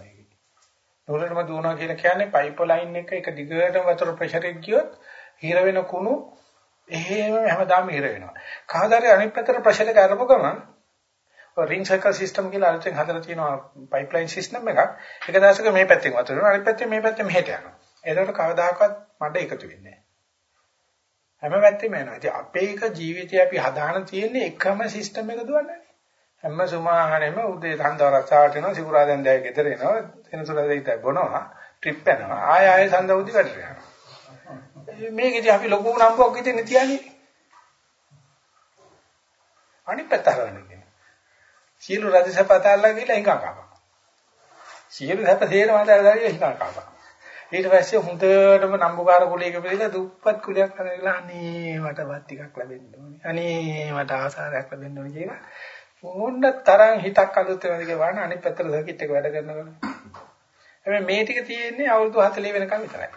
නූලටම දුවනවා කියලා කියන්නේ පයිප් ලයින් එක එක දිගටම වතුර ප්‍රෙෂර් එක ගියොත් හිර වෙන කුණු එහෙම හැමදාම හිර වෙනවා. කවදාද අනිත් පැත්තට ප්‍රෙෂර් එක අරපු ගමන් රින් සර්කල් සිස්ටම් කියලා අලුතෙන් හදලා තියෙනවා පයිප්ලයින් සිස්ටම් එකක්. එක දවසක මේ පැත්තෙන් වතුර යනවා අනිත් පැත්තෙන් මේ පැත්තෙන් මෙහෙට යනවා. ඒකට කවදාකවත් මඩ එකතු වෙන්නේ නැහැ. හැම පැත්තෙම යනවා. ඉතින් අපේ එක ජීවිතය අපි හදාන තියෙන්නේ එකම සිස්ටම් එක දුවන්නේ. හැම සුමාහනෙම උදේ සඳ රස්සාවට එනවා සිකුරාදෙන් දැය ගෙදර එනවා එනසුරාදේ ඉතයි බොනවා ට්‍රිප් යනවා. ආය ආය සඳ උදේ වැඩට යනවා මේකදී අපි ලොකු නම්බුවක් හිතෙන්නේ තියන්නේ අනිත් පැත්ත හරවන්නේ සියලු රජසපතාලා ගිහලා හිඟා කපා. සියලු සැප තේරම අතර හිඟා කපා. ඊට පස්සේ හොඳටම නම්බුකාර කුලයක පිළිලා දුප්පත් කුලයක් හදලා අනේ මට වත් ටිකක් ලැබෙන්න ඕනේ. අනේ මට ආසාරයක් ලැබෙන්න ඕනේ කියලා ඕන්න තරම් හිතක් අලුත් වෙනද කියලා වහන අනිත් පැත්තට සර්කිට් එක වැඩ කරනකොට. හැබැයි මේ ටික තියෙන්නේ අවුරුදු 40 වෙනකම් විතරයි.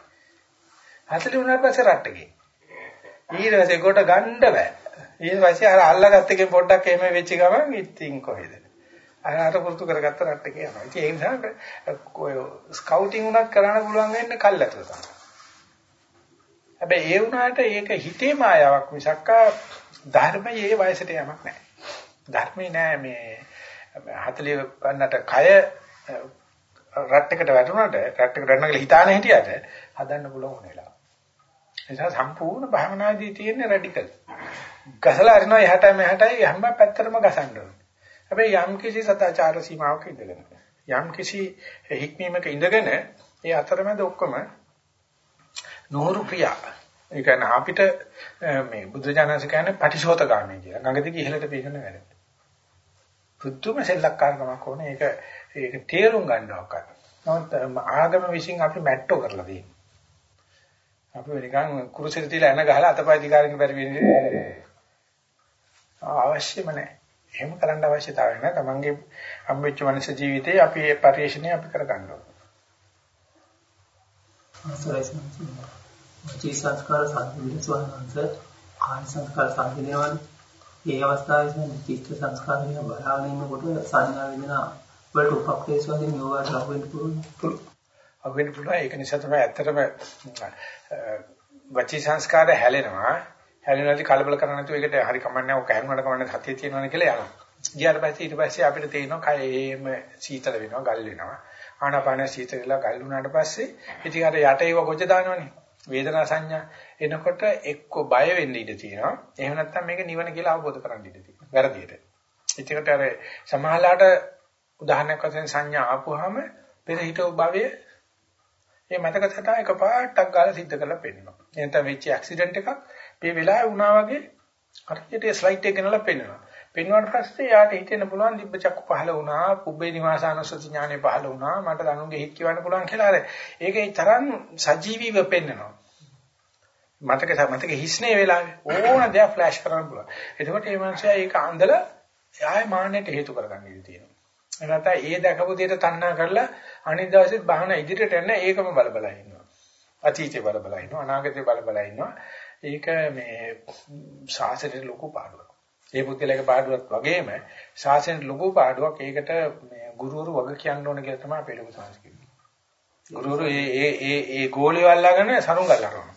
40 වුණාට පස්සේ රට්ට ගියේ. ඊට පස්සේ කොට ගන්න බෑ. ඊට පස්සේ අර අල්ලගත්ත එකෙන් පොඩ්ඩක් එහෙම වෙච්ච ගමන් ඉතින් කොහෙද? අර අර පුරුදු කරගත්ත රට්ට කියනවා. ඉතින් ඒ නිසා ඔය ස්කවුටින් උනත් කරන්න පුළුවන් වෙන්නේ කල්ැතර තමයි. හැබැයි ඒ වුණාට ඒක හිතේ මායාවක් මිසක්කා ධර්මයේ වයසට යamak නෑ. ධර්මේ නෑ මේ 40 වන්නට කය රට්ටකට වැටුණාට රට්ටකට වැටුණා කියලා හිතාන හිටියට හදන්න පුළුවන් වෙලා. ඒ නිසා සම්පූර්ණ භාවනාදී තියෙන රැඩිකල්. ගසලා අරිනවා එහාට මෙහාටයි හැම පැත්තටම ගසන්න ඕනේ. හැබැයි යම් කිසි සදාචාර සීමාවක ඉඳගෙන යම් කිසි හික්මීමක ඉඳගෙන ඒ අතරමැද ඔක්කොම නూరు ක්‍රියා. ඒ කියන්නේ අපිට මේ බුදුජානක කියන්නේ පටිශෝතගාමී කියලා. ගඟ දිගේ ඉහළට පීනන වැඩ. පුදුම සෙල්ලක්කාරකමක් ඕනේ. ඒක ඒක තේරුම් ගන්නවක් අර. නමුත් ආගම විසින් අපි මැට්ටෝ කරලා තියෙනවා. අපි නිකන් කුරුසෙට තියලා එන ගහලා අතපය දිගාරින්න බැරි වෙන්නේ. අවශ්‍යම නැහැ. එහෙම කරන්න අවශ්‍යතාවය නැහැ. තමන්ගේ හම්බෙච්ච මනස ජීවිතේ අපි ඒ පරිශ්‍රණය අපි කරගන්න ඕනේ. චී සංස්කාර සම්පූර්ණ ස්වභාවංශ කාය සංස්කාර සම්පූර්ණවල ඒ අවස්ථාවේ චිත්ත සංස්කාරය බලාගෙන ඉන්නකොට සංඥා වේදනා වලට උපක්‍රේෂ වලින් යෝගාට ලබ වෙන්න පුළුවන්. අපෙන් පුළුවන් ඒක නිසා තමයි ඇත්තටම වචී සංස්කාරය හැලෙනවා. හැලෙනවාදී කලබල කරන්නේ නැතුව ඒකට හරි කමන්නේ ඔක හැරුණාට කමන්නේ සතිය තියෙනවනේ කියලා යනවා. ගියාට පස්සේ ඊට පස්සේ අපිට තේරෙනවා කයෙම සීතල වෙනවා, ගල් වෙනවා. ආනාපාන සීතල වෙලා ගල් වුණාට පස්සේ ඉතින් අර යට ඒව ගොජ දානවනේ. වේදනා සංඥා එනකොට එක්ක බය වෙන්න ඉඩ තියෙනවා. එහෙම නැත්නම් මේක නිවන කියලා අවබෝධ කරගන්න ඉඩ තියෙනවා. වැරදියට. ඒකට අර සමහරලාට උදාහරණයක් වශයෙන් සංඥා ආපුවාම පෙර හිතව භවයේ මේ මතක සටහන එකපාරටක් ගාලා සිද්ධ කරලා පෙන්නනවා. එහෙනම් වෙච්ච ඇක්සිඩන්ට් එකක් මේ වෙලාවේ වුණා වගේ හරියට ස්ලයිඩ් එක ගෙනලා පෙන්නනවා. පෙන්වුවාට පස්සේ යාට හිතෙන්න පුළුවන් දිබ්බ චක්ක පහළ වුණා, පුබ්බේ නිවාසානසති ඥානෙ පහළ වුණා, මට දනුගේ හිත කියවන්න පුළුවන් කියලා අර ඒකේ තරම් සජීවීව පෙන්නනවා. මතක මතක හිස්නේ වෙලාවේ ඕන දෙයක් ෆ්ලෑෂ් කරන්න පුළුවන්. එතකොට මේ මනුස්සයා ඒක අඳලා ආයෙ මාන්නයට හේතු කරගන්න ඉඩ තියෙනවා. නැත්නම් ඒ දැකපු දෙයට තණ්හා කරලා අනිත් දවසෙත් බහන ඉදිරියට එන්න ඒකම බල බල ඉන්නවා. අතීතේ බල බල ඉන්නවා අනාගතේ බල බල ඉන්නවා. ඒක මේ ශාසනයේ ලොකු පාඩුවක්. ඒ පුද්ගලයාගේ පාඩුවක් වගේම ශාසනයේ ලොකු පාඩුවක්. ඒකට මේ ගුරුවරු වග කියන්න ඕන කියලා තමයි අපේ ලොකු සංස්කෘතිය. ගුරුවරු ඒ ඒ ඒ ඒ ගෝලිය වල්ලාගෙන සරුංගල් කරනවා.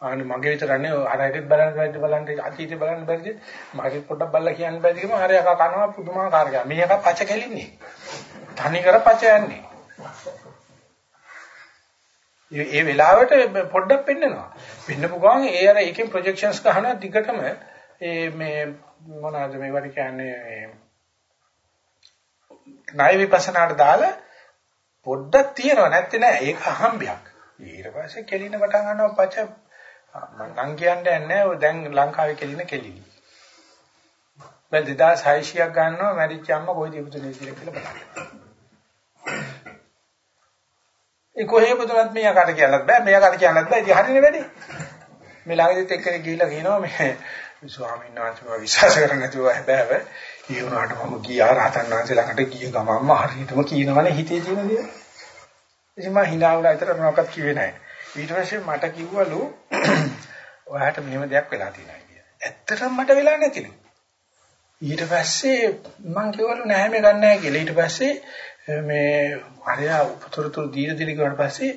ආන්නේ මගේ විතරනේ අරයටත් බලන්න බැරිද බලන්න අතීතේ බලන්න බැරිද මගේ පොඩ්ඩක් බලලා කියන්න බැරිද කිව්වම අර යකා කනවා පුදුමාකාර ගා මේ යකා පච කෙලින්නේ තනි කර පච යන්නේ ඒ වෙලාවට පොඩ්ඩක් පෙන්නනවා පෙන්නපු ගමන් ඒ අර එකෙන් ප්‍රොජෙක්ෂන්ස් ගහනවා දිගටම ඒ මේ මොනවාද මේවට කියන්නේ ණය විපස්සනාට දාලා පොඩ්ඩක් තියනවා නැත්te නෑ ඒක අහම්බයක් ඊට පස්සේ කෙලින පටන් ගන්නවා පච මම කියන්නේ නැහැ දැන් ලංකාවේ කෙලින කෙලිලි. දැන් 2600ක් ගන්නවා මැරිච්ච අම්මා කොයිද ඉපදුනේ කියලා බලන්න. ඒ කොහේ පුදුනත් මෙයාකට කියන්නත් බෑ මෙයාකට කියන්නත් බෑ ඉතින් හරිනේ වැඩි. මේ ළඟදිත් එක්කෙනෙක් ගිහිල්ලා කියනවා මේ ස්වාමීන් වහන්සේ විශ්වාස කරන්නේ නැතුව හැබෑව ඒ වුණාට මම ගියා රහතන් වහන්සේ ළඟට ගිය ගමන්ම හරියටම කියනවනේ හිතේ තියෙන දේ. ඉතින් මම hina වුණා විතර මොනවක්වත් කිව්වේ නැහැ. ඊට පස්සේ මට කිව්වලු ඔයාට මෙහෙම දෙයක් වෙලා තියෙනවා කියලා. ඇත්තටම මට වෙලා නැතිලු. ඊට පස්සේ මං කිව්වලු නෑ මේ ගන්න නැහැ කියලා. ඊට පස්සේ මේ හරියා උපතරතුරු දීලා දිලි ගියාට පස්සේ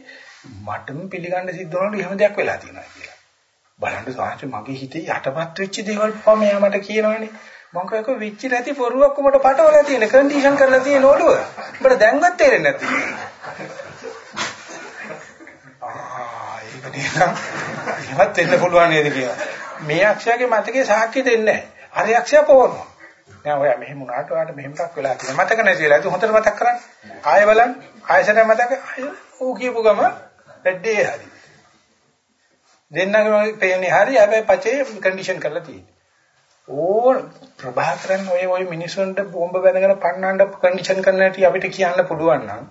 මටම පිළිගන්න සිද්ධ වුණාලු එහෙම දෙයක් වෙලා තියෙනවා කියලා. බලන්න සාහිත්‍ය මගේ හිතේ යටපත් වෙච්ච දේවල් පම එයා මට කියනවනේ. මං කයක වෙච්ච නැති පොරුවක් උඹට පටවලා තියෙන කන්ඩිෂන් කරලා තියෙන ඔළුව. උඹට දැන්වත් තේරෙන්නේ නැති. එහෙමත් වෙන්න පුළුවන් නේද කියලා. මේ අක්ෂයාගේ මතකේ සාක්ෂි දෙන්නේ නැහැ. අර අක්ෂයා පොවනවා. දැන් ඔයා මෙහෙම උනාට ඔයාට මෙහෙමක් වෙලා තියෙනවා. මතක නැතිලා. ඒක හොඳට මතක් කරන්න. ආයෙ බලන්න. ආයෙසට මතක. ඌ කියපු ගම දෙඩේ හරි. දෙන්නගේ පේන්නේ හරි. හැබැයි පචේ කන්ඩිෂන් කරලා තියෙන්නේ. ඕ ප්‍රභාකරන් ඔය ඔය මිනිසුන්ට බෝම්බ බැඳගෙන පන්නන්න කන්ඩිෂන් කරන්න ඇති අපිට කියන්න පුළුවන් නම්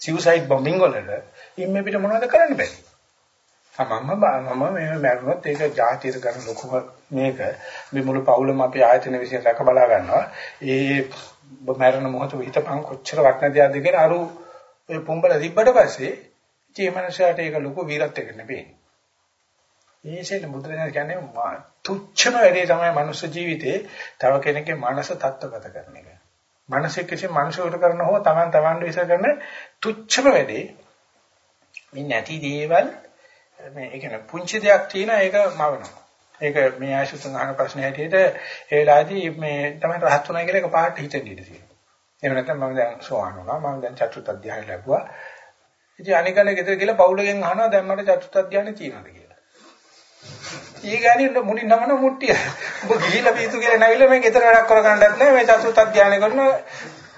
සිව්සයිඩ් බොම්බින් වලට ඉන්නේ පිට මොනවද කරන්න බැරි. මම මම මේ මරුණොත් ඒක ජාතියට ගන්න ලොකුම මේක මේ මුළු පවුලම අපි ආයතන විසින් රැක බලා ගන්නවා. ඒ මරණ මොහොත හිතපන් කොච්චර වටින දෙයක්ද කියලා අරු ඒ පොම්බල තිබ්බට පස්සේ ඉතින් මේ මනුස්සයාට ඒක ලොකු වීරත්වයක් නෙවෙයි. ඒසෙන් මුද්‍රණ කියන්නේ තුච්ඡම වැඩේ තමයි මනුස්ස ජීවිතේ තව කෙනෙක්ගේ මනස තත්ත්වගත කරන එක. මනසේ කිසි මනුෂ්‍යවට කරන හෝ Taman Taman විශ්ව කරන තුච්ඡම වැඩේ මේ නැති දේවල් මේ ඒ කියන්නේ පුංචි දෙයක් තියෙනවා ඒක මවනවා. ඒක මේ ආශුතුන් අහන ප්‍රශ්නේ හැටියට ඒ වෙලාවේදී මේ තමයි රහත් උනායි කියලා එක පාට හිතෙන්න ඉඩ තියෙනවා. එහෙම නැත්නම් මම දැන් සෝවාන් වුණා. මම දැන් චතුත් අධ්‍යාය ලැබුවා. ඉතින් අනිකනේ ගෙදර ගිහලා පවුලගෙන් අහනවා දැන් මට චතුත් අධ්‍යායනේ තියෙනවද කියලා. ඊගානින් මුණින් නමන මුට්ටිය. ඔබ ගිහිල්ලා පිටු කියලා නැවිලා මම ගෙදර වැඩක් කරගන්නත් නැහැ. මේ චතුත් අධ්‍යායනේ කරනවා.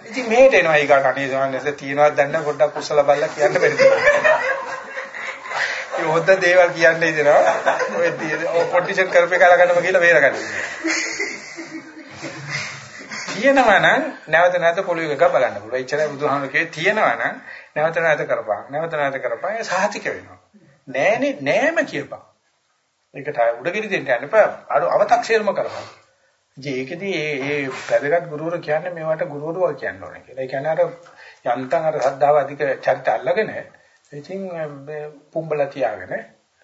ඉතින් මෙහෙට එනවා ඊගා කණේ සමන්නස තියනවත් දන්න පොඩ්ඩක් කුසල බල්ලා කියන්න බැරිද? ඒ හොද්ද දේවල් කියන්න ඉදෙනවා. ඔය පොටිෂන් කරපේ කලකටම කියලා බේරගන්න. තියෙනවා නම් නැවත නැවත පොළොවේ ගහ බලන්න පුළුවන්. එච්චරයි බුදුහාමුදුරුවෝ කියේ තියෙනවා නම් නැවත නැවත කරපන්. නැවත නැවත කරපන් ඒ සාහිතික වෙනවා. නෑනේ නෑම කියපන්. ඒකට උඩගිරි දෙන්න යන්න එපා. අර අව탁සේරම කරපන්. ඒකෙදී ඒ ඒ පැදගත් ගුරුවරු කියන්නේ මේවට ගුරුවරු කියන්න ඕනේ කියලා. ඒ කියන්නේ අර යන්තම් අර ශ්‍රද්ධාව අධික චරිත අල්ලගෙන ඉතින් පුම්බල තියාගෙන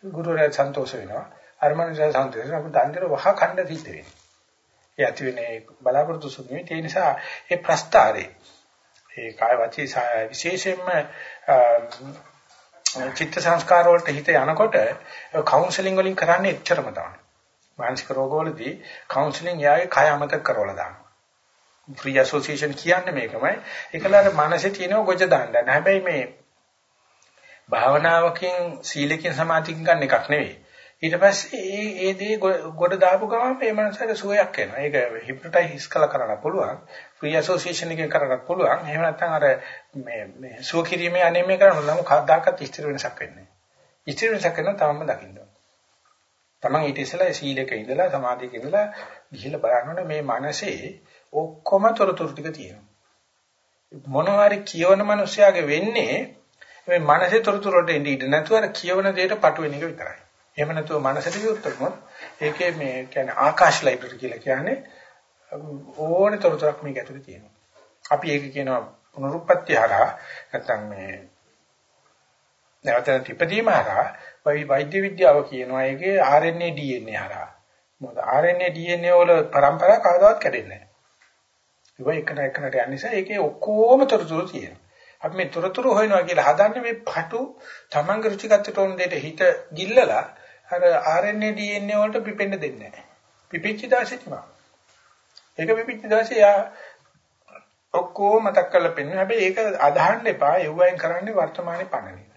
ගුරුවරයා සන්තෝෂ වෙනවා. අර මනුස්සයා සන්තෝෂ වෙනවා. අපිට අන්තිර වහ කණ්ඩ සිද්ධ වෙනවා. ඒ ඇති වෙන්නේ බලාපොරොත්තු සුන්නේ. ඒ නිසා ඒ ප්‍රස්තාරේ ඒ කාය වචී විශේෂයෙන්ම චිත්ත සංස්කාර වලට හිත යනකොට කවුන්සලින් වලින් කරන්නේ එච්චරම තමයි. මානසික රෝගවලදී කවුන්සලින් යාගේ කය අමතක කරවලා දානවා. ෆ්‍රී ඇසෝසියේෂන් කියන්නේ මේකමයි. ඒකලර මනසේ තියෙන ගොජ දාන්න. හැබැයි මේ භාවනාවකින් සීලකින් සමාධියකින් ගන්න එකක් නෙවෙයි. ඊට පස්සේ ඒ ඒ දේ ගොඩ දාපු ගමන් මේ මනසට සුවයක් එනවා. ඒක හිප්නොටයිස් කළා කරන්න පුළුවන්. ෆ්‍රී ඇසෝසියේෂන් එකෙන් කරන්නත් පුළුවන්. එහෙම නැත්නම් අර මේ මේ සුව කිරීමේ අනේමේ කරන්න නම් කවදාකවත් ස්ථිර වෙනසක් වෙන්නේ නැහැ. ස්ථිර වෙනසක් කරන තමම දකින්න ඕන. තමන් ඊට ඉස්සෙල්ලා සීලයක ඉඳලා සමාධියක ඉඳලා ගිහිල්ලා බලන්න මේ මනසේ ඔක්කොම තොරතුරු ටික තියෙනවා. මොනවාරි කියවන මිනිස්යාගේ වෙන්නේ මේ මනසේ තොරතුරු වලට ඉඳ ඉඳ නැතුව අර කියවන දෙයට පටු වෙන එක විතරයි. එහෙම නැතුව මනසට විවෘතවම ඒකේ මේ කියන්නේ ආකාශ ලයිබ්‍රරි කියලා කියන්නේ ඕනේ තොරතුරක් මේක ඇතුලේ තියෙනවා. අපි ඒක කියනවා පුනරුත්පත්ති හරහා නැත්නම් මේ නැවත තිපදීම හරහා වෛද්‍ය විද්‍යාව කියනවා ඒකේ RNA DNA හරහා. මොකද RNA DNA වල પરම්පරාව කවදාවත් කැඩෙන්නේ නැහැ. ඒක එක එකනට යන නිසා ඒකේ ඔක්කොම තොරතුරු තියෙනවා. අපි මේ තොරතුරු හොයනවා කියලා හදන්නේ මේ පටු තමන්ගේ රුචිගත ටෝන් දෙයට හිත ගිල්ලලා අර RNA DNA වලට පිපෙන්න දෙන්නේ නැහැ. පිපිච්ච දාසේ තිබා. ඒක පිපිච්ච දාසේ යා ඔක්කොම මතක් කරලා පෙන්නන හැබැයි ඒක අදහන්න එපා. ඒවෙන් කරන්නේ වර්තමානයේ පණන එක.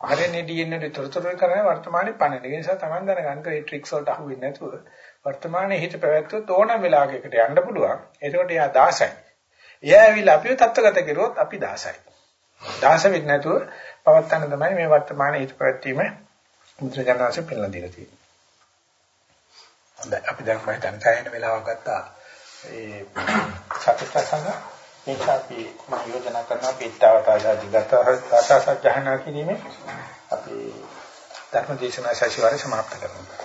RNA DNA වල තොරතුරු කරන්නේ වර්තමානයේ පණන. ඒ නිසා Taman දැනගන්න ඒ ට්‍රික්ස් වලට අහු වෙන්නේ නැතුව වර්තමානයේ හිත පැවැත්වුවොත් ඕනම වෙලාවකකට යන්න පුළුවන්. එතකොට එයා දාසයි. එයා ඇවිල්ලා අපිව තත්ත්වගත කරුවොත් අපි දාසයි. දාස වෙන්නේ නැතුව පවත්තන්න තමයි මේ වර්තමානයේ හිත පැවැත්වීම මුද්‍රජනවාසේ පෙන්ලා දීලා තියෙනවා. හොඳයි අපි දැන් මම හිතන්නේ තැහෙන වෙලාවක් ගත්තා. ඒ සත්‍යසංග මේක අපි යෝජනා කරනවා පිටවට ආදී ගත සත්‍යසත්‍යහනා කිරීමේ අපි ධර්ම දේශනා සැසිවාරය සමාප්ත කරනවා.